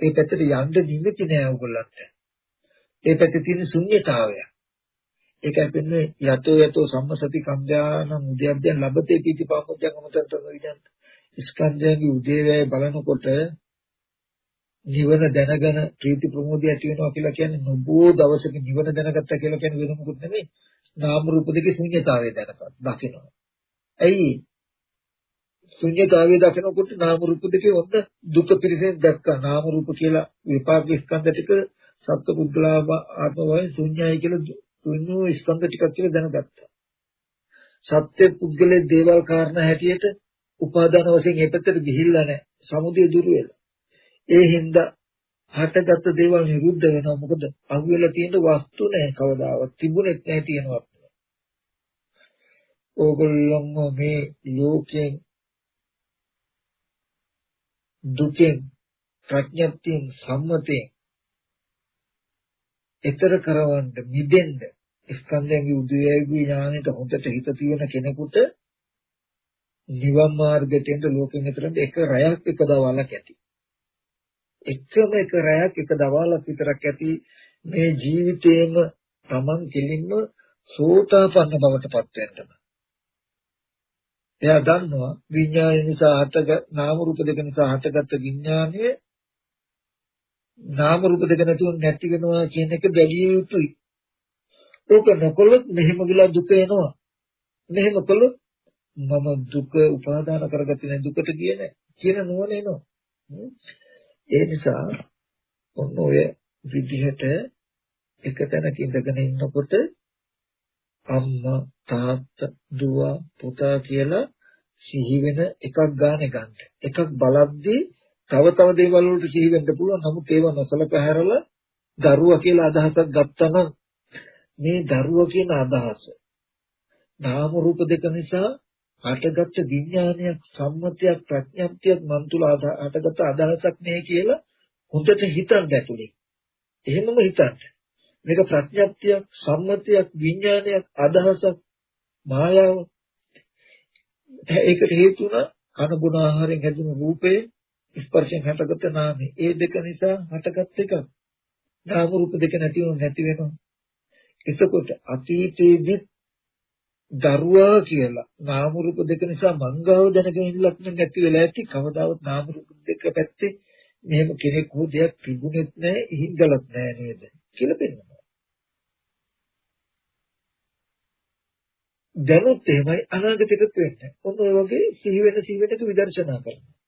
ඒ පැත්තට යන්න නිමිති නෑ ඕගොල්ලන්ට. ඒ පැත්තේ තියෙන ශුන්්‍යතාවය. ඒකයි වෙන්නේ යතෝ යතෝ සම්මසති කම්ජාන මුද්‍යබ්බයන් ලබතේ පීති පාමුජ්ජං අමතන්තන විජන්ත. ස්කන්ධයන්ගේ උදේවැය බලනකොට නිවන දැනගෙන ප්‍රීති ප්‍රමෝදය ඇති වෙනවා කියලා කියන්නේ නොබෝ දවසක නිවන දැනගත්තා කියලා කියන්නේ වෙන මොකුත් නෙමෙයි. නාම රූප දෙකේ ශුන්‍යතාවය දැනගන්න දකිනවා. ඇයි? ශුන්‍යතාවය දකිනකොට නාම රූප දෙකේ ඔන්න දුක පිරිසෙන් දැක්කා. නාම රූප කියලා විපාක ස්කන්ධ ටික සත්පුද්ගලාව ආත්මවය ශුන්‍යයි කියලා තුන්වෝ ස්කන්ධ ටිකක් කියලා දැනගත්තා. සත්‍ය පුද්ගලයේ දේවල් කාරණා හැටියට උපාදාන වශයෙන් ඒ පැත්තට ගිහිල්ලා නැහැ. සමුදය දුර වෙලා. ඒ හින්දා හටගත් දේවල් නිරුද්ධ වෙනවා. මොකද අහුවෙලා තියෙන වස්තු නැහැ කවදාවත්. තිබුණෙත් නැහැ තියෙනවා. ඕගොල්ලොම මේ ලෝකයෙන් දුකෙන් ප්‍රඥප්තියෙන් සම්මතයෙන් ඊතර කරවන්න මිදෙන්න ස්කන්ධයන්ගේ උදේවි ඥානෙට හොඳට හිත තියෙන කෙනෙකුට නිවන් මාර්ගයට එන්න ලෝකෙන් ඊතරට එක රැයක් එක දවල්ක් ඇති. එකම එක රැයක් එක දවල්ක් විතරක් ඇති මේ ජීවිතේම Taman කෙලින්ම සෝතාපන්න බවට පත් වෙන්න. එයා දන්නවා විඥානය නිසා හටග නාම රූප දෙක නිසා හටගත්ත විඥානය නාම රූප දෙක නැතුව නැති වෙනවා කියන එක බැලිය යුතුයි. ඕක නොකළොත් මෙහෙම විලා දුක එනවා. මෙහෙම කළොත් මම දුක උපාදාන කරගත්තේ නැහැ දුකට ගියේ නැහැ කියන නුවණ එනවා. ඒ නිසා ඔන්න ඔය විදිහට එක තැනක ඉඳගෙන ඉන්නකොට අම්මා තාත්තා දුව පුතා කියලා සිහි වෙන එකක් ගානේ ගන්න. එකක් බලද්දී තව තව දේවල් වලට සිහි වෙන්න පුළුවන්. නමුත් ඒව නොසලකා හැරලා දරුවා කියලා අදහසක් ගත්තනම් මේ දරුවා කියන අදහස නාම රූප දෙක නිසා හටගත්ත විඥානයක් සම්මතයක් ප්‍රඥාප්තියක් මන් තුල හටගත්ත අදහසක් නේ කියලා හොඳට හිතන්න ඇතුලේ. එහෙමම හිතන්න. මේක ප්‍රඥාප්තියක් සම්මතයක් විඥානයක් අදහසක් මායාව. ඒකට හේතු වුණා කන බොන ආහාරයෙන් හැදුණු රූපේ ස්පර්ශයෙන් හටගත්ත නාමය. ඒ දෙක නිසා හටගත් එකක්. නාම රූප දෙක නැති වුණ නැති වෙනවා. එතකොට අතීතයේදී දරුවා කියලා නාම රූප දෙක නිසා මංගාව දැනගෙන ඉන්නලක් නැති වෙලා ඇති කවදාවත් නාම රූප දෙක පැත්තේ මෙහෙම කෙනෙක් හෝ දෙයක් තිබුණෙත් නැහැ ඉහිංගලත් නැහැ නේද කියලා පෙන්නනවා. දැනුත් එහෙමයි අනාගතෙට වෙන්නේ. ඔන්න ඔය වගේ සිහි වෙන සිහි වෙනක විදර්ශනා කරනවා.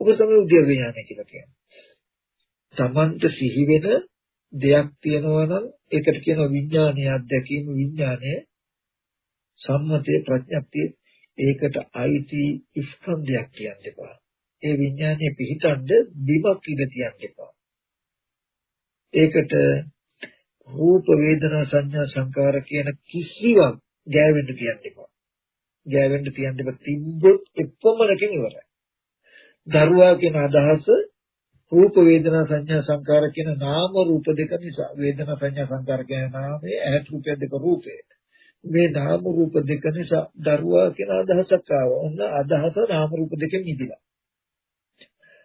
ඔබ තමයි උද්‍යව ඥානය කියලා කියන්නේ. තමන්ට සිහි වෙන දෙයක් තියෙනවා නම් ඒකට කියනවා විඥානය අධ්‍යක්ීම විඥානය සම්මතයේ ප්‍රඥප්තිය ඒකට අයිති ස්කන්ධයක් කියන්න එපා. ඒ විඥානයේ පිහිටන්ඩ බිමක් ඉඳ තියන්න එපා. ඒකට රූප වේදනා සංඥා සංකාර කියන කිසිවක් ගෑවෙන්න තියන්න එපා. ගෑවෙන්න තියන්න බෑ තිබ්බොත් එපමණකින් ඉවරයි. දරුවා කියන අදහස රූප වේදනා සංඥා සංකාර කියන නාම රූප දෙක නිසා වේදනා සංඥා සංකාර කියන නාමයේ ඇහැ රූපය දෙක රූපේ මේ නාම රූප දෙක නිසා දරුවා කියන අදහසක් ආවා. ඔන්න අදහස නාම රූප දෙකෙන් මිදිලා.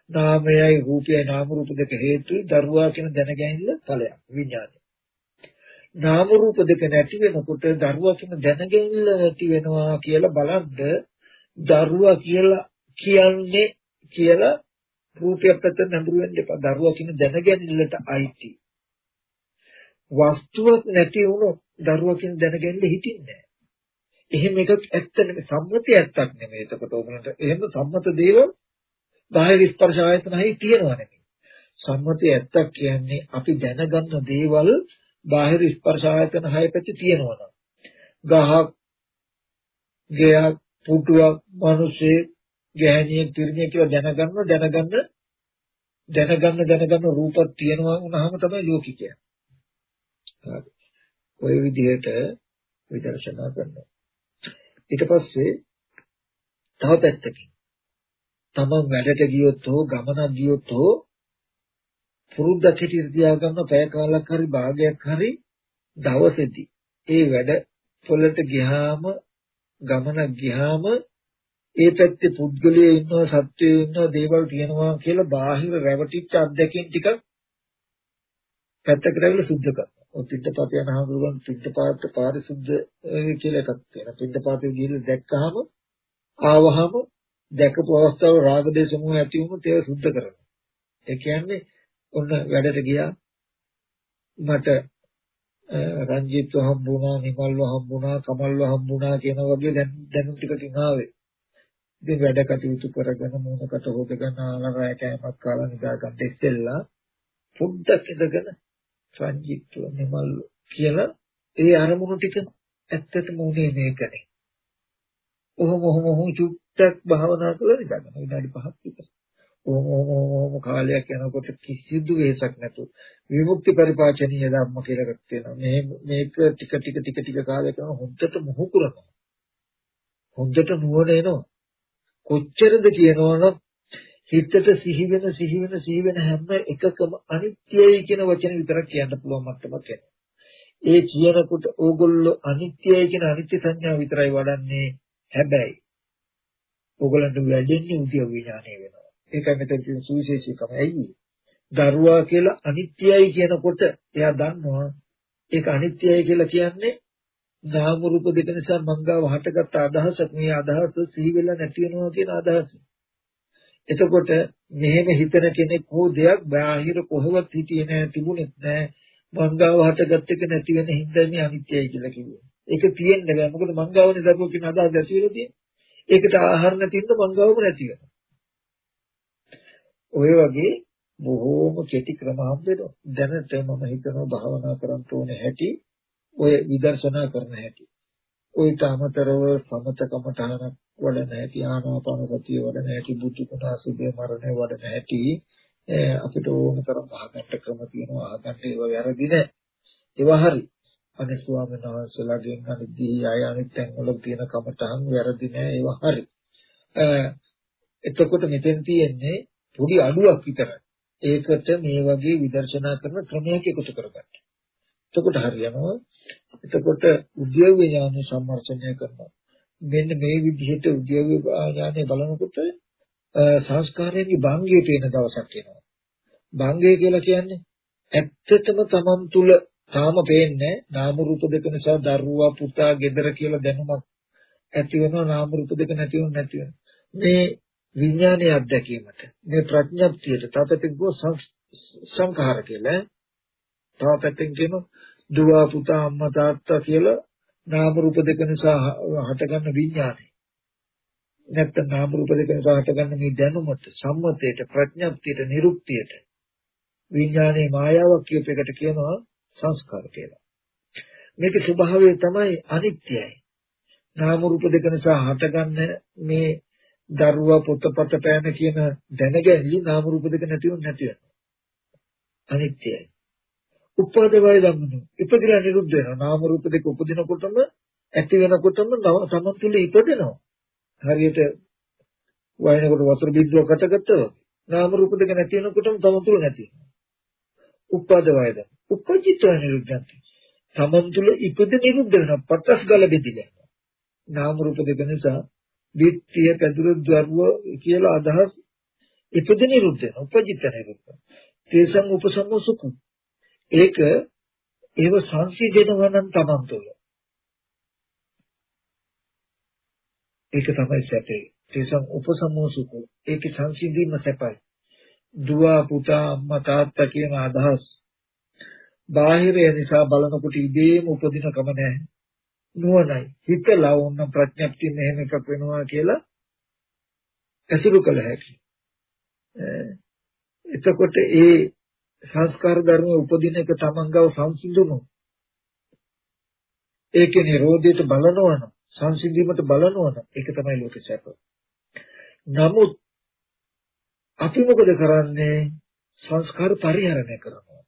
නාමයයි රූපයයි නාම රූප දෙක හේතුයි දරුවා කියන දැනගැනිල්ල ඵලයක් විඥානය. නාම රූප දෙක නැති වෙනකොට දරුවා කියන දැනගැනිල්ල නැති වෙනවා කියලා බලද්ද දරුවා කියලා කියන්නේ කියලා රූපයක් පැත්තට නැඹුරු වෙන්න එපා. දරුවා කියන දැනගැනිල්ලට අයිති. වස්තුවක් නැති වුණොත් දරුවා කියන දැනගැනිල්ල හිටින්නේ නැහැ. එහෙම එකක් ඇත්ත නෙමෙයි සම්මතිය ඇත්තක් නෙමෙයි. එතකොට ඕගලන්ට එහෙම සම්මත දේවල් බාහිර ස්පර්ශ ආයතනයි තියෙනවා නෙමෙයි. සම්මතිය ඇත්තක් කියන්නේ අපි දැනගන්න දේවල් බාහිර ස්පර්ශ ආයතන හය පැත්තේ තියෙනවා ගහක්, ගෙයක්, පුටුවක්, මිනිස්සේ, ගැහණියෙක්, තිරිණියෙක් කියලා දැනගන්න දැනගන්න දැනගන්න දැනගන්න රූපක් තියෙනවා වුණාම තමයි ලෝකي කියන්නේ. ඔය විදිහට විදර්ශනා කරනවා. ඊට පස්සේ තව පැත්තකින් තමන් වැඩට ගියොත් හෝ ගමනක් ගියොත් හෝ පුරුද්දක් හිටියට තියාගන්න පැය කාලක් හරි භාගයක් හරි දවසේදී ඒ වැඩ වලට ගියාම ගමනක් ගියාම ඒ පැත්තේ පුද්ගලයෙ ඉන්නවා සත්වයෙ ඉන්නවා දේවල් තියෙනවා කියලා බාහිර රැවටිච්ච අත්දැකීම් ටික පැත්තකට ඇවිල්ලා සුද්ධ කරනවා. ඔය පිටපත යන හඳුරන පිටපත පාරිශුද්ධ කියලා එකක් තියෙනවා. පිටපතේ ගිහින් දැක්කහම ආවහම දැකපු අවස්ථාව රාග දේශ මොහ ඇති වුණොත් ඒක සුද්ධ කරනවා. ඒ කියන්නේ ඔන්න වැඩට ගියා මට රංජිත්ව හම්බුණා නිමල්ව හම්බුණා කමල්ව හම්බුණා කියන වගේ දැනුම් ටිකකින් ආවේ ඉතින් වැඩ කටයුතු කරගෙන මොනකට හොදගෙන ආලරය කෑමක් කාලා නිදා ගන්න ඉස්සෙල්ලා පොඩ්ඩක් ඉඳගෙන රංජිත්ව නිමල්ව කියලා ඒ අරමුණු ටික ඇත්තටම උනේ මේකනේ ඔහොම ඔහොම ඔහොම චුට්ටක් භාවනා කරලා නිදා ගන්න විනාඩි 5ක් විතර ඕම කාලයක් යනකොට කිසිදු වෙහසක් නැතුව විමුක්ති පරිපාචනීය ධර්ම කියලා එකක් තියෙනවා. මේ මේක ටික ටික ටික ටික කාලයක් යන හොඳට මොහු කරනවා. හොඳට නුවණ එනවා. කොච්චරද කියනවනම් හිතට සිහි වෙන සිහි වෙන සිහි වෙන හැම එකකම අනිත්‍යයි කියන වචන විතරක් කියන්න පුළුවන් මට්ටමක් එනවා. ඒ කියනකොට ඕගොල්ලෝ අනිත්‍යයි කියන අනිත්‍ය සංඥා විතරයි වඩන්නේ. හැබැයි ඕගොල්ලන්ට වැඩෙන්නේ උද්‍යව විඥානය වෙනවා. ඒකයි මෙතන තියෙන සුවිශේෂීකම. ඇයි? දරුවා කියලා අනිත්‍යයි කියනකොට එයා දන්නවා ඒක අනිත්‍යයි කියලා කියන්නේ නාම රූප දෙක නිසා මංගාව හටගත් අදහසක් මේ අදහස සිහි වෙලා නැති වෙනවා කියන අදහස. එතකොට මෙහෙම හිතන කෙනෙක් හෝ දෙයක් බාහිර කොහෙවත් හිටියේ නැහැ තිබුණෙත් නැහැ මංගාව හටගත් එක නැති වෙන හින්දා මේ අනිත්‍යයි කියලා කිව්වා. ඒක තියෙන්න බෑ මොකද මංගාවනේ දරුවෝ කියන අදහස ඇති වෙලා තියෙන්නේ. ඒකට ආහාර නැතිනම් මංගාවම නැති වෙනවා. ඔය වගේ බොහෝම කෙටි ක්‍රම හම්බෙනවා. දැනට මම හිතනවා භාවනා කරන්න ඕනේ හැටි ඔය විදර්ශනා කරන හැටි. ඔයිට අමතරව සමතකමඨාන වඩන හැටි ආනාපාන සතිය වඩන හැටි බුද්ධ ගුණ සුභේ මරණය වඩන හැටි අපිට ඕන තරම් අහගන්න ක්‍රම තියෙනවා අහගන්න ඒවා වැරදි නෑ. ඒවා හරි. අනේ ස්වාමීන් වහන්සේලාගෙන් අනිත් දී ආය අනිත් තැන්වල තියෙන කමඨහන් වැරදි නෑ ඒවා හරි. එතකොට මෙතෙන් තියෙන්නේ පොඩි අඩුවක් විතරයි. ඒකට මේ වගේ විදර්ශනා කරන ක්‍රමයක් එකතු කරගන්න. එතකොට හරියනවා. එතකොට උද්‍යෝග ඥාන සම්මර්ෂණය කරනවා. මෙන්න මේ විදිහට උද්‍යෝග ඥානය බලනකොට සංස්කාරයේ භංගයේ පේන දවසක් එනවා. භංගය කියලා කියන්නේ ඇත්තටම Taman තුල තාම පේන්නේ නාම රූප දෙක නිසා දරුවා පුතා gedara කියලා දැනුමක් ඇති වෙනවා නාම රූප දෙක නැති වෙන නැති වෙන මේ විඥානයේ අත්දැකීමට මේ ප්‍රඥප්තියට තාපතික ගෝ සංඛාර කියලා තාපතික කියන දුව පුතා අම්මා තාත්තා කියලා නාම රූප දෙක නිසා හටගන්න විඥානය නැත්නම් නාම රූප දෙක නිසා හටගන්න මේ දැනුමට සම්මතයට ප්‍රඥප්තියට නිරුක්තියට විඥානයේ මායාවක් කියප එකට කියනවා සංස්කාර කියලා මේකේ ස්වභාවය තමයි අනිත්‍යයි නාම රූප දෙක නිසා හටගන්න මේ දරුවා පොතපත පෑම කියන දැනගැනීම නාම රූප දෙක නැතිව නැති වෙනවා. අනිත්‍යයි. උපද වය ධම්මන. ඉපදිලා නිරුද්ධ වෙනවා. නාම රූප දෙක උපදිනකොටම ඇති වෙනකොටම තමන් තුළ ඉපදෙනවා. හරියට වයින්කොට වතුර බිඳුවක් කටගත්තා නාම රූප දෙක නැති වෙනකොටම තමන් තුළ නැති වෙනවා. උපාද වයද. උපජිත නිරුද්ධන්ති. තමන් තුළ ඉපද නිරුද්ධ වෙනවා. පටස් ගල බෙදිලා. නාම රූප දෙක නිසා විත්‍ය පැදුරු දරුව කියලා අදහස් ඉපද නිරුද්ධ වෙනවා. උපජිත නිරුද්ධ. තේසං උපසම්මසුකු. ඒක ඒව සංසිඳෙනවා නම් තමන් තුළ. ඒක තමයි සැපේ. තේසං උපසම්මසුකු. ඒකේ සංසිඳීම සැපයි. දුව පුතා අම්මා තාත්තා කියන අදහස් බාහිරය නිසා බලනකොට ඉබේම උපදින කම නැහැ. නුවණයි. හිතලා වුණ ප්‍රඥප්තිය මෙහෙම එකක් වෙනවා කියලා ඇසුරු කළ හැකි. එතකොට ඒ සංස්කාර ධර්ම උපදින එක තමන්ගව සංසිඳුණු ඒකේ නිරෝධයට බලනවනම් සංසිඳීමට බලනවනම් ඒක තමයි ලෝකේ සැප. නමුත් අපි මොකද කරන්නේ සංස්කාර පරිහරණය කරනවා.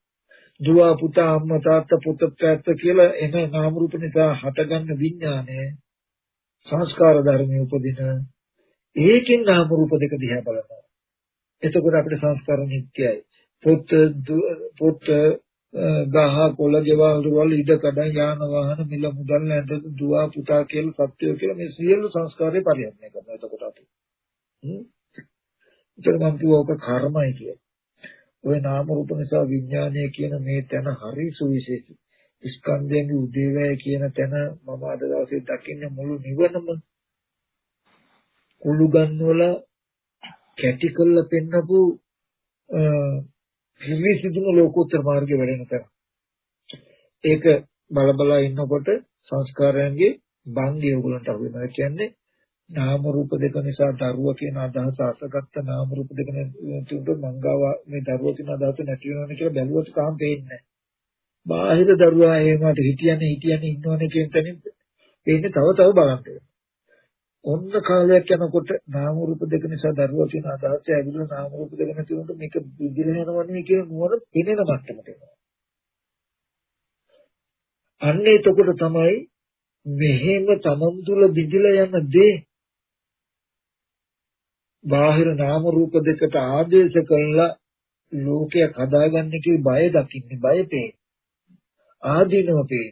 දුව පුතා අම්මා තාත්තා පුත පැත්ත කියලා එන නාම රූප නිසා හටගන්න විඥානය සංස්කාර ධර්මයේ උපදින ඒකෙන් නාම රූප දෙක දිහා බලනවා. එතකොට අපිට සංස්කාර නිට්ටයයි. පොත් පොත් ගහ කොළ ගෙවල් වල ඉඩ කඩන් යාන වාහන මිල මුදල් නැද දුව පුතා කියලා සත්‍යය කියලා මේ සියලු සංස්කාරේ පරිහරණය කරනවා එතකොට අපි. හ්ම්. ඒතර මම කිව්වා ඔක කර්මයි කියලා. ওই නාම රූප නිසා විඥානය කියන මේ තැන හරි සුවිශේෂයි. ස්කන්ධයන්ගේ උදේවැය කියන තැන මම අද දවසේ දකින්න මුළු නිවනම කුළු ගන්නවල කැටි කරලා පෙන්නපු පිරිසිදුම ලෝකෝත්තර මාර්ගය වැඩෙන තැන. ඒක බලබලා ඉන්නකොට සංස්කාරයන්ගේ භංගය උගලන්ට අහු වෙනවා. කියන්නේ නාම රූප දෙක නිසා දරුවා කියන අදහස අසගත්ත නාම රූප දෙක තුනට මංගාව මේ දරුවා කියන අදහස නැති වෙනවනේ කියලා බැලුවත් කාම් පේන්නේ නැහැ. බාහිර දරුවා එහෙමට හිටියනේ හිටියනේ ඉන්නවනේ කියන තැනින් පේන්නේ තව තව බලන්න ඔන්න කාලයක් යනකොට නාම රූප දෙක නිසා දරුවා කියන අදහස ඇවිල්ලා නාම රූප දෙක නැති වුණොත් මේක විදිලා යනවනේ කියන නුවණ පෙනෙන මට්ටමට එනවා. අන්න එතකොට තමයි මෙහෙම තමන් තුළ විදිලා යන දේ බාහිර නාම රූප දෙකට ආදේශ කළා ලෝකයක් හදාගන්න කී බය දකින්නේ බය පේ ආදීනව පේ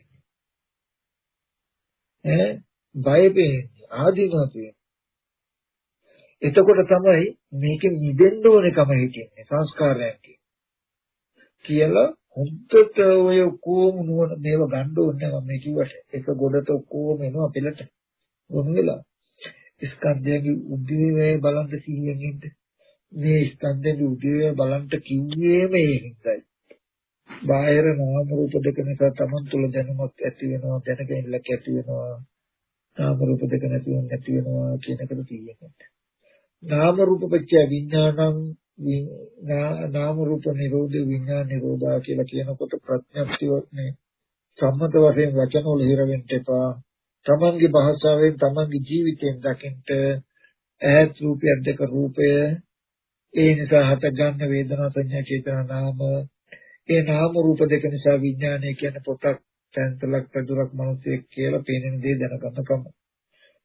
ඈ? බය පේ ආදීනව පේ එතකොට තමයි මේකෙන් මිදෙන්න ඕනකම හිතෙන්නේ සංස්කාරයන්ගේ කියලා හොද්දට ඔය කොම නුවණ මේව ගන්න ඕනේ මම මේ කිව්වට. එක ගොඩට ඔක්කොම එනවා පෙළට. ගොනු වෙලා. ස්කන්ධයගේ උද්දීවේ බලන්න සිහියෙන් ඉන්න. මේ ස්කන්ධයේ උද්දීවේ බලන්න කිව්වේම ඒ හින්දායි. බාහිර නාම රූප දෙක නිසා තමන් තුළ දැනුමක් ඇති වෙනවා දැනගැනීමක් ඇති වෙනවා. නාම රූප දෙක නැති වෙන නැති වෙනවා කියන එකට තියෙන්නේ. නාම රූප පත්‍ය විඥානං නාම රූප නිරෝධ විඥාන නිරෝධා කියලා කියනකොට ප්‍රඥප්තියනේ සම්මත වශයෙන් වචන වල හිර වෙන්න එපා තමන්ගේ භාෂාවෙන් තමන්ගේ ජීවිතයෙන් දකින්න ඈත් රූපයක් දෙක රූපය ඒ නිසා හට ගන්න වේදනා සංඥා චේතනා නාම ඒ නාම රූප දෙක නිසා විඥානය කියන පොතක් චන්තලක් පැදුරක් මිනිසෙක් කියලා පේන දේ දැනගන්නකම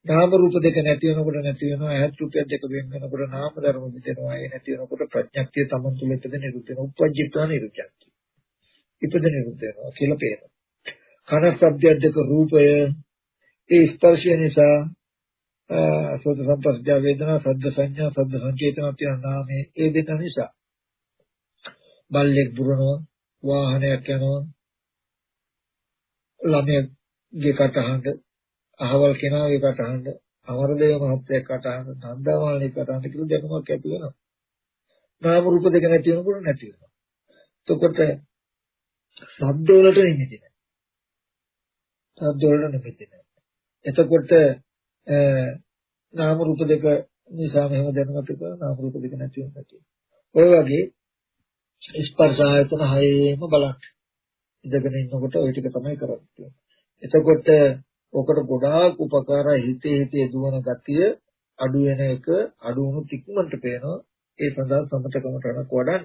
නාම රූප දෙක නැති වෙනකොට නැති වෙනවා ඈත් රූපයක් දෙක වෙන වෙනකොට නාම ධර්ම දෙනවා ඒ නැති වෙනකොට ප්‍රඥාක්තිය තමන් තුළ ඉපද නිරුද්ධ වෙනවා. උපජ්ජිතා නිරුද්ධයි ඉපද නිරුද්ධ වෙනවා කියලා පේනවා. කන ශබ්දයක් දෙක රූපය. ඒ ස්පර්ශය නිසා සෝත සම්පස්ජ වේදනා සද්ද සංඥා සද්ද සංකේතන කියන නාමයේ ඒ දෙක නිසා. බල්ලෙක් දුරනවා වාහනයක් යනවා ළමයෙක්ගේ කටහඬ අහවල් කෙනාගේ කටහඬ අමරදේව මහත්තයා කටහඬ නන්දමාලී කටහඬ කියලා දැනුමක් ඇති වෙනවා. නාම රූප දෙක නැති වෙනකොට නැති වෙනවා. එතකොට සද්ද වලට නිමිති නැහැ. සද්ද වලට නිමිති නැහැ. එතකොට නාම රූප දෙක නිසා මෙහෙම දැනුමත් එක නාම රූප දෙක නැති වෙනවා කියන්නේ. ඔය වගේ ස්පර්ශ ආයතන හයේම බලන්න. ඉඳගෙන ඉන්නකොට ওই ටික තමයි කරන්නේ. එතකොට ඔකට ගොඩාක් උපකාරයි හිතේ හිතේ දුවන ගතිය අඩු වෙන එක අඩු වුණු තික්මන්ට පේනවා. ඒ සඳහා සමතකමටනක් වඩන්න.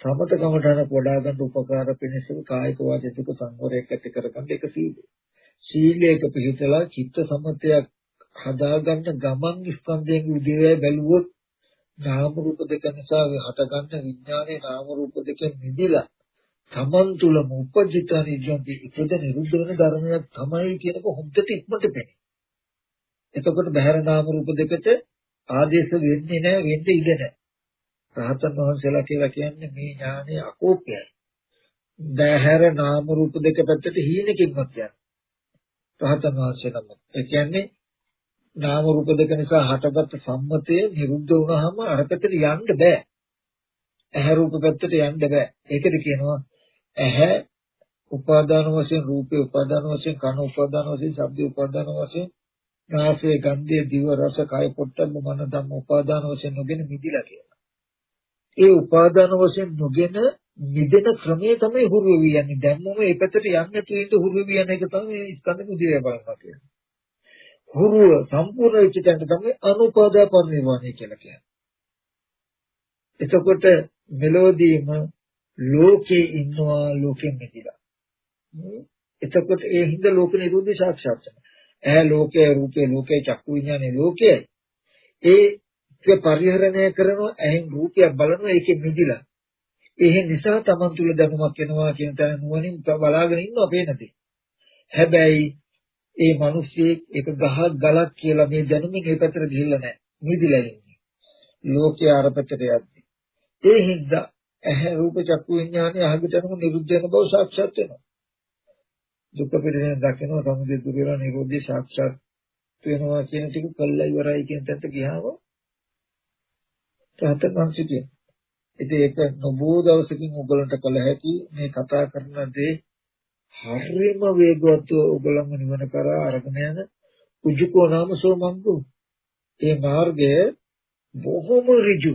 සමතකමටනක් වඩා ගන්න උපකාර පිණිස කායික වාචික සංවරයක් ඇති කරගන්න එක සීලය. සීලයක පිළිතලා චිත්ත සමතයක් හදාගන්න ගමන් ස්කන්ධයෙන් උදේවැය බැලුවොත් නාම රූප දෙක නිසා හටගන්න විඥානයේ නාම රූප දෙකෙන් මිදිලා තමන් තුළම උපජිත නිජන්ති ඉපද නිරුද්ධ වෙන ධර්මයක් තමයි කියනක හොඳට ඉක්මනට පෙනේ. එතකොට බහැර නාම රූප දෙකට ආදේශ වෙන්නේ නැහැ වෙන්න ඉඩ නැහැ. රහතන් වහන්සේලා කියලා කියන්නේ මේ ඥානය අකෝපයයි. බහැර නාම රූප දෙක පැත්තට හීනකින්වත් යන්නේ. රහතන් වහන්සේ නම. ඒ කියන්නේ නාම රූප දෙක නිසා හටගත් සම්මතය නිරුද්ධ වුණාම අර පැත්තට යන්න බෑ. ඇහැ රූප පැත්තට යන්න බෑ. ඒකද කියනවා ඇහැ උපාදාන වශයෙන් රූපේ උපාදාන වශයෙන් කන උපාදාන වශයෙන් ශබ්ද උපාදාන වශයෙන් නාසය ගන්ධය දිව රස කය පොට්ටබ්බ මන ධම්ම උපාදාන වශයෙන් නොගෙන මිදිලා කියලා. ඒ උපාදාන වශයෙන් නොගෙන මිදෙන ක්‍රමය තමයි හුරු වෙවි යන්නේ. දැන් මම ඒ පැත්තට යන්නේ නැතුව ඉඳ හුරු වෙවි යන එක තමයි ස්කන්ධ මුදිරය බලනවා කියන්නේ. හුරුව සම්පූර්ණ වෙච්ච තැනට තමයි අනුපාදා පරිනිර්වාණය කියලා කියන්නේ. එතකොට මෙලොවදීම ලෝකේ ඉන්නවා ලෝකෙන් මිදිලා. එතකොට ඒ හිඳ ලෝක නිරෝධය සාක්ෂාත් වෙනවා. ඇහැ ලෝකයේ රූපේ ලෝකයේ චක්කු විඥානේ ලෝකයේ ඒක පරිහරණය කරනවා ඇහෙන් රූපයක් බලනවා ඒකෙ මිදිලා. ඒ නිසා තමන් තුල දැනුමක් එනවා කියන තැන නුවණින් බලාගෙන ඉන්නවා පේනදී. හැබැයි ඒ මිනිස්සෙක් ඒක ගහක් ගලක් කියලා මේ දැනුමින් ඒ පැත්තට ගිහිල්ලා නැහැ. මිදිලා ඉන්නේ. ලෝකයේ අර පැත්තට යද්දි. ඒ හින්දා ඇහැ රූප චක්කු විඥානේ අහගටම නිරුද්ධ වෙන බව සාක්ෂාත් වෙනවා. දුක පිළිගෙන දකිනවා සමුදය දුර වෙනවා නිරෝධය සාක්ෂාත් වෙනවා කියන ටික කළා ඉවරයි කියන තැනට ගියාම රහතන් සිටිය. ඉතින් ඒක නොබෝ දවසකින් ඔයගලන්ට කළ හැකි මේ කතා කරන දේ හරිම වේගවත්ව ඔයගලම නිවන කරා අරගෙන යන උජුකෝ නාම සෝමංගු. ඒ මාර්ගය බොහොම ඍජු.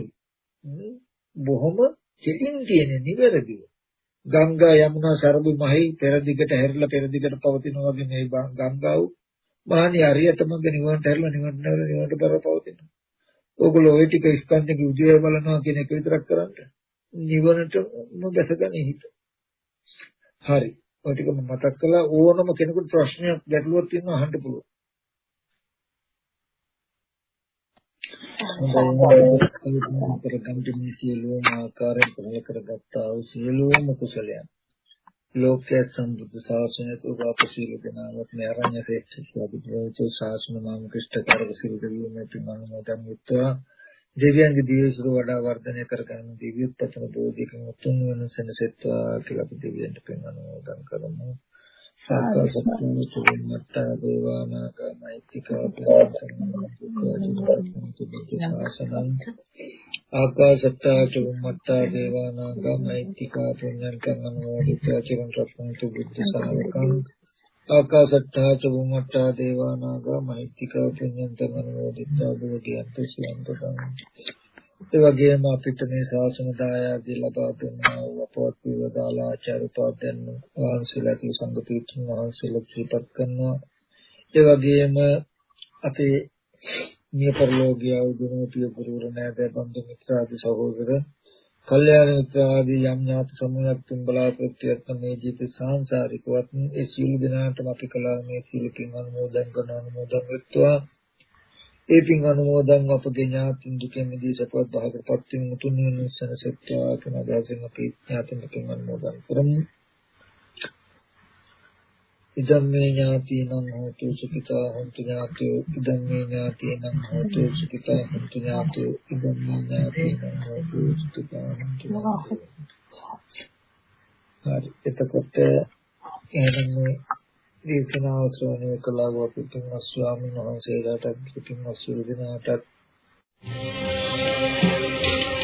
බොහොම කෙටින් තියෙන නිවැරදිව. ගංගා යමුනා සරබු මහයි පෙර දිගට හැරිලා පෙර දිගට පවතිනවා වගේ මේ ගංගාව මහණි හරියටම නිවන්ට හැරිලා නිවන්ට හැරිලා නිවන්ට පෙර පවතිනවා. ඕගොල්ලෝ ওই ටික ස්කන්ධේ උදේ බලනවා කියන එක විතරක් කරන්න. නිවනට නොබැසගෙන හිත. හරි. ඔය ටික මතක් කළා ඕනම කෙනෙකුට ප්‍රශ්නයක් ගැටලුවක් තියෙනවා අහන්න පුළුවන්. කරගන්න මේ සියලුම ආකාරයෙන් පහල කරගත්තා වූ සියලුම කුසලයන් ලෝකයේ සම්බුද්ධ ශාසනය තුල අප සියලු දෙනාමත් මේ අරණ්‍ය ශ්‍රේෂ්ඨ ස්වාභිදවතු ශාසන නාම ක්‍රිෂ්ඨකාරක සියලු දෙවියන් තුමන්වදන් යුක්තවා දෙවියන්ගේ දිවිසුර වඩා වර්ධනය කරගන්න දිව්‍යපතන බෝධිකම උතුම් වෙන සෙනසෙත්වා කියලා අපි දෙවියන්ට පින් අනුමෝදන් කරමු. සාකසත්තු චුම්මත්තා දේවානාග මෛත්‍තිකා පුඤ්ඤාසනං ආකාශත්තා චුම්මත්තා දේවානාග මෛත්‍තිකා පුඤ්ඤන්තං අනුමෝදිතා චිරන් රත්නතු බුද්ධ ශාවකං ආකාශත්තා චුම්මත්තා දේවානාග මෛත්‍තිකා පුඤ්ඤන්තං අනුමෝදිතා බුද්ධියන්ත සියන්තං ඒ වගේම අපිට මේ ශාසන දායාදී ලබා දුන්නා වූ අපවත් වේදාලා ආචාර්ය පාදයන් වහන්සේලා කී සංගතීතුන් වහන්සේලා සිහිපත් කරනවා. ඒ වගේම අපේ මිය පරලෝකීය උදුනෝපිය පුරුවර නෑද බන්දු මිත්‍ර ආදී සහෝදර කල්යාණ මිත්‍ර ආදී යම් ඥාති සමූහයක් තුන් බලාපොරොත්තු වෙන මේ ජීවිත සාංශාරිකවත් ඒ සීල දිනාටම අපි කළා මේ සීල පින් අනුමෝදන් කරන අනුමෝදන් වෙත්වා. ඒ පින් අනුමෝදන් අපගේ ඥාතින් දුකෙන් මිදී සපවත් භාගපත් වෙන මුතුන් නිවන සනසත්වා කියන අදහසින් අපි ඥාතින් පින් අනුමෝදන් කරමු. ඉදම්මේ ඥාතිනං හෝතු සුඛිතා හොන්තු ඥාතයෝ ඉදම්මේ ඥාතිනං හෝතු සුඛිතා හොන්තු ඥාතයෝ ඉදම්මේ ඥාතිනං හෝතු සුඛිතා හොන්තු හරි එතකොට එහෙනම් දේශනාව ශ්‍රවණය කළා වූ පිටින් ස්වාමීන් වහන්සේලාට පිටින් අසුරු දිනාටත් Thank you.